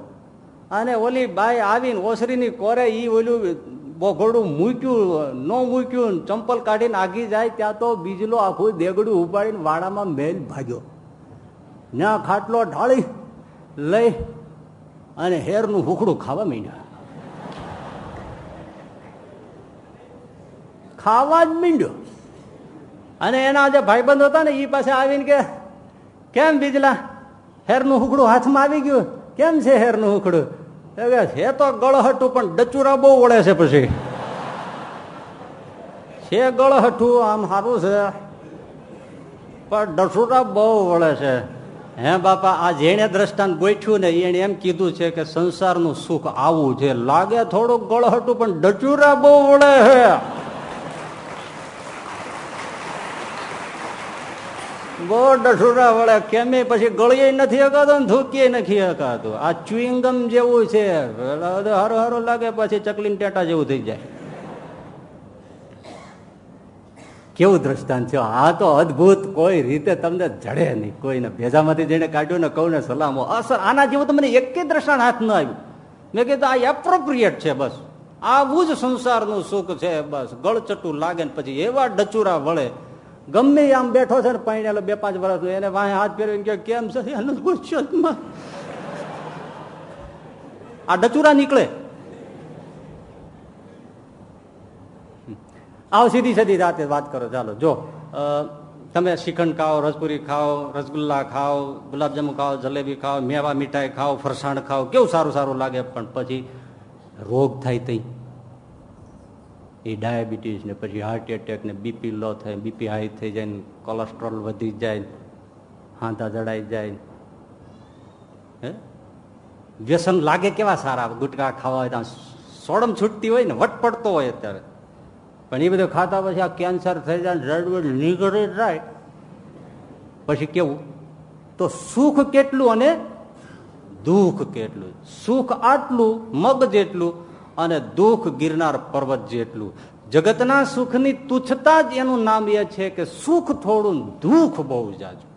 અને ઓલી બાઈ આવીને ઓસરીની કોરે એ ઓલું બોઘોડું મૂક્યું, ન મૂક્યું ચંપલ કાઢીને આગી જાય, ત્યાં તો બીજલો આખું દેગડું ઉપાડીને વાડામાં મેલ ભાગ્યો. ત્યાં ખાટલો ઢાળી લઈ અને હેરનું હુકડું ખાવા માંડ્યા. ખાવા જ મીંડ્યો. અને એના જે ભાઈબંધ હતા ને એ પાસે આવીને કે, કેમ બીજલા? હેરનું હુકડું હાથમાં આવી ગયું? કેમ છે હેરનું હુકડું? હે તો ગળહટું પણ ડચુરા બહુ વળે છે પછી. છે ગળહટું આમ સારું છે, પણ ડચુરા બહુ વળે છે. હે બાપા, આ જેણે દ્રષ્ટાંત ગોઠ્યું ને એને એમ કીધું છે કે સંસારનું સુખ આવું છે. લાગે થોડુંક ગળહટું પણ ડચુરા બહુ વળે છે. બહુ ડઠુરા વળે કેમે પછી ગળીએ નથી હકાતો ને ધૂકીએ નથી હકાતું. આ ચ્વિંગમ જેવું છે. હારો હારો લાગે પછી ચકલીન ટેટા જેવું થઈ જાય. કેવું દ્રષ્ટાંત છે આ તો અદભુત. કોઈ રીતે તમને જડે નહીં. કોઈને ભેજામાંથી જઈને કાઢ્યું ને કહું ને સલામો. અસર આના જેવું તો મને એક દ્રષ્ટાંત હાથ ન આવ્યું. મેં કીધું, આ એપ્રોપ્રિએટ છે બસ. આવું જ સંસારનું સુખ છે બસ. ગળચટું લાગે ને પછી એવા ડચુરા વળે ગમે આમ બેઠો છે ને પાણી બે પાંચ વર્ષ એને વાંહે હાથ ફેરવીને કે કેમ છે? આ ડચુરા નીકળે. આવો સીધી સીધી રાતે વાત કરો, ચાલો, જો તમે શ્રીખંડ ખાઓ, રસપુરી ખાઓ, રસગુલ્લા ખાઓ, ગુલાબજાંબુ ખાઓ, જલેબી ખાઓ, મેવા મીઠાઈ ખાઓ, ફરસાણ ખાઓ, કેવું સારું સારું લાગે, પણ પછી રોગ થાય તઈ. એ ડાયાબિટીસ ને પછી હાર્ટ એટેક ને બીપી લો થાય બીપી હાઈ થઈ જાય ને કોલેસ્ટ્રોલ વધી જાય હાંધા જડાઈ જાય હે? વ્યસન લાગે કેવા સારા? ગુટકા ખાવા હોય સોડમ છૂટતી હોય ને, વટ પડતો હોય અત્યારે. પણ એ બધું ખાતા પછી આ કેન્સર થઈ જાય રડવડ નીકળી જાય પછી કેવું? તો સુખ કેટલું અને દુઃખ કેટલું? સુખ આટલું, મગ જેટલું અને દુઃખ ગિરનાર પર્વત જેટલું. જગતના સુખની તુચ્છતા જ એનું નામ એ છે કે સુખ થોડું દુઃખ બહુ જાજુ.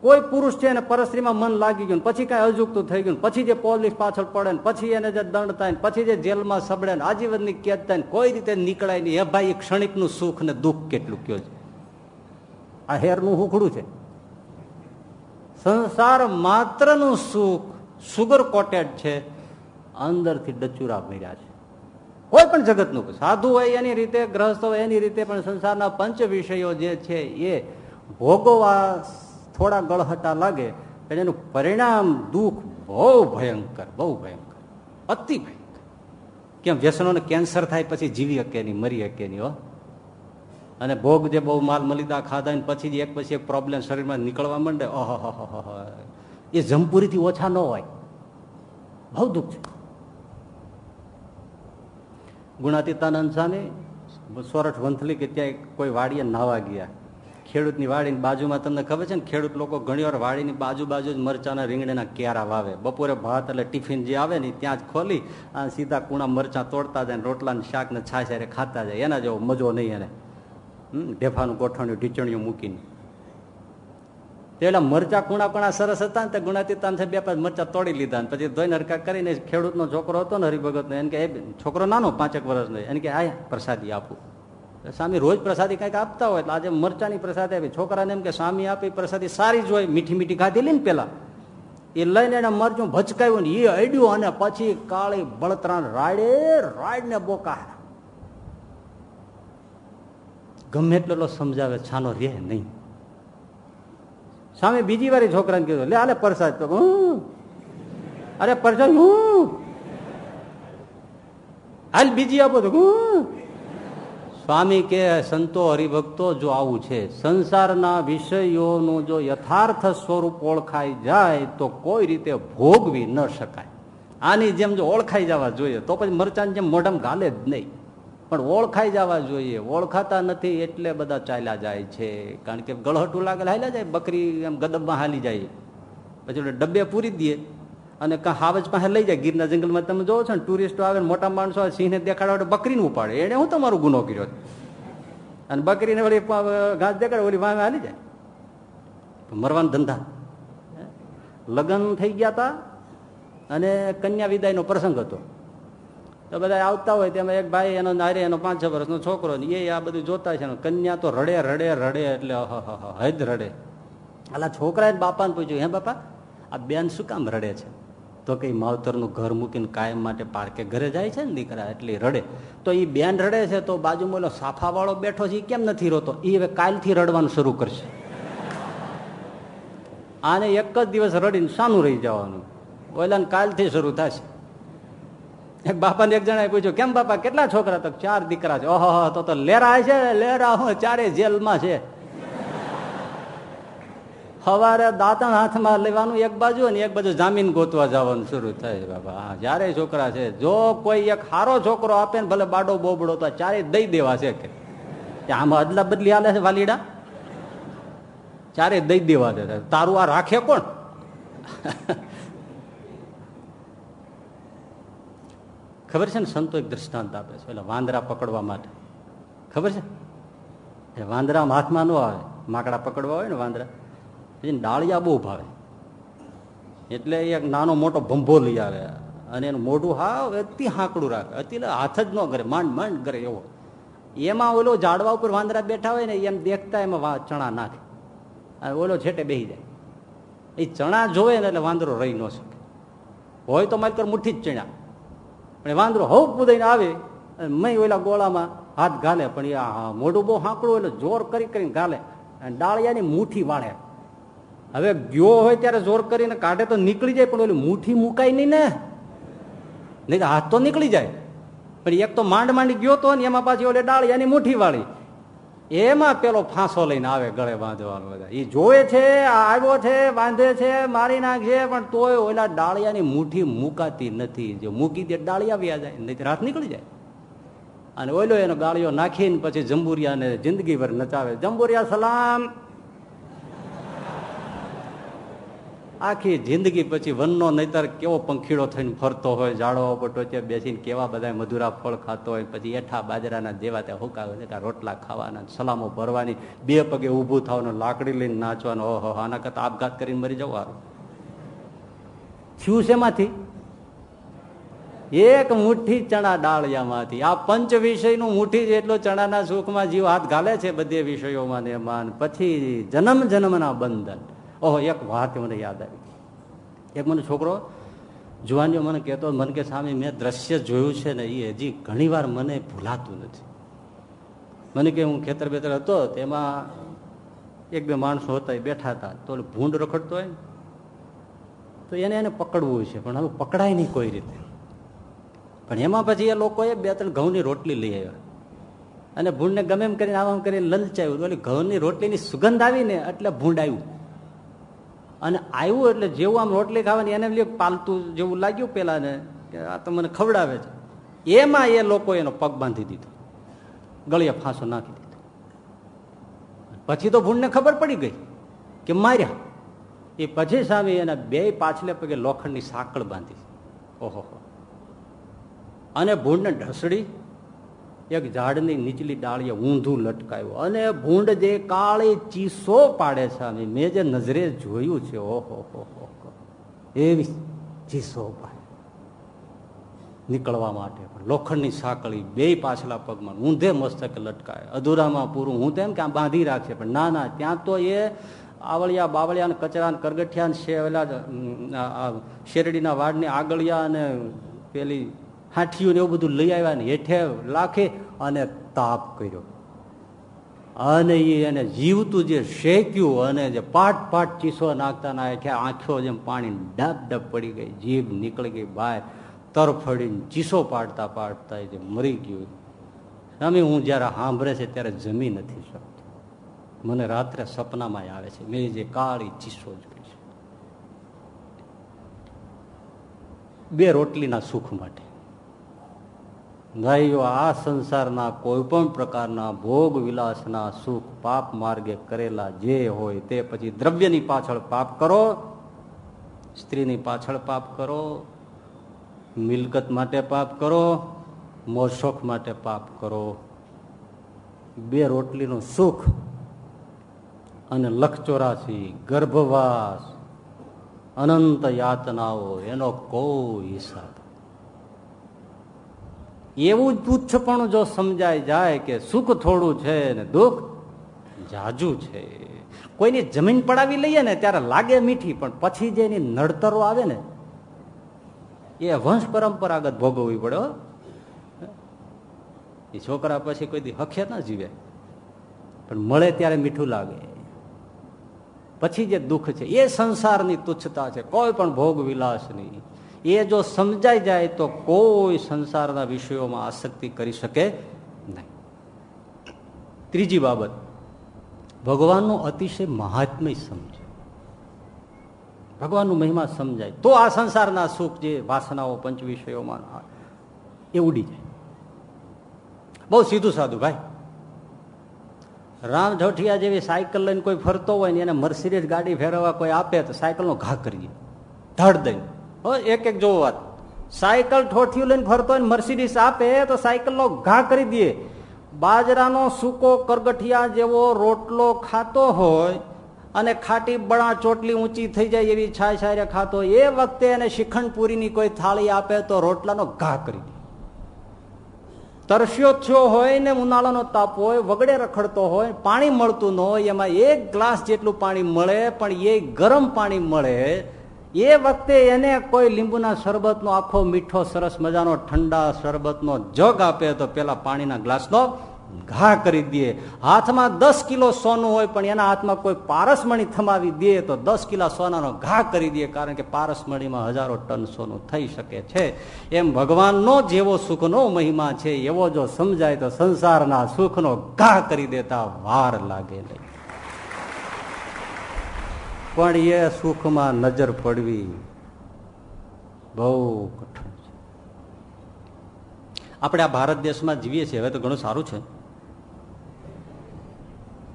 કોઈ પુરુષ છે અને પરસ્ત્રીમાં મન લાગી ગયું પછી કઈ અજુકતું થઈ ગયું પછી જે પોલીસ પાછળ પડે ને પછી એને જે દંડ થાય પછી જે જેલમાં સબડે ને આજીવનની કેદ થાય કોઈ રીતે નીકળાય નહીં. એ ભાઈ ક્ષણિકનું સુખ ને દુઃખ કેટલું કયો છે? આ હેરનું હુકડું છે. સંસાર માત્રનું સુખ સુગર કોટેડ છે. અંદરથી ડચુરા ભર્યા છે. કોઈ પણ જગતનું સાધુ હોય એની રીતે ગ્રહસ્થ હોય એની રીતે, પણ સંસારના પંચ વિષયો જે છે એ ભોગવવા થોડા ગળહટા લાગે એનું પરિણામ દુઃખ બહુ ભયંકર બહુ ભયંકર, અતિ ભયંકર. કેમ? વ્યસનોને કેન્સર થાય પછી જીવી શકે નહીં, મરી શકે નહીં, હો. અને ભોગ જે બહુ માલ મલિદા ખાધા ને પછી એક પછી એક પ્રોબ્લેમ શરીરમાં નીકળવા માંડે ઓહો એ જમપુરીથી ઓછા ન હોય. બહુ દુઃખ છે. ગુણાતીતાનંદ સ્વામી સોરઠ વંથલી કે ત્યાં કોઈ વાડીએ નાવા ગયા. ખેડૂતની વાડીની બાજુમાં તમને ખબર છે ને, ખેડૂત લોકો ઘણી વાર વાડીની બાજુ બાજુ જ મરચાના રીંગણીના ક્યારા વાવે. બપોરે ભાત એટલે ટિફિન જે આવે ને ત્યાં જ ખોલી આ સીધા કુણા મરચા તોડતા જાય રોટલાને શાકને છાશ ખાતા જાય. એના જેવો મજો નહીં એને. ઢેફાનું ગોઠવણ્યું ઢીચણિયું મૂકીને. પેલા મરચા કુણા કુણા સરસ હતા ને તે ગુણાતીતાન છે બે પાંચ મરચા તોડી લીધા પછી ધોઈને હરકા કરીને ખેડૂતનો છોકરો હતો ને હરિભગતનો, એને કે છોકરો નાનો, પાંચેક વર્ષનો. એને કે આ પ્રસાદી આપું. સ્વામી રોજ પ્રસાદી કંઈક આપતા હોય, એટલે આજે મરચાની પ્રસાદી આપી. છોકરાને એમ કે, સ્વામી આપી પ્રસાદી સારી જ હોય, મીઠી મીઠી ખાધી લઈને પેલા. એ લઈને એને મરચું ભચકાયું ને એ અડ્યું અને પછી કાળી બળતરાણ રાડે રાડ ને બોકા ગમે એટલો સમજાવે, છાનો રે નહીં. સામે બીજી વાર છોકરાને કીધું, લે, આલે પ્રસાદ. તો અરે, પરસાદ હું હાલ બીજી આપો તો સ્વામી કે, સંતો હરિભક્તો, જો આવું છે, સંસારના વિષયોનું જો યથાર્થ સ્વરૂપ ઓળખાઈ જાય, તો કોઈ રીતે ભોગવી ન શકાય. આની જેમ જો ઓળખાઈ જવા જોઈએ, તો પછી મરચાની જેમ મોઢમ ગાલે જ નહીં. પણ ઓળખાઈ જવા જોઈએ. ઓળખાતા નથી એટલે બધા ચાલ્યા જાય છે. કારણ કે ગળહટું લાગે, હાલ્યા જાય. બકરી એમ ગદબમાં હાલી જાય. પછી ડબ્બે પૂરી દઈએ અને કાં હાવજ પાસે લઈ જાય. ગીરના જંગલમાં તમે જોવો છો ને, ટુરિસ્ટો આવે મોટા માણસો સિંહને દેખાડવા બકરીને ઉપાડે. એને હું તમારો ગુનો કર્યો અને બકરીને વળી ઘાસ દેખાડે ઓલી વામે હાલી જાય. મરવાનો ધંધા. લગ્ન થઈ ગયા હતા અને કન્યા વિદાયનો પ્રસંગ હતો. તો બધા આવતા હોય તેમાં એક ભાઈ, એનો નારે, એનો પાંચ, છ વર્ષનો છોકરો એ આ બધું જોતા છે કન્યા તો રડે રડે રડે એટલે હદ રડે. આલા છોકરાએ બાપાને પૂછ્યું, હે બાપા, આ બેન શું કામ રડે છે? તો કઈ માવતરનું ઘર મૂકીને કાયમ માટે પાર્કે ઘરે જાય છે ને દીકરા એટલે રડે. તો એ બેન રડે છે તો બાજુમાં ઓલો સાફાવાળો બેઠો છે એ કેમ નથી રોતો? એ હવે કાલથી રડવાનું શરૂ કરશે. આને એક જ દિવસ રડીને શાનું રહી જવાનું. ઓલાને કાલથી શરૂ થશે. એક બાપાને એક જણાએ પૂછ્યું, કેમ બાપા, કેટલા છોકરા તો ચાર દીકરા છે. ઓહો તો તો લેરા છે, લેરા હું, ચારે જેલમાં છે. સવારે દાંતણ હાથમાં લેવાનું એક બાજુ અને એક બાજુ જામીન ગોતવા જવાનું શરૂ થાય બાબા હા જ્યારે છોકરા છે. જો કોઈ એક સારો છોકરો આપે ને ભલે બાડો બોબડો, તો ચારે દઈ દેવા છે કે. આમાં અદલા બદલી હાલે છે વાલીડા? ચારે દઈ દેવા છે. તારું આ રાખે કોણ? ખબર છે ને સંતો એક દ્રષ્ટાંત આપે છે? એટલે વાંદરા પકડવા માટે. ખબર છે? વાંદરા હાથમાં ન આવે. માકડા પકડવા હોય ને વાંદરા. પછી ડાળિયા બહુ ભાવે. એટલે એક નાનો મોટો ભંભો લઈ આવે. અને એનું મોઢું હાવ અતિ હાંકડું રાખે. અતિ હાથ જ ન કરે. માંડ માંડ કરે એવો. એમાં ઓલો ઝાડવા ઉપર વાંદરા બેઠા હોય ને, એમ દેખતા એમાં ચણા નાખે. અને ઓલો છેટે બેસી જાય. એ ચણા જોવે ને એટલે વાંદરો રહી ન શકે. હોય તો મારી મુઠ્ઠી જ ચણ્યા. પણ વાંદરો હવ પૂદાઈને આવે મય ઓલા ગોળામાં હાથ ગાલે પણ એ મોઢું બહુ હાંકડું એટલે જોર કરી કરીને ગાલે અને ડાળિયાની મુઠ્ઠી વાળે. હવે ગયો હોય ત્યારે જોર કરીને કાઢે તો નીકળી જાય, પણ ઓલી મુઠ્ઠી મુકાય નહીં ને. નહીં હાથ તો નીકળી જાય. પણ એક તો માંડ માંડી ગયો તો ને એમાં પાછી ઓલે ડાળિયાની મુઠ્ઠી વાળી. એમાં પેલો ફાંસો લઈને આવે ગળે બાંધવાનો બધા. એ જોવે છે આવ્યો છે, બાંધે છે, મારી નાખશે, પણ તોય ઓલા ડાળિયાની મુઠ્ઠી મુકાતી નથી. જો મૂકી દે, ડાળિયા વ્યા જાય, નહીં રાત નીકળી જાય. અને ઓલો એનો ગાળિયો નાખીને પછી જંબુરિયાને જિંદગી ભર નચાવે. જંબુરિયા સલામ આખી જિંદગી પછી વનનો નહીતર કેવો પંખીડો થઈને ફરતો હોય, ઝાડો ત્યાં બેસીને કેવા બધા મધુરા ફળ ખાતો હોય, પછી એઠા બાજરાના જેવા ત્યાં હુકા રોટલા ખાવાના, સલામો ભરવાની, બે પગે ઊભું થવાનું, લાકડી લઈને નાચવાનું, ઓહો, આના કરતા આપઘાત કરીને મરી જવાનું. થયું શેમાંથી? એક મુઠ્ઠી ચણા ડાળિયામાંથી. આ પંચ વિષયનું મુઠ્ઠી જેટલો ચણાના સુખમાં જીવ હાથ ઘાલે છે બધે વિષયોમાં ને માન. પછી જન્મ જન્મના બંધન. ઓહો, એક વાત મને યાદ આવી એક મને છોકરો જુવાનીઓ મને કહેતો, મને કે સામે, મેં દ્રશ્ય જોયું છે ને એ હજી ઘણીવાર મને ભૂલાતું નથી. મને કે, હું ખેતર બેતર હતો, તેમાં એક બે માણસો હતા, એ બેઠા હતા. તો ભૂંડ રખડતો હોય તો એને એને પકડવું છે, પણ હવે પકડાય નહીં કોઈ રીતે. પણ એમાં પછી એ લોકોએ બે ત્રણ ઘઉંની રોટલી લઈ આવ્યા. અને ભૂંડને ગમે એમ કરીને આમ કરીને લલચાયું એટલે ઘઉંની રોટલીની સુગંધ આવીને એટલે ભૂંડ આવ્યું. અને આવ્યું એટલે જેવું આમ રોટલી ખાવાની એને લે પાલતું જેવું લાગ્યું પેલા ને આ તો મને ખવડાવે છે. એમાં એ લોકો એનો પગ બાંધી દીધો. ગળિયા ફાંસો નાખી દીધો. પછી તો ભૂંડને ખબર પડી ગઈ કે માર્યા. એ પછી સામે એના બે પાછલે પગે લોખંડની સાંકળ બાંધી. ઓહો અને ભૂંડને ઢસડી એક ઝાડની નીચલી ડાળીએ ઊંધું લટકાયું. અને ભૂંડ જે કાળી ચીસો પાડે છે અમે મેં જે નજરે જોયું છે, ઓહો, હો એવી ચીસો પાડે. નીકળવા માટે પણ. લોખંડની સાંકળી બે પાછલા પગમાં ઊંધે મસ્તકે લટકાય. અધૂરામાં પૂરું. હું તેમ કે બાંધી રાખશે, પણ ના ના, ત્યાં તો એ આવળિયા, બાવળિયા ને કચરા કરગઠિયા ને શેરડીના વાડની આગળિયા અને પેલી હાઠીયું એવું બધું લઈ આવ્યા ને હેઠે લાખે અને તાપ કર્યો. અને એ એને જીવતું જે શેક્યું અને જે પાટ પાટ ચીસો નાખતા ના હેઠે આંખો જેમ પાણી ડબ ડબ પડી ગઈ, જીભ નીકળી ગઈ બહાર તરફડીને ચીસો પાડતા પાડતા જે મરી ગયું. સ્વામી, હું જયારે સાંભળે છે ત્યારે જમી નથી શકતો. મને રાત્રે સપનામાં આવે છે, મેં જે કાળી ચીસો જોઈ છે. બે રોટલીના સુખ માટે. ભાઈઓ આ સંસારના કોઈ પણ પ્રકારના ભોગ વિલાસના સુખ પાપ માર્ગે કરેલા જે હોય તે પછી દ્રવ્યની પાછળ પાપ કરો, સ્ત્રીની પાછળ પાપ કરો, મિલકત માટે પાપ કરો મોશોખ માટે પાપ કરો. બે રોટલીનું સુખ અને લખચોરાશી, ગર્ભવાસ, અનંત યાતનાઓ, એનો કોઈ હિસાબ. એવું જ પણ જો સમજાય જાય કે સુખ થોડું છે ને દુઃખ જાજુ છે. કોઈની જમીન પડાવી લઈએ ને ત્યારે લાગે મીઠી, પણ પછી જે એની નડતરો આવે ને, એ વંશ પરંપરાગત ભોગવવી પડે એ છોકરા પછી કોઈ દી હખે ના જીવે. પણ મળે ત્યારે મીઠું લાગે. પછી જે દુઃખ છે, એ સંસારની તુચ્છતા છે, કોઈ પણ ભોગ વિલાસની એ જો સમજાઈ જાય તો કોઈ સંસારના વિષયોમાં આસક્તિ કરી શકે નહીં. ત્રીજી બાબત, ભગવાનનું અતિશય મહાત્મય સમજે. ભગવાનનું મહિમા સમજાય. તો આ સંસારના સુખ જે વાસનાઓ પંચ વિષયોમાં એ ઉડી જાય. બહુ સીધું સાધું ભાઈ. રામ જોઠિયા જેવી સાયકલ લઈને કોઈ ફરતો હોય ને એને મર્સિડીઝ ગાડી ફેરવવા કોઈ આપે તો સાયકલનો ઘા કરીએ ધડ દઈને. એક એક જોવો વાત. સાયકલ ઠોઠિયું લઈને ફરતો હોય મર્સિડીસ આપે તો સાયકલનો ઘા કરી દે. બાજરાનો સૂકો કરગઠિયા જેવો રોટલો ખાતો હોય અને ખાટી બળા ચોટલી ઊંચી થઈ જાય એવી છાય છાયરે ખાતો એ વખતે એને શિખંડપુરીની કોઈ થાળી આપે તો રોટલાનો ઘા કરી દે. તરસ્યો થયો હોય ને ઉનાળાનો તાપ હોય, વગડે રખડતો હોય, પાણી મળતું ન હોય, એમાં એક ગ્લાસ જેટલું પાણી મળે, પણ એ ગરમ પાણી મળે એ વખતે એને કોઈ લીંબુના શરબતનો આખો મીઠો, સરસ મજાનો, ઠંડા શરબતનો જગ આપે તો પેલા પાણીના ગ્લાસનો ઘા કરી દે. હાથમાં દસ કિલો સોનું હોય પણ એના હાથમાં કોઈ પારસમણી થમાવી દે તો દસ કિલો સોનાનો ઘા કરી દે કારણ કે પારસમણીમાં હજારો ટન સોનું થઈ શકે છે. એમ ભગવાનનો જેવો સુખનો મહિમા છે, એવો જો સમજાય તો સંસારના સુખનો ઘા કરી દેતા વાર લાગે નહીં. પણ એ સુખમાં નજર પડવી બહુ કઠણ છે. આપણે આ ભારત દેશમાં જીવીએ છીએ, હવે તો ઘણું સારું છે.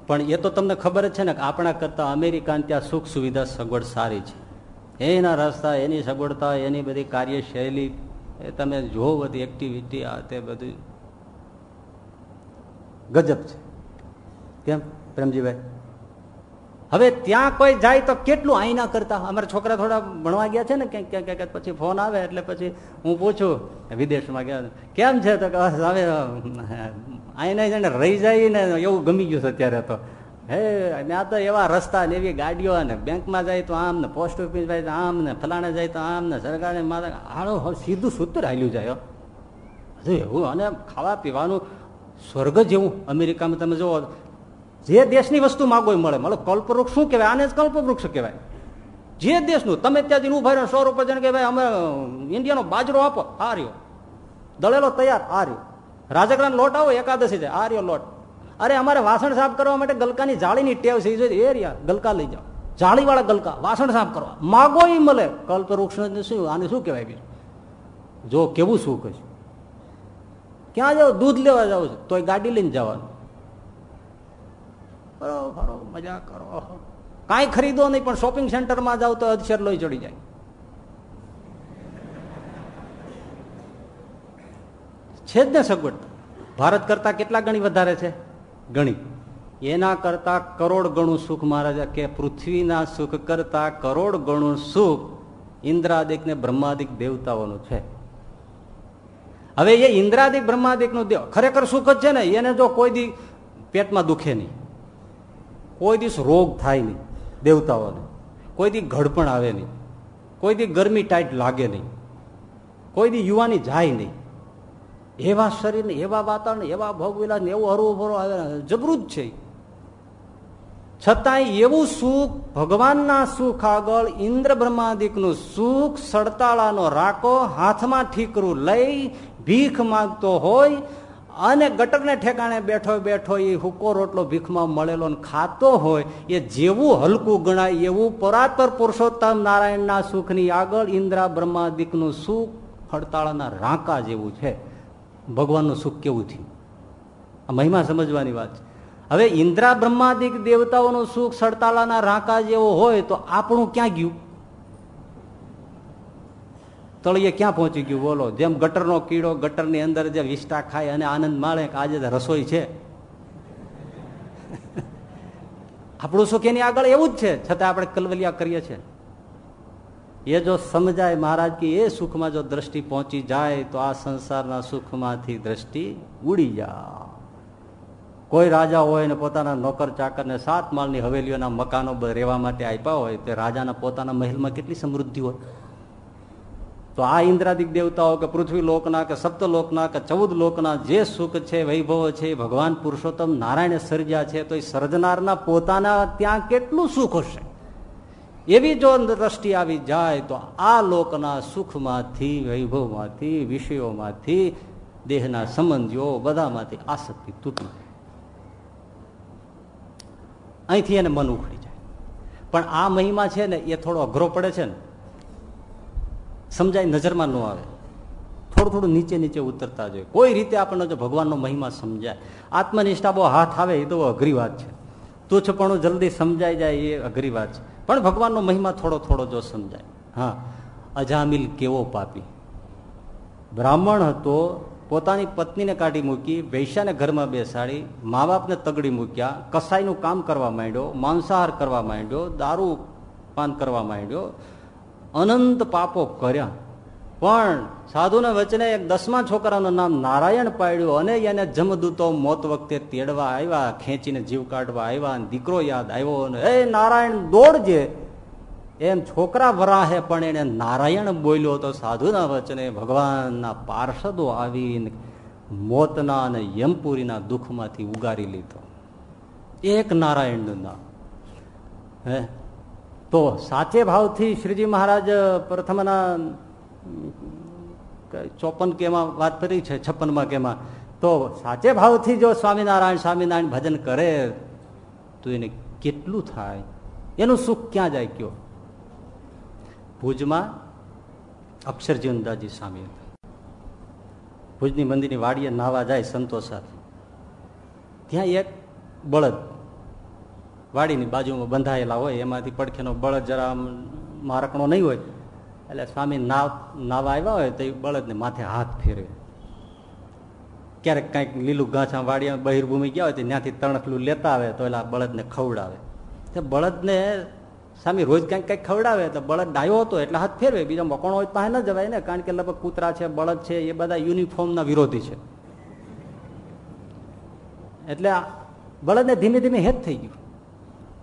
પણ એ તો તમને ખબર જ છે ને કે આપણા કરતા અમેરિકાને ત્યાં સુખ સુવિધા સગવડ સારી છે. એના રસ્તા, એની સગવડતા, એની બધી કાર્યશૈલી, એ તમે જો બધી એક્ટિવિટી આ તે બધું ગજબ છે. કેમ, પ્રેમજીભાઈ? હવે ત્યાં કોઈ જાય તો કેટલું આઈના કરતા? અમારા છોકરા થોડા ભણવા ગયા છે ને, ક્યાંક ક્યાંક ક્યાંક પછી ફોન આવે એટલે પછી હું પૂછું વિદેશમાં ગયા કેમ છે? તો હવે આઈના જઈને રહી જાય ને એવું ગમી ગયું છે અત્યારે તો. હે, ત્યાં તો એવા રસ્તા ને એવી ગાડીઓ ને બેંકમાં જાય તો આમ ને, પોસ્ટ ઓફિસ જાય તો આમ ને, ફલાણે જાય તો આમ ને, સરકારે હાલો સીધું સૂત્ર હાલ્યું જાય હજુ એવું, અને ખાવા પીવાનું સ્વર્ગ જેવું, અમેરિકામાં તમે જુઓ જે દેશની વસ્તુ માગો મળે. મતલબ કલ્પવૃક્ષ શું કહેવાય? આને જ કલ્પવૃક્ષ કહેવાય. જે દેશનું, તમે ત્યાં જઈને ઊભા રહ્યો, સો રૂપિયા જણ કે ભાઈ, અમે ઇન્ડિયાનો બાજરો આપો. આ રહ્યો. દળેલો તૈયાર, આ રહ્યો. રાજગરાનો લોટ આવો, એકાદશી છે આ રહ્યો લોટ. અરે, અમારે વાસણ સાફ કરવા માટે ગલકાની જાળીની ટેવ છે. એ રહ્યા, ગલકા લઈ જાઓ. જાળીવાળા ગલકા, વાસણ સાફ કરવા. માગો એ મળે. કલ્પવૃક્ષ શું, આને શું કહેવાય બીજું? જો, કેવું શું કહીશ ક્યાં જાઓ? દૂધ લેવા જાવ છો. તોય ગાડી લઈને જવાનું. ફરો ફરો, મજા કરો. કાંઈ ખરીદો નહીં, પણ શોપિંગ સેન્ટરમાં જાવ તો અધશેર લોહી ચડી જાય. છે જ ને સગવડ. ભારત કરતા કેટલા ગણી વધારે છે? ગણી. એના કરતા કરોડ ગણું સુખ મહારાજા કે પૃથ્વીના સુખ કરતા કરોડ ગણું સુખ ઇન્દ્રાદિક ને બ્રહ્માદિક દેવતાઓનું છે. હવે એ ઇન્દ્રાદિક બ્રહ્માદિકનું દેવ ખરેખર સુખ જ છે ને? એને જો કોઈ દી પેટમાં દુખે નહીં. કોઈ દિવસ રોગ થાય નહીં, દેવતાઓને. કોઈ દી ઘડપણ આવે નહીં. કોઈ દી ગરમી ટાઈટ લાગે નહીં. કોઈ દી યુવાની જાય નહીં. એવા શરીરને, એવા વાતાવરણ એવા ભોગવેલા ને એવું હરવું ભરવું જબરું જ છે. છતાંય એવું સુખ, ભગવાનના સુખ આગળ ઇન્દ્ર બ્રહ્માદિકનું સુખ સડતાળાનો રાકો હાથમાં ઠીકરું લઈ ભીખ માંગતો હોય અને ગટરને ઠેકાણે બેઠો બેઠો એ હુકો રોટલો ભીખમાં મળેલો ને ખાતો હોય, એ જેવું હલકું ગણાય એવું પરાતર પુરુષોત્તમ નારાયણના સુખની આગળ ઇન્દ્રા બ્રહ્માદિકનું સુખ હડતાળાના રાંકા જેવું છે. ભગવાનનું સુખ કેવું થયું? આ મહિમા સમજવાની વાત છે. હવે ઇન્દ્રા બ્રહ્માદિક દેવતાઓનું સુખ સડતાળાના રાંકા જેવો હોય તો આપણું ક્યાં ગયું? તળિયે ક્યાં પહોંચી ગયું? બોલો. જેમ ગટરનો કીડો ગટરની અંદર જે વિષ્ટા ખાય અને આનંદ માણે કે આજે રસોઈ છે. આપણું સુખ એની આગળ એવું જ છે. છતાં આપણે કલવલિયા કરીએ છીએ. એ જો સમજાય મહારાજ કે એ સુખમાં જો દ્રષ્ટિ પહોંચી જાય, તો આ સંસારના સુખમાંથી દ્રષ્ટિ ઉડી જાય. કોઈ રાજા હોય ને પોતાના નોકર ચાકરને સાત માળની હવેલીઓના મકાનો રહેવા માટે આપ્યા હોય, તે રાજાના પોતાના મહેલમાં કેટલી સમૃદ્ધિ હોય? તો આ ઇન્દ્રાદિક દેવતાઓ કે પૃથ્વી લોકના કે સપ્તલોકના કે ચૌદ લોકના જે સુખ છે, વૈભવ છે, ભગવાન પુરુષોત્તમ નારાયણ સર્જ્યા છે, તો એ સર્જનારના પોતાના ત્યાં કેટલું સુખ હશે? એવી જો દ્રષ્ટિ આવી જાય તો આ લોકના સુખમાંથી, વૈભવમાંથી, વિષયોમાંથી, દેહના સંબંધીઓ બધામાંથી આસક્તિ તૂટી અહીંથી એને મન ઉખડી જાય. પણ આ મહિમા છે ને, એ થોડો અઘરો પડે છે ને સમજાય, નજરમાં ન આવે. થોડું થોડું નીચે નીચે ઉતરતા જોઈએ. કોઈ રીતે આપણને જો ભગવાનનો મહિમા સમજાય. આત્મનિષ્ઠા બહુ હાથ આવે એ તો અઘરી વાત છે. તુચ્છપણું જલ્દી સમજાઈ જાય એ અઘરી વાત છે. પણ ભગવાનનો મહિમા થોડો થોડો જો સમજાય. હા, અજામિલ કેવો પાપી? બ્રાહ્મણ હતો, પોતાની પત્નીને કાઢી મૂકી, વૈશ્યાને ઘરમાં બેસાડી મા બાપને તગડી મૂક્યા, કસાઈનું કામ કરવા માંડ્યો, માંસાહાર કરવા માંડ્યો, દારૂ પાન કરવા માંડ્યો અનંત પાપો કર્યા. પણ સાધુના વચને એક દસમા છોકરાનું નામ નારાયણ પાડ્યું અને એને જમદૂતો મોત વખતે તેડવા આવ્યા, ખેંચીને જીવ કાઢવા આવ્યા અને દીકરો યાદ આવ્યો અને, એ નારાયણ દોડજે એમ છોકરા વરાહે પણ એને નારાયણ બોલ્યો તો સાધુના વચને ભગવાનના પાર્ષદો આવીને મોતના અને યમપુરીના દુઃખમાંથી ઉગારી લીધો. એક નારાયણનું નામ. હે? તો સાચે ભાવથી શ્રીજી મહારાજ પ્રથમના ચોપન કેમાં વાત કરી છે, છપ્પનમાં કેમાં, તો સાચે ભાવથી જો સ્વામિનારાયણ સ્વામિનારાયણ ભજન કરે, તો એને કેટલું થાય? એનું સુખ ક્યાં જાય કયો? ભુજમાં અક્ષરજીવનદાસજી સ્વામી ભુજની મંદિરની વાડીએ નાવા જાય સંતો સાથે ત્યાં એક બળદ વાડીની બાજુમાં બંધાયેલા હોય, એમાંથી પડખેનો બળદ જરા મારકણો નહીં હોય, એટલે સ્વામી નાવ, નાવા આવ્યા હોય તો એ બળદને માથે હાથ ફેરવે. ક્યારેક કાંઈક લીલું ઘાસા વાડીયા બહિર્ભૂમિ ગયા હોય તો ત્યાંથી તણખલું લેતા આવે તો એલા બળદને ખવડાવે. તે બળદને સ્વામી રોજ કંઈક કંઈક ખવડાવે તો બળદ ડાયો હતો એટલે હાથ ફેરવે. બીજો મકોણો હોય પાસે ન જવાય ને, કારણ કે લગભગ કૂતરા છે, બળદ છે, એ બધા યુનિફોર્મના વિરોધી છે. એટલે બળદને ધીમે ધીમે હેત થઈ ગયું.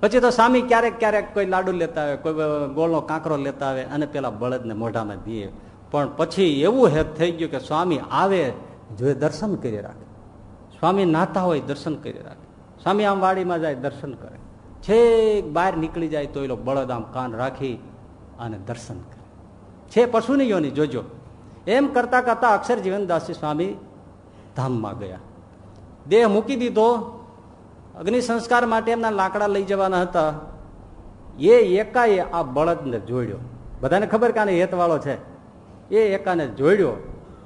પછી તો સ્વામી ક્યારેક ક્યારેક કોઈ લાડુ લેતા આવે, કોઈ ગોળનો કાંકરો લેતા આવે અને પેલા બળદને મોઢામાં દીએ પણ પછી એવું હેત થઈ ગયું કે સ્વામી આવે જો દર્શન કરી રાખે. સ્વામી નાતા હોય દર્શન કરી રાખે. સ્વામી આમ વાડીમાં જાય દર્શન કરે. છેક બહાર નીકળી જાય તો એ બળદ આમ કાન રાખી અને દર્શન કરે. છે પશુની યોની જોજો. એમ કરતા કરતા અક્ષર જીવનદાસજી સ્વામી ધામમાં ગયા. દેહ મૂકી દીધો અગ્નિ સંસ્કાર માટે એમના લાકડા લઈ જવાના હતા. એ એકાએ આ બળદને જોડ્યો. બધાને ખબર કે આને હેતવાળો છે? એ એકાને જોડ્યો,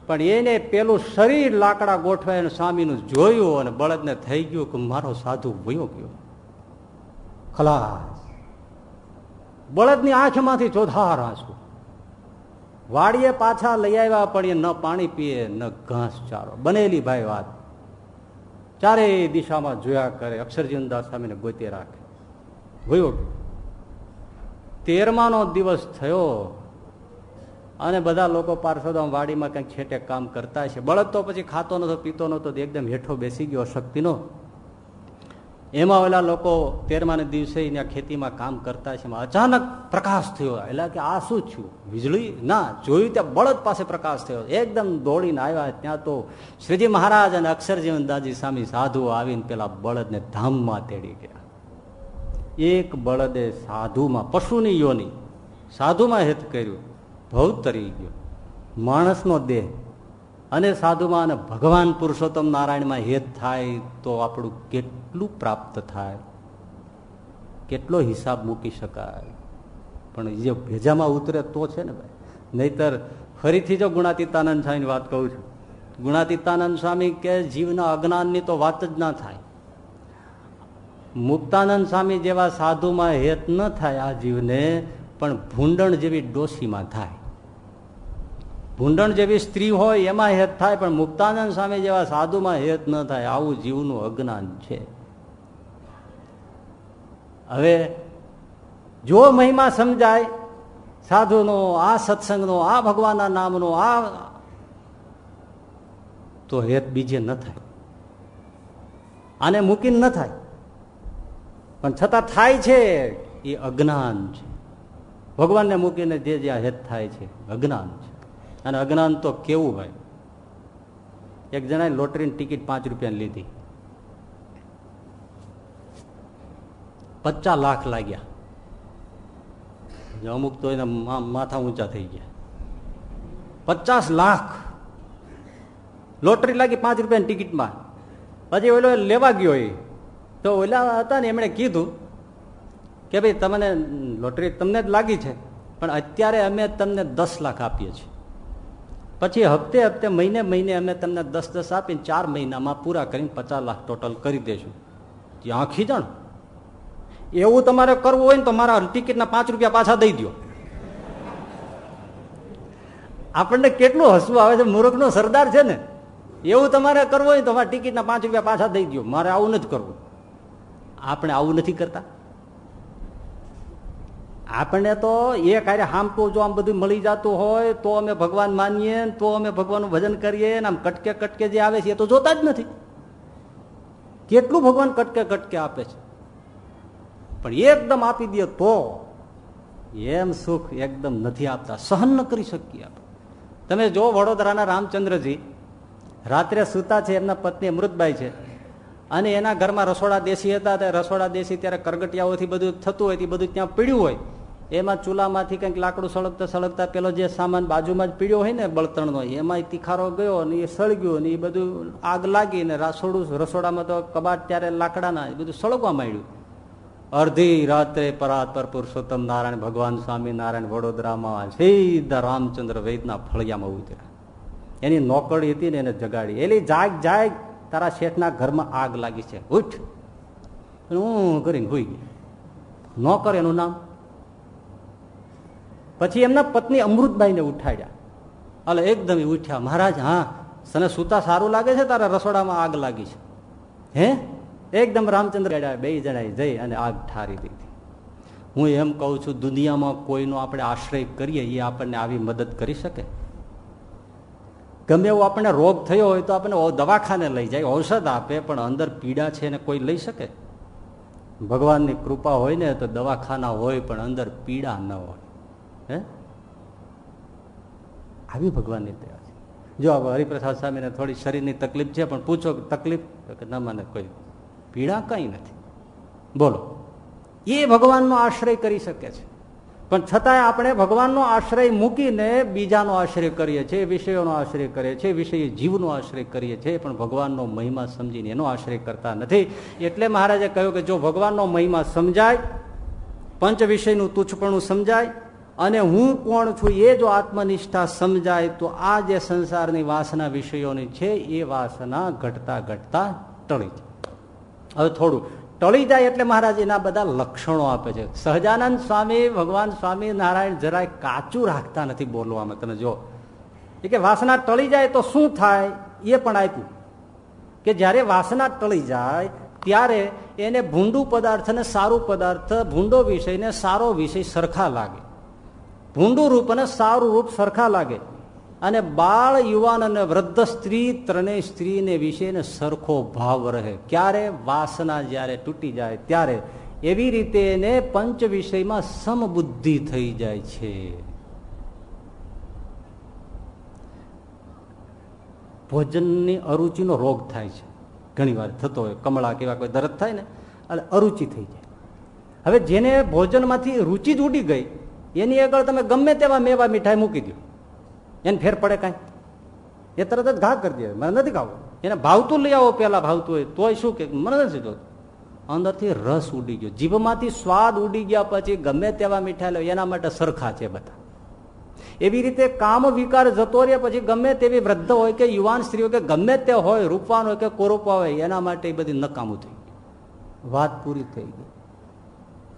પણ એને પેલું શરીર લાકડા ગોઠવાય સ્વામીનું જોયું અને બળદને થઈ ગયું કે મારો સાધુ ભૂયો ગયો. ખલાસ. બળદની આંખમાંથી ચોધાર આંસુ. વાડીએ પાછા લઈ આવ્યા, પણ એ ન પાણી પીએ, ન ઘાસ ચારો. બનેલી ભાઈ વાત. ચારે દિશામાં જોયા કરે. અક્ષરજીવનદાસ સ્વામીને ગોતે રાખે. ગયો તેરમાનો દિવસ થયો અને બધા લોકો પાર્ષદો વાડીમાં કંઈક છેટે કામ કરતા છે. બળદ તો પછી ખાતો નતો પીતો નતો એકદમ હેઠો બેસી ગયો શક્તિનો એમાં ઓલા લોકો તેરમાને દિવસે ત્યાં ખેતીમાં કામ કરતા છે. અચાનક પ્રકાશ થયો. એટલે કે આ શું થયું? વીજળી? ના, જોયું ત્યાં બળદ પાસે પ્રકાશ થયો. એકદમ દોડીને આવ્યા. ત્યાં તો શ્રીજી મહારાજ અને અક્ષરજીવન દાજી સ્વામી સાધુ આવીને પેલા બળદને ધામમાં તેડી ગયા. એક બળદે સાધુમાં, પશુની યોની, સાધુમાં હેત કર્યું. ભવ તરી ગયો. માણસનો દેહ અને સાધુમાં અને ભગવાન પુરુષોત્તમ નારાયણમાં હેત થાય તો આપણું કેટલું પ્રાપ્ત થાય? કેટલો હિસાબ મૂકી શકાય? પણ જે ભેજામાં ઉતરે તો છે ને ભાઈ. નહીતર ફરીથી જો ગુણાતીતાનંદ સ્વામીની વાત કહું છું. ગુણાતીતાનંદ સ્વામી કે જીવના અજ્ઞાનની તો વાત જ ના થાય. મુક્તાનંદ સ્વામી જેવા સાધુમાં હેત ન થાય આ જીવને, પણ ભૂંડણ જેવી ડોસીમાં થાય. ભૂંડણ જેવી સ્ત્રી હોય, એમાં હેત થાય, પણ મુક્તાનંદ સ્વામી જેવા સાધુમાં હેત ન થાય. આવું જીવનું અજ્ઞાન છે. હવે, જો મહિમા સમજાય, સાધુનો, આ સત્સંગનો, આ ભગવાનના નામનો, આ, તો હેત બીજે ન થાય. આને મૂકીને ન થાય. પણ છતાં થાય છે, એ અજ્ઞાન છે. ભગવાનને મૂકીને જે જ્યાં હેત થાય છે, અજ્ઞાન છે. અને અજ્ઞાન તો કેવું ભાઈ એક જણાએ લોટરીની ટિકિટ પાંચ રૂપિયાની લીધી. પચાસ લાખ લાગ્યા. અમુક તો એના માથા ઊંચા થઈ ગયા. પચાસ લાખ. લોટરી લાગી પાંચ રૂપિયાની ટિકિટમાં. પછી ઓલો લેવા ગયો એ. તો ઓલા હતા ને એમણે કીધું કે ભાઈ તમને લોટરી તમને જ લાગી છે, પણ અત્યારે અમે તમને દસ લાખ આપીએ છીએ. પછી હપ્તે હપ્તે મહિને મહિને અમે તમને દસ દસ આપીને ચાર મહિનામાં પૂરા કરીને પચાસ લાખ ટોટલ કરી દેશું. ત્યાં ખીજણ એવું તમારે કરવું હોય ને તો મારા ટિકિટના પાંચ રૂપિયા પાછા દઈ દો આપણને કેટલું હસવું આવે છે, મૂર્ખનો સરદાર છે ને. એવું તમારે કરવું હોય તો મારા ટિકિટના પાંચ રૂપિયા પાછા દઈ દો મારે આવું નથી કરવું. આપણે આવું નથી કરતા. આપણને તો એ કાર્ય હામતું જો આમ બધું મળી જતું હોય, તો અમે ભગવાન માનીએ તો અમે ભગવાનનું ભજન કરીએ ને આમ કટકે કટકે જે આવે છે એ તો જોતા જ નથી. કેટલું ભગવાન કટકે કટકે આપે છે? પણ એકદમ આપી દે તો એમ સુખ એકદમ નથી આપતા. સહન ન કરી શકીએ આપણે. તમે જો વડોદરાના રામચંદ્રજી, રાત્રે સૂતા છે, એમના પત્ની અમૃતભાઈ છે, અને એના ઘરમાં રસોડા દેશી હતા રસોડા દેશી ત્યારે કરગટિયાઓથી બધું થતું હોય તે બધું ત્યાં પીડ્યું હોય એમાં ચૂલામાંથી કંઈક લાકડું સળગતા સળગતા પેલો જે સામાન બાજુમાં જ પીડ્યો હોય ને બળતણનો એમાં તીખારો ગયો ને એ સળગ્યો ને એ બધું આગ લાગી ને રસોડું રસોડામાં તો કબાટ ત્યારે લાકડાના, એ બધું સળગવા માંડ્યું. અડધી રાત્રે પરાત પર પુરુષોત્તમ નારાયણ ભગવાન સ્વામી નારાયણ વડોદરામાં સીધા રામચંદ્ર વૈદના ફળિયામાં ઉતર્યા. એની નોકરી હતી ને એને જગાડી. એલી, જાગ જાગ, તારા શેઠના ઘરમાં આગ લાગી છે. ઉઠ. હું કરીને હોઈ નોકર એનું નામ પછી એમના પત્ની અમૃતબાઈને ઉઠાડ્યા. એટલે એકદમ ઉઠ્યા, મહારાજ, હા તને સૂતા સારું લાગે છે, તારા રસોડામાં આગ લાગી છે. હે? એકદમ રામચંદ્ર બે જણાએ જઈ અને આગ ઠારી દીધી. હું એમ કહું છું, દુનિયામાં કોઈનો આપણે આશ્રય કરીએ એ આપણને આવી મદદ કરી શકે. ગમે એવો આપણને રોગ થયો હોય તો આપણને દવાખાને લઈ જાય, ઔષધ આપે, પણ અંદર પીડા છે એને કોઈ લઈ શકે? ભગવાનની કૃપા હોય ને તો દવાખાના હોય, પણ અંદર પીડા ન હોય. હે? આવી ભગવાનની દયા છે. જો હરિપ્રસાદ સ્વામીને થોડી શરીરની તકલીફ છે, પણ પૂછો તકલીફ? કે ના, મને કોઈ પીડા કંઈ નથી. બોલો. એ ભગવાનનો આશ્રય કરી શકે છે. પણ છતાંય આપણે ભગવાનનો આશ્રય મૂકીને બીજાનો આશ્રય કરીએ છીએ, વિષયોનો આશ્રય કરીએ છીએ, વિષય જીવનો આશ્રય કરીએ છીએ, પણ ભગવાનનો મહિમા સમજીને એનો આશ્રય કરતા નથી. એટલે મહારાજે કહ્યું કે જો ભગવાનનો મહિમા સમજાય, પંચ વિષયનું તુચ્છપણું સમજાય અને હું કોણ છું એ જો આત્મનિષ્ઠા સમજાય, તો આ જે સંસારની વાસના વિષયોની છે, એ વાસના ઘટતા ઘટતા ટળી જાય. હવે થોડું, ટળી જાય એટલે મહારાજ એના બધા લક્ષણો આપે છે. સહજાનંદ સ્વામી, ભગવાન સ્વામી, નારાયણ જરાય કાચું રાખતા નથી બોલવામાં. તમે જો એ કે વાસના ટળી જાય તો શું થાય? એ પણ આપ્યું. કે જ્યારે વાસના ટળી જાય, ત્યારે એને ભૂંડું પદાર્થ અને સારું પદાર્થ, ભૂંડો વિષય ને સારો વિષય સરખા લાગે. ભૂંડું રૂપ અને સારું રૂપ સરખા લાગે. અને બાળ, યુવાન અને વૃદ્ધ સ્ત્રી, ત્રણેય સ્ત્રીને વિશેને સરખો ભાવ રહે. ક્યારે વાસના જ્યારે તૂટી જાય, ત્યારે એવી રીતે એને પંચ વિષયમાં સમબુદ્ધિ થઈ જાય છે. ભોજનની અરુચિનો રોગ થાય છે. ઘણીવાર થતો હોય, કમળા કેવા કોઈ દરદ થાય ને, એટલે અરુચિ થઈ જાય. હવે જેને ભોજનમાંથી રુચિ જ ઉડી ગઈ એની આગળ તમે ગમે તેવા મેવા મીઠાઈ મૂકી દો એને ફેર પડે કાંઈ. એ તરત જ ઘા કરી દે. મને નથી ખાવું. એને ભાવતું લઈ આવો પેલા ભાવતું હોય. તોય શું કે, મને નથી જોતું. અંદરથી રસ ઉડી ગયો. જીભમાંથી સ્વાદ ઉડી ગયા પછી ગમે તેવા મીઠાઈ લો, એના માટે સરખા છે બધા. એવી રીતે કામ વિકાર જતો રહે પછી ગમે તેવી વૃદ્ધ હોય કે યુવાન સ્ત્રીઓ કે ગમે તે હોય, રૂપવાન હોય કે કોરોપા હોય, એના માટે એ બધી નકામું થઈ વાત પૂરી થઈ ગઈ.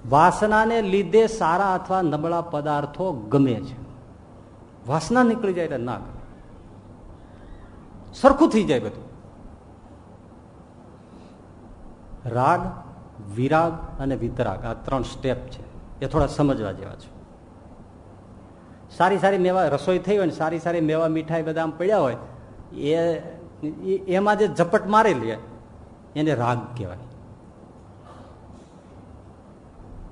વાસનાને લીધે સારા અથવા નબળા પદાર્થો ગમે છે. વાસના નીકળી જાય એટલે ના ગમે. સરખું થઈ જાય બધું. રાગ, વિરાગ અને વિતરાગ આ ત્રણ સ્ટેપ છે. એ થોડા સમજવા જેવા છે. સારી સારી મેવા રસોઈ થઈ હોય ને સારી સારી મેવા મીઠાઈ બધા પડ્યા હોય, એ એમાં જે ઝપટ મારી લે એને રાગ કહેવાય.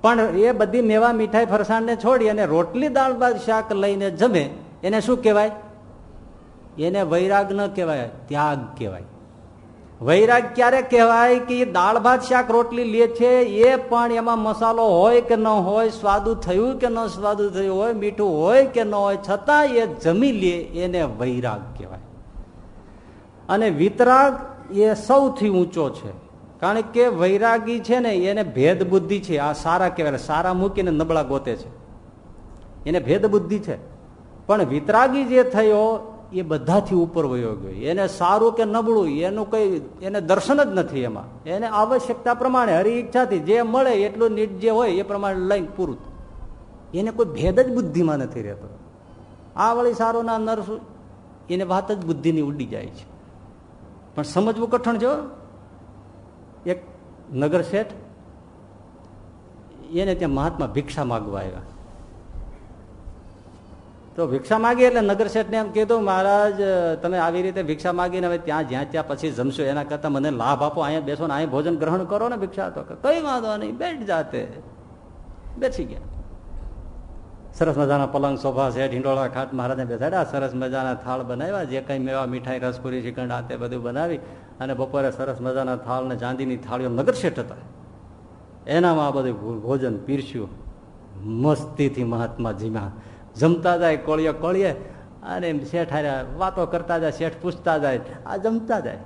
પણ એ બધી મેવા મીઠાઈ ફરસાણને છોડી અને રોટલી દાળ ભાત શાક લઈને જમે, એને શું કહેવાય? એને વૈરાગ ન કહેવાય, ત્યાગ કહેવાય. વૈરાગ ક્યારે કહેવાય કે દાળ ભાત શાક રોટલી લે છે, એ પણ એમાં મસાલો હોય કે ન હોય, સ્વાદુ થયું કે ન સ્વાદુ થયું હોય, મીઠું હોય કે ન હોય, છતાં એ જમી લે, એને વૈરાગ કહેવાય. અને વિતરાગ એ સૌથી ઊંચો છે. કારણ કે વૈરાગી છે ને, એને ભેદ બુદ્ધિ છે. આ સારા કહેવાય, સારા મૂકીને નબળા ગોતે છે. એને ભેદ બુદ્ધિ છે. પણ વિતરાગી જે થયો, એ બધાથી ઉપર વયો ગયો. એને સારું કે નબળું, એનું કઈ, એને દર્શન જ નથી એમાં. એને આવશ્યકતા પ્રમાણે હરી ઈચ્છાથી જે મળે, એટલું નીટ જે હોય, એ પ્રમાણે લઈને પૂરું. એને કોઈ ભેદ જ બુદ્ધિમાં નથી રહેતો. આ વળી સારો ના નરસું. એને વાત જ બુદ્ધિની ઉડી જાય છે. પણ સમજવું કઠણ જો એક નગર શેઠ, એને ત્યાં મહાત્મા ભિક્ષા માગવા આવ્યા. તો ભિક્ષા માગી એટલે નગર શેઠને એમ કીધું, મહારાજ, તમે આવી રીતે ભિક્ષા માગીને હવે ત્યાં જ્યાં ત્યાં પછી જમશો, એના કરતા મને લાભ આપો, અહીંયા બેસો ને અહીંયા ભોજન ગ્રહણ કરો ને ભિક્ષા તો. કઈ વાંધો નહીં, બેઠ જાતે. બેસી ગયા. સરસ મજાના પલંગ સોફા સેટ હિંડોળા ખાટ મહારાજને બેસાડ્યા. સરસ મજાના થાળ બનાવ્યા, જે કંઈ મેવા મીઠાઈ, રસપુરી, શ્રીખંડ આ તે બધું બનાવી. અને બપોરે સરસ મજાના થાળ ને ચાંદીની થાળીઓ નગર શેઠ હતા. એનામાં આ બધું ભોજન પીરસ્યું. મસ્તીથી મહાત્મા જીમા જમતા જાય કોળીએ કોળીએ અને શેઠ હાર્યા વાતો કરતા જાય, શેઠ પૂછતા જાય, આ જમતા જાય.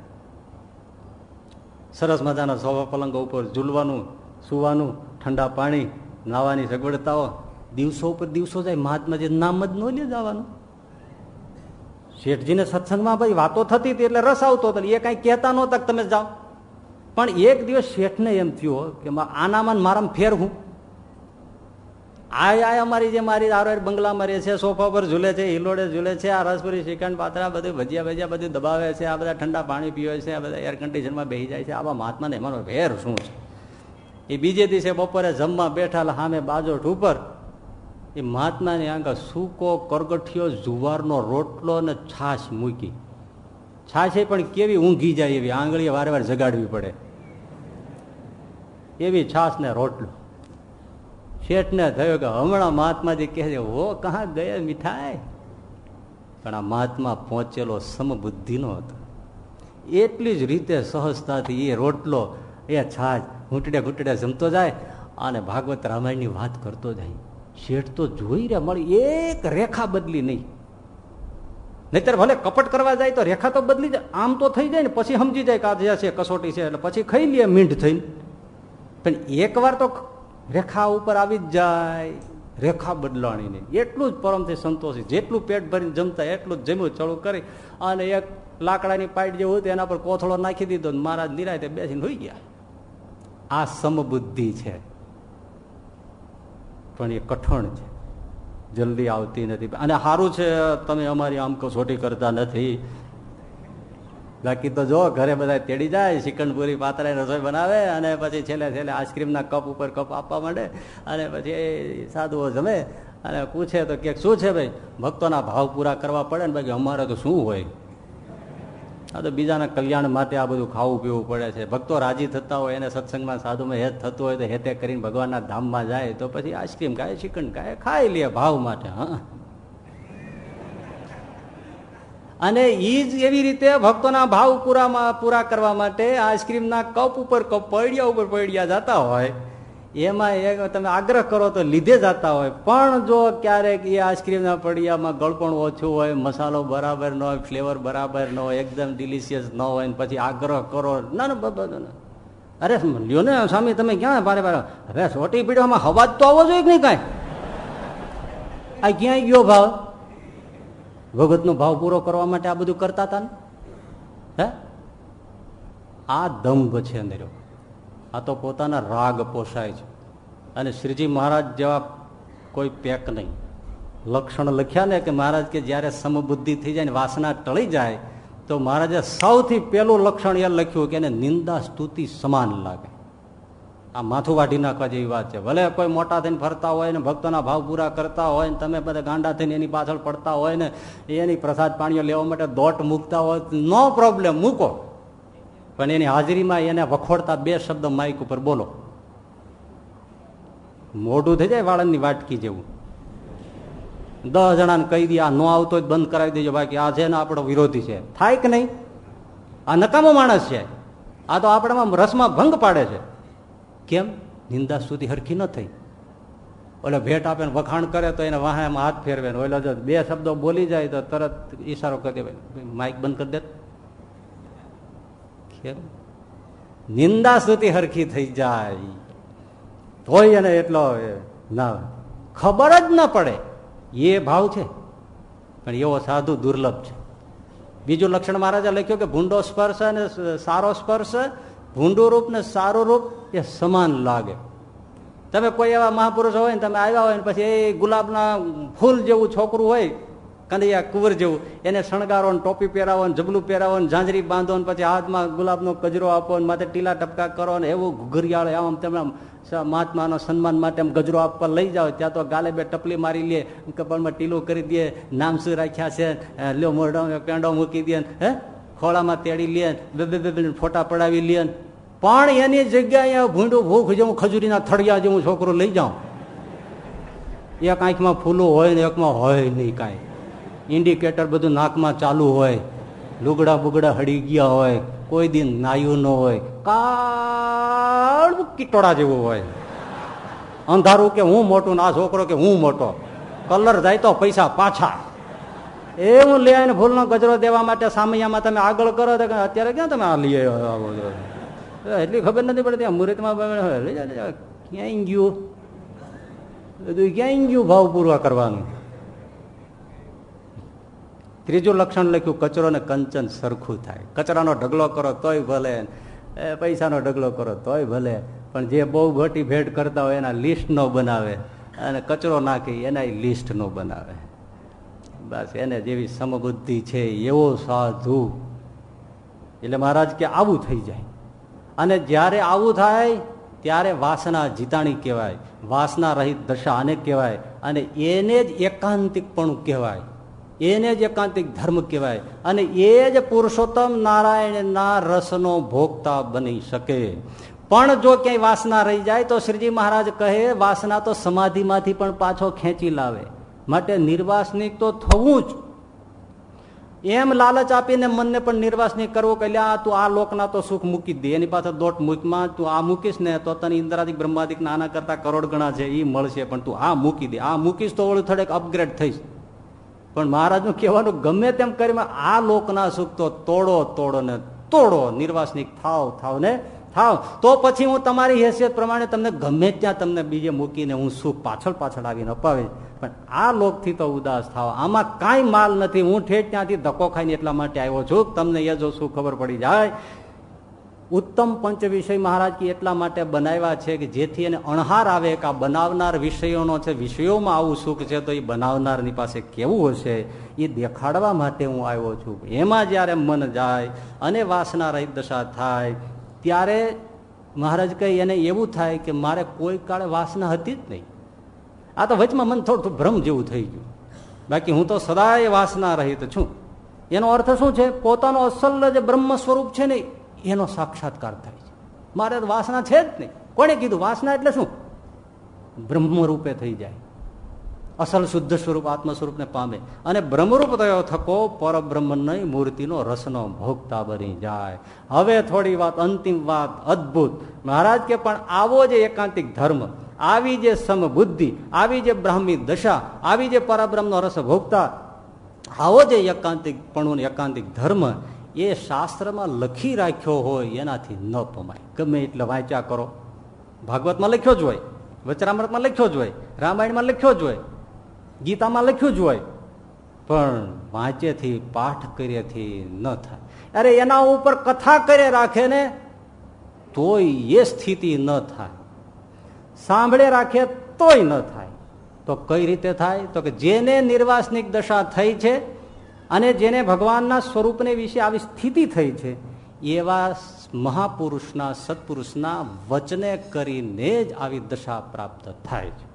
સરસ મજાના સોફા પલંગો ઉપર ઝૂલવાનું, સુવાનું, ઠંડા પાણી, નાવાની સગવડતાઓ. દિવસો ઉપર દિવસો જાય મહાત્માજી નામ જ ન લે જવાનું. શેઠજીને સત્સંગમાં ભાઈ વાતો થતી હતી એટલે રસ આવતો હતો એ કાંઈ કહેતા નહોતા તમે જાઓ. પણ એક દિવસ શેઠને એમ થયો કે આનામાં મારામાં ફેર હું. આ આ અમારી જે મારી આરો બંગલામાં રહે છે, સોફા પર ઝૂલે છે, હિલોડે ઝૂલે છે, આ રસપુરી, શ્રીખંડ પાત્રા બધું ભજીયા ભજીયા બધું દબાવે છે, આ બધા ઠંડા પાણી પીવે છે, આ બધા એર કન્ડિશનમાં બેસી જાય છે, આવા મહાત્માને એમાંનો ફેર શું છે? એ બીજે દિવસે બપોરે જમવા બેઠા સામે બાજોઠ ઉપર એ મહાત્માની આગળ સૂકો કરગઠિયો, જુવારનો રોટલો અને છાશ મૂકી. છાશ પણ કેવી ઊંઘી જાય એવી, આંગળીએ વારે વાર જગાડવી પડે. એવી છાશ ને રોટલો. શેઠને થયો કે હમણાં મહાત્માજી કહે છે ઓ કહા ગયા મીઠાઈ? પણ આ મહાત્મા પહોંચેલો સમબુદ્ધિનો હતો. એટલી જ રીતે સહજતાથી એ રોટલો, એ છાશ ઘૂંટડે ઘૂંટડે જમતો જાય અને ભાગવત રામાયણની વાત કરતો જાય. શેઠ તો જોઈ રહ્યા મળી એક રેખા બદલી નહીં. નહીતર ભલે કપટ કરવા જાય તો રેખા તો બદલી જાય આમ તો થઈ જાય ને, પછી સમજી જાય કે આ છે, કસોટી છે, એટલે પછી ખાઈ લે મીંઢ થઈને. પણ એકવાર તો રેખા ઉપર આવી જ જાય, રેખા બદલાણી નહીં. એટલું જ પરમથી સંતોષી, જેટલું પેટ ભરીને જમતા એટલું જ જમ્યું ચડું કરી, અને એક લાકડાની પાઇટ જેવું હોય એના પર કોથળો નાખી દીધો મહારાજ નિરાય બેસીને હોઈ ગયા. આ સમબુદ્ધિ છે. પણ એ કઠણ છે. જલ્દી આવતી નથી. અને સારું છે, તમે અમારી આમ કસોટી કરતા નથી. બાકી તો જો ઘરે બધા તેડી જાય, શ્રીખંડપુરી પાત્રા રસોઈ બનાવે અને પછી છેલ્લે છેલ્લે આઈસ્ક્રીમના કપ ઉપર કપ આપવા માંડે અને પછી એ સાધુઓ જમે અને પૂછે તો કે શું છે ભાઈ? ભક્તોના ભાવ પૂરા કરવા પડે ને બાકી અમારે તો શું હોય? આ તો બીજાના કલ્યાણ માટે આ બધું ખાવું પીવું પડે છે. ભક્તો રાજી થતા હોય, એને સત્સંગમાં સાધુમાં હેત થતું હોય તો હેતે કરીને ભગવાનના ધામમાં જાય તો પછી આઈસ્ક્રીમ ખાય, ચિકન ખાય, ખાઈ લે ભાવ માટે, હા. અને એ જ એવી રીતે ભક્તોના ભાવ પૂરામાં પૂરા કરવા માટે આઈસ્ક્રીમના કપ ઉપર કપ પડ્યા ઉપર પડ્યા જતા હોય. એમાં એક તમે આગ્રહ કરો તો લીધે જતા હોય. પણ જો ક્યારેક એ આઈસ્ક્રીમના પડિયામાં ગળપણ ઓછું હોય, મસાલો બરાબર ન હોય, ફ્લેવર બરાબર ન હોય, એકદમ ડિલિશિયસ ન હોય ને પછી આગ્રહ કરો. ના ના બધો અરે લ્યો ને સ્વામી, તમે ક્યાં ભારે ભારે? હવે સોટી પીડવામાં હવા તો આવો જોઈએ નહીં કાંઈ? આ ક્યાંય ગયો ભાવ? ભગતનો ભાવ પૂરો કરવા માટે આ બધું કરતા હતા ને? હે? આ દંભ છે અંદર આ તો પોતાના રાગ પોસાય છે. અને શ્રીજી મહારાજ જેવા કોઈ પેક નહીં. લક્ષણ લખ્યા ને કે મહારાજ કે જ્યારે સમબુદ્ધિ થઈ જાય ને વાસના ટળી જાય, તો મહારાજે સૌથી પહેલું લક્ષણ એ લખ્યું કે એને નિંદા સ્તુતિ સમાન લાગે. આ માથું વાઢી નાખવા જેવી વાત છે. ભલે કોઈ મોટા થઈને ફરતા હોય ને, ભક્તોના ભાવ પૂરા કરતા હોય ને, તમે બધા ગાંડા થઈને એની પાછળ પડતા હોય ને, એની પ્રસાદ પાણીઓ લેવા માટે દોટ મૂકતા હોય નો પ્રોબ્લેમ મૂકો. પણ એની હાજરીમાં એને વખોડતા બે શબ્દ માઇક ઉપર બોલો. મોઢું થઈ જાય વાળંદની વાટકી જેવું. દસ જણાને કહી દે, આ ન આવતો જ બંધ કરાવી દેજો, બાકી આ છે ને આપણો વિરોધી છે. થાય કે નહીં? આ નકામો માણસ છે. આ તો આપણામાં રસમાં ભંગ પાડે છે. કેમ? નિંદા સુધી હરખી ન થઈ. ઓલે ભેટ આપે ને વખાણ કરે તો એને વાહ હાથ ફેરવે ઓલો ઓલે બે શબ્દો બોલી જાય તો તરત ઈશારો કરી દે માઇક બંધ કરી દે. કેમ નિંદા સુધી હરખી થઈ જાય. તોય એને એટલો ના, ખબર જ ન પડે. એ ભાવ છે. પણ એવો સાધુ દુર્લભ છે. બીજું લક્ષણ મહારાજે લખ્યું કે ભૂંડો સ્પર્શ અને સારો સ્પર્શ, ભૂંડું રૂપ ને સારું રૂપ એ સમાન લાગે. તમે કોઈ એવા મહાપુરુષ હોય ને તમે આવ્યા હોય ને પછી એ ગુલાબના ફૂલ જેવું છોકરું હોય કનૈયા કુંવર જેવું. એને શણગારો ટોપી પહેરાવો ને જબલું પહેરાવો ને ઝાંઝરી બાંધો પછી હાથમાં ગુલાબનો કજરો આપો ને માથે ટીલા ટપકા કરો ને એવું ઘુઘરિયાળ આમ તમે મહાત્માનો સન્માન માટે આમ ગજરો આપવા લઈ જાઓ. ત્યાં તો ગાલે બે ટપલી મારી લે. કપાળમાં ટીલું કરી દે. નામ શું રાખ્યા છે? લ્યો મોઢો પેંડો મૂકી દે હે? ખોળામાં તેડી લે બે બે બે ફોટા પડાવી લે પણ એની જગ્યાએ ભૂંડું ભૂખ જેવું ખજૂરીના થળિયા જેવું છોકરો લઈ જાઉં એક આંખમાં ફૂલું હોય ને એકમાં હોય નહીં કાંઈ. ઇન્ડિકેટર બધું નાકમાં ચાલુ હોય, લુગડા બુગડા હળી ગયા હોય, કોઈ દિન નાયું ન હોય, કાળું કીટોડા જેવું હોય. અંધારું કે હું મોટું ના છોકરો કે હું મોટો. કલર જાય તો પૈસા પાછા. એ હું લઈ આવીને ભૂલનો ગજરો દેવા માટે સામૈયામાં તમે આગળ કરો તો અત્યારે ક્યાં તમે આ લઈ એટલી ખબર નથી પડતી મુહૂર્તમાં ક્યાંય ગયું? બધું ક્યાંય ગયું ભાવ પૂરવા કરવાનું? ત્રીજું લક્ષણ લખ્યું, કચરો ને કંચન સરખું થાય. કચરાનો ઢગલો કરો તોય ભલે. પૈસાનો ઢગલો કરો તોય ભલે. પણ જે બહુ ઘટી ભેટ કરતા હોય એના લિસ્ટ નો બનાવે. અને કચરો નાખી એના લિસ્ટ નો બનાવે. બસ એને જેવી સમબુદ્ધિ છે એવો સાધુ. એટલે મહારાજ કે આવું થઈ જાય. અને જ્યારે આવું થાય, ત્યારે વાસના જીતાણી કહેવાય. વાસના રહિત દશા આને કહેવાય. અને એને જ એકાંતિકપણું કહેવાય. એને જ એકાંતિક ધર્મ કહેવાય અને એ જ પુરુષોત્તમ નારાયણના રસનો ભોગતા બની શકે. પણ જો ક્યાંય વાસના રહી જાય તો શ્રીજી મહારાજ કહે, વાસના તો સમાધિમાંથી પણ પાછો ખેંચી લાવે. માટે નિર્વાસનિક તો થવું જ. એમ લાલચ આપીને મનને પણ નિર્વાસનિક કરવું કે તું આ લોકના તો સુખ મૂકી દે. એની પાસે દોટ મૂકમાં તું આ મૂકીશ ને તો તને ઇન્દ્રાદિક બ્રહ્માદિક નાના કરતા કરોડ ગણા છે એ મળશે. પણ તું આ મૂકી દે. આ મૂકીશ તો ઓળું થોડેક અપગ્રેડ થઈશ. પણ મહારાજનું કહેવાનું ગમે તેમ કરીને આ લોકના સુખ તો તોડો તોડો ને તોડો નિર્વાસનિક થાવ થાવ ને થાવ. તો પછી હું તમારી હેસિયત પ્રમાણે તમને ગમે ત્યાં તમને બીજે મૂકીને હું સુખ પાછળ પાછળ આવીને અપાવીશ. પણ આ લોકથી તો ઉદાસ થાવ. આમાં કાંઈ માલ નથી. હું ઠેઠ ત્યાંથી ધક્કો ખાઈને એટલા માટે આવ્યો છું. તમને એ જો શું ખબર પડી જાય ઉત્તમ પંચ વિષય મહારાજ કે એટલા માટે બનાવ્યા છે કે જેથી એને અણહાર આવે કે આ બનાવનાર વિષયોનો છે, વિષયોમાં આવું સુખ છે, તો એ બનાવનારની પાસે કેવું હશે, એ દેખાડવા માટે હું આવ્યો છું. એમાં જ્યારે મન જાય અને વાસના રહિત દશા થાય, ત્યારે મહારાજ કહે, એને એવું થાય કે મારે કોઈ કાળે વાસના હતી જ નહીં. આ તો વચમાં મન થોડું ભ્રમ જેવું થઈ ગયું. બાકી હું તો સદાય વાસના રહિત છું. એનો અર્થ શું છે? પોતાનો અસલ જે બ્રહ્મ સ્વરૂપ છે ને એનો સાક્ષાત્કાર થાય છે. મારે વાસના છે જ નહીં. કોને કીધું? વાસના એટલે શું? બ્રહ્મ રૂપે થઈ જાય. અસલ શુદ્ધ સ્વરૂપ આત્મ સ્વરૂપને પામે. અને બ્રહ્મરૂપ થયો થકો પરબ્રહ્મ નહીં મૂર્તિનો રસનો ભોગતા બની જાય. હવે થોડી વાત, અંતિમ વાત, અદભુત. મહારાજ કે, પણ આવો જે એકાંતિક ધર્મ, આવી જે સમબુદ્ધિ, આવી જે બ્રાહ્મી દશા, આવી જે પરબ્રહ્મનો રસ ભોગતા, આવો જે એકાંતિક પણ એકાંતિક ધર્મ એ શાસ્ત્રમાં લખી રાખ્યો હોય એનાથી ન પમાય. ગમે એટલે વાંચ્યા કરો. ભાગવતમાં લખ્યો જ હોય વચરામૃતમાં લખ્યો જ હોય, રામાયણમાં લખ્યો જ હોય, ગીતામાં લખ્યું જ હોય, પણ વાંચેથી, પાઠ કર્યેથી ન થાય. અરે એના ઉપર કથા કરે રાખે ને, તોય એ સ્થિતિ ન થાય. સાંભળે રાખે તોય ન થાય. તો કઈ રીતે થાય? તો કે જેને નિર્વાસનિક દશા થઈ છે અને જેને ભગવાનના સ્વરૂપને વિશે આવી સ્થિતિ થઈ છે, એવા મહાપુરુષના, સત્પુરુષના વચને કરીને જ આવી દશા પ્રાપ્ત થાય છે.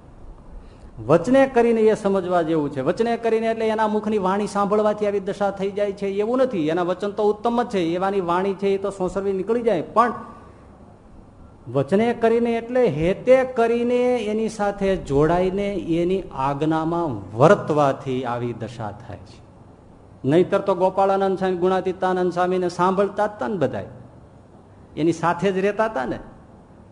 વચને કરીને એ સમજવા જેવું છે. વચને કરીને એટલે એના મુખની વાણી સાંભળવાથી આવી દશા થઈ જાય છે, એવું નથી. એના વચન તો ઉત્તમ જ છે. એવાની વાણી છે એ તો સંસર્વી નીકળી જાય. પણ વચને કરીને એટલે હેતે કરીને એની સાથે જોડાઈને એની આજ્ઞામાં વર્તવાથી આવી દશા થાય છે. નહીતર તો ગોપાળાનંદ સ્વામી, ગુણાતીતાનંદ સ્વામીને સાંભળતા હતા ને બધા એની સાથે જ રહેતા હતા ને.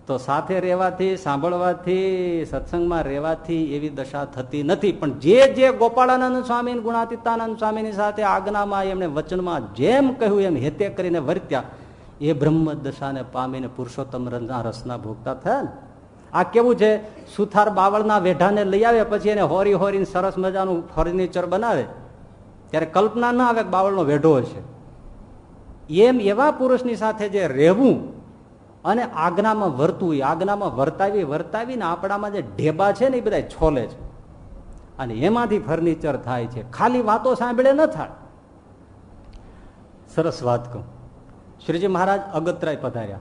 તો સાથે રહેવાથી, સાંભળવાથી, સત્સંગમાં રહેવાથી એવી દશા થતી નથી. પણ જે જે ગોપાળાનંદ સ્વામી ગુણાતીતાનંદ સ્વામીની સાથે આજ્ઞામાં એમણે વચનમાં જેમ કહ્યું, એમ હેતે કરીને વર્ત્યા, એ બ્રહ્મ દશાને પામીને પુરુષોત્તમ રસના ભોગતા થયા ને. આ કેવું છે? સુથાર બાવળના વેઢાને લઈ આવે પછી એને હોરી હોરીને સરસ મજાનું ફર્નિચર બનાવે. ત્યારે કલ્પના ના આવે બાવળનો વેઢો છે એમ એવા પુરુષની સાથે જે રહેવું અને આજ્ઞામાં વર્તવું આજ્ઞામાં વર્તાવી, વર્તાવીને આપણામાં જે ઢેબા છે ને એ બધા છોલે છે. અને એમાંથી ફર્નિચર થાય છે. ખાલી વાતો સાંભળે ન થાય. સરસ વાત કહું. શ્રીજી મહારાજ અગતરાય પધાર્યા.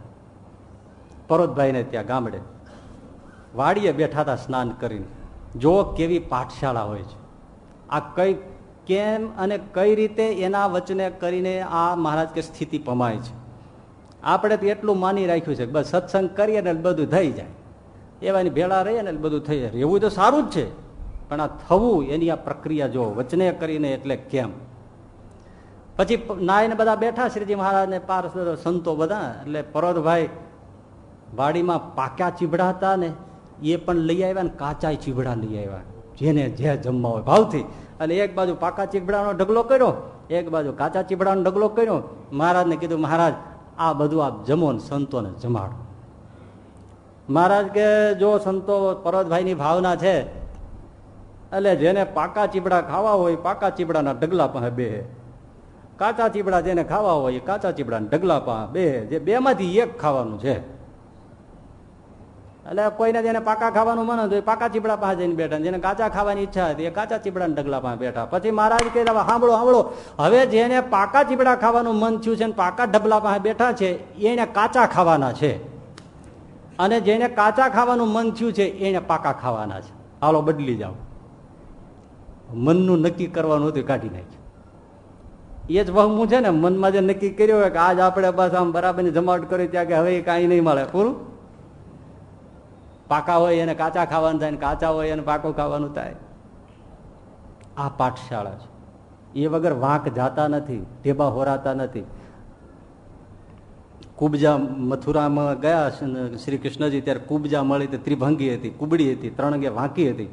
પરોતભાઈને ત્યાં ગામડે વાડીએ બેઠા હતા સ્નાન કરીને. જો કેવી પાઠશાળા હોય છે. આ કઈ કેમ અને કઈ રીતે એના વચને કરીને આ મહારાજ કે સ્થિતિ પમાય છે? આપણે તો એટલું માની રાખ્યું છે બસ સત્સંગ કરીએ ને બધું થઈ જાય. એવાની ભેળા રહીએ ને બધું થઈ જાય. એવું તો સારું જ છે. પણ આ થવું, એની આ પ્રક્રિયા જો વચને કરીને એટલે કેમ? પછી નાઈને બધા બેઠા શ્રીજી મહારાજને પાર સંતો બધા, એટલે પરોતભાઈ વાડીમાં પાક્યા ચીબડા હતા ને, એ પણ લઈ આવ્યા ને કાચા ચીબડા લઈ આવ્યા. જેને જે જમવા હોય, ભાવથી. અને એક બાજુ પાકા ચીબડાનો ઢગલો કર્યો, એક બાજુ કાચા ચીબડાનો ઢગલો કર્યો. મહારાજને કીધું, મહારાજ, આ બધું આપ જમો ને સંતોને જમાડો. મહારાજ કે, જો સંતો પર્વતભાઈની ભાવના છે, એટલે જેને પાકા ચીબડા ખાવા હોય, પાકા ચીબડાના ઢગલા પાસે બે. કાચા ચીબડા જેને ખાવા હોય કાચા ચીબડાના ઢગલા પાસે બે. જે બેમાંથી એક ખાવાનું છે. એટલે કોઈને જેને પાકા ખાવાનું મન હતું પાકા ચીપડા પાસે જઈને બેઠા જેને કાચા ખાવાની ઈચ્છા હતી, એ કાચા ચીપડા ઢગલા પાસે બેઠા. પછી મહારાજ કહે સાંભળો સાંભળો. હવે જેને પાકા ચીપડા ખાવાનું મન થયું છે પાકા ઢગલા પાસે બેઠા છે, એને કાચા ખાવાના છે. અને જેને કાચા ખાવાનું મન થયું છે, એને પાકા ખાવાના છે. હાલો, બદલી જાઓ. મનનું નક્કી કરવાનું હતું કાઢી નાખ્યું. એ જ વહમું છે ને, મનમાં જે નક્કી કર્યું હોય કે આજ આપણે બસ આમ બરાબરની જમાવટ કરી, ત્યાં કે હવે કાંઈ નહીં મળે. પૂરું? પાકા હોય એને કાચા ખાવાનું થાય કાચા હોય એને પાકો ખાવાનું થાય. આ પાઠશાળા છે. એ વગર વાંક જાતા નથી ઢેબા હોરાતા નથી. કુબજા મથુરામાં ગયા શ્રી કૃષ્ણજી ત્યારે કુબજા મળી તે ત્રિભંગી હતી, કુબડી હતી, ત્રણ અંગે વાંકી હતી.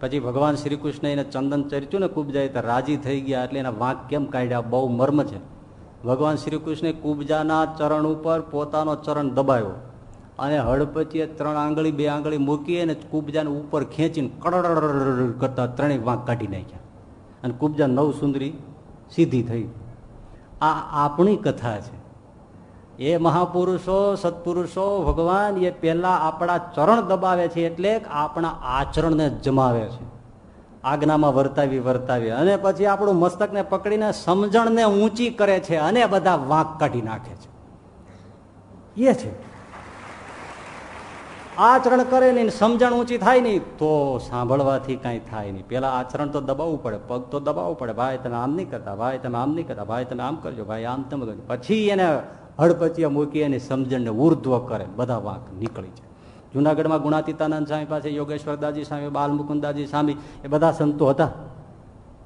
પછી ભગવાન શ્રી કૃષ્ણ એને ચંદન ચર્ચ્યું ને કુબજાએ તો રાજી થઈ ગયા એટલે એના વાંક કેમ કાઢ્યા? બહુ મર્મ છે. ભગવાન શ્રી કૃષ્ણે કુબજાના ચરણ ઉપર પોતાનો ચરણ દબાયો. અને હળપચીએ ત્રણ આંગળી, બે આંગળી મૂકી અને કુબજાને ઉપર ખેંચીને કડડ કરતા ત્રણેય વાંક કાઢી નાખ્યા. અને કુબજા નવ સુંદરી સીધી થઈ. આ આપણી કથા છે. એ મહાપુરુષો, સત્પુરુષો, ભગવાન એ પહેલા આપણા ચરણ દબાવે છે એટલે આપણા આચરણને જમાવે છે. આજ્ઞામાં વર્તાવી વર્તાવી અને પછી આપણું મસ્તકને પકડીને સમજણને ઊંચી કરે છે અને બધા વાંક કાઢી નાખે છે. એ છે. આચરણ કરે નહીં સમજણ ઊંચી થાય નહીં, તો સાંભળવાથી કાંઈ થાય નહીં. પેલા આચરણ તો દબાવવું પડે, પગ તો દબાવવું પડે. ભાઈ, તમે આમ નહીં કરતા, ભાઈ, તમે આમ નહીં કરતા, ભાઈ, તમે આમ કરજો, ભાઈ, આમ તમે કરજો. પછી એને હળપચિયા મૂકી એની સમજણને ઉર્ધ્વ કરે, બધા વાંક નીકળી જાય. જુનાગઢમાં ગુણાતીતાનંદ સ્વામી પાસે યોગેશ્વરદાજી સ્વામી બાલમુકુંદાજી સ્વામી, એ બધા સંતો હતા.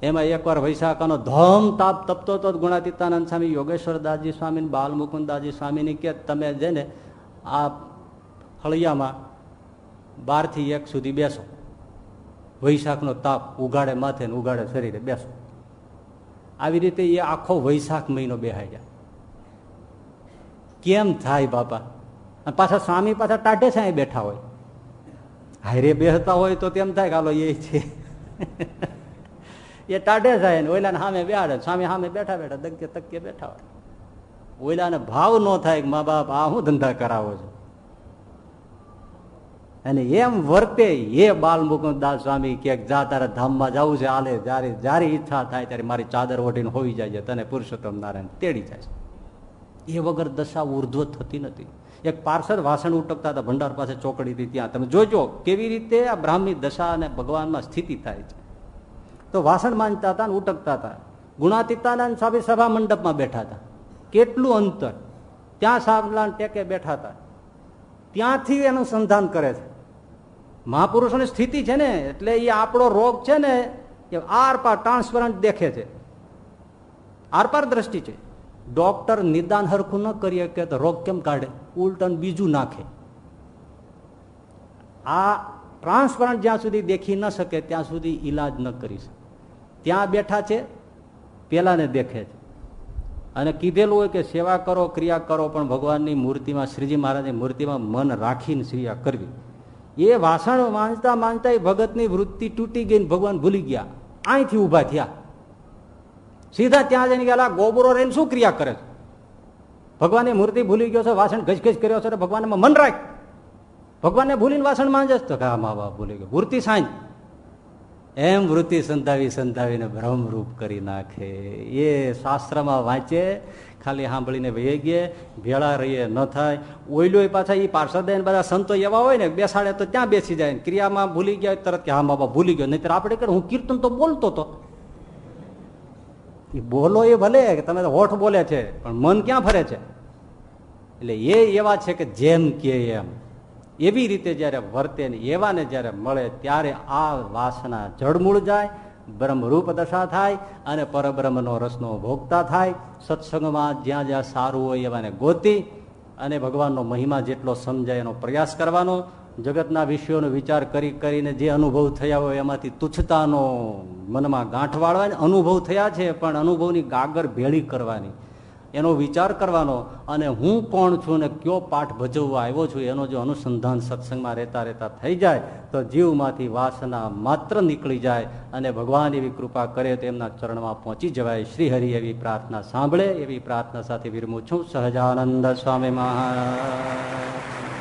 એમાં એકવાર વૈશાખાનો ધમ તાપ તપતો હતો ગુણાતીતાનંદ સ્વામી યોગેશ્વરદાસજી સ્વામી બાલમુકુંદાજી સ્વામીની કે, તમે જેને આ હળિયામાં બારથી એક સુધી બેસો. વૈશાખનો તાપ ઉગાડે માથે ને ઉગાડે શરીરે બેસો. આવી રીતે એ આખો વૈશાખ મહિનો બેહાઈ જાય. કેમ થાય બાપા? અને પાછા સ્વામી પાછા ટાઢે છે અહીં બેઠા હોય. હારે બેસતા હોય તો તેમ થાય કે હાલો એ છે. એ ટાઢે થાય ને ઓઈલાને સામે બેહાડે સ્વામી સામે બેઠા બેઠા દગ્ગે તક્કે બેઠા હોય. ઓઈલાને ભાવ ન થાય કે મા બાપ આ હું ધંધા કરાવો છો? અને એમ વર્તે એ બાલ મુકુદાસ સ્વામી કે જા તારે ધામમાં જવું છે, આલે જયારે જયારે ઈચ્છા થાય ત્યારે મારી ચાદર ઓઢીને હોઈ જાય છે, તને પુરુષોત્તમ નારાયણ તેડી જાય છે. એ વગર દશા ઉર્ધ્વ થતી નથી. એક પાર્ષદ વાસણ ઉટકતા હતા, ભંડાર પાસે ચોકડી હતી ત્યાં. તમે જોજો કેવી રીતે આ બ્રાહ્મણી દશા અને ભગવાનમાં સ્થિતિ થાય છે. તો વાસણ માંજતા હતા ને ઉટકતા હતા. ગુણાતીતાનંદ સ્વામી સભા મંડપમાં બેઠા હતા. કેટલું અંતર? ત્યાં સાબલા ટેકે બેઠા હતા. ત્યાંથી એનું સંધાન કરે છે. મહાપુરુષોની સ્થિતિ છે ને, એટલે એ આપણો રોગ છે ને, એ આરપાર ટ્રાન્સપરન્ટ દેખે છે. આરપાર દ્રષ્ટિ છે. ડોક્ટર નિદાન હરખું ન કરીએ કે રોગ કેમ કાઢે? ઉલટન બીજું નાખે. આ ટ્રાન્સપરન્ટ જ્યાં સુધી દેખી ન શકે, ત્યાં સુધી ઈલાજ ન કરી શકે. ત્યાં બેઠા છે, પેલાને દેખે છે. અને કીધેલું હોય કે સેવા કરો, ક્રિયા કરો, પણ ભગવાનની મૂર્તિમાં, શ્રીજી મહારાજની મૂર્તિમાં મન રાખીને ક્રિયા કરવી. એ વાસણ માંજતા માંજતા ભગતની વૃત્તિ તૂટી ગઈ ભગવાન ભૂલી ગયા. અહીંથી ઊભા થયા. સીધા ત્યાં જઈને ગયેલા ગોબરો રહીને શું ક્રિયા કરે છે? ભગવાનની મૂર્તિ ભૂલી ગયો છે, વાસણ ઘસઘસ કર્યો છે ભગવાનમાં મન રાખ. ભગવાનને ભૂલીને વાસણ માંજે તો કે મા બાપ ભૂલી ગયો. મૂર્તિ સાંજ. એમ વૃત્તિ સંતાવી સંતાવીને ભ્રમરૂપ કરી નાખે. એ શાસ્ત્રમાં વાંચે ખાલી સાંભળીને વહી ગયે, ભેળા રહીએ ન થાય. ઓઈલો પાછા એ પાર્ષદ બધા સંતો એવા હોય ને, બેસાડે તો ત્યાં બેસી જાય ક્રિયામાં ભૂલી ગયા, તરત કે હા બાબા ભૂલી ગયો. નહીં આપણે કે હું કીર્તન તો બોલતો હતો એ બોલો એ ભલે કે તમે હોઠ બોલે છે, પણ મન ક્યાં ફરે છે? એટલે એ એવા છે કે જેમ કે એમ. એવી રીતે જયારે વર્તે એવાને જયારે મળે, ત્યારે આ વાસના જળમૂળ જાય બ્રહ્મરૂપ દશા થાય અને પરબ્રહ્મનો રસનો ભોગતા થાય સત્સંગમાં જ્યાં જ્યાં સારું હોય એવાને ગોતી અને ભગવાનનો મહિમા જેટલો સમજાય એનો પ્રયાસ કરવાનો. જગતના વિષયોનો વિચાર કરી કરીને જે અનુભવ થયા હોય એમાંથી તુચ્છતાનો મનમાં ગાંઠ વાળવાની અનુભવ થયા છે, પણ અનુભવની ગાગર ભેળી કરવાની. એનો વિચાર કરવાનો અને હું કોણ છું ને કયો પાઠ ભજવવા આવ્યો છું એનો જો અનુસંધાન સત્સંગમાં રહેતા રહેતા થઈ જાય, તો જીવમાંથી વાસના માત્ર નીકળી જાય અને ભગવાન એવી કૃપા કરે તો એમના ચરણમાં પહોંચી જવાય. શ્રી હરિ એવી પ્રાર્થના સાંભળે, એવી પ્રાર્થના સાથે વિરમું છું. સહજાનંદ સ્વામી મહારાજ.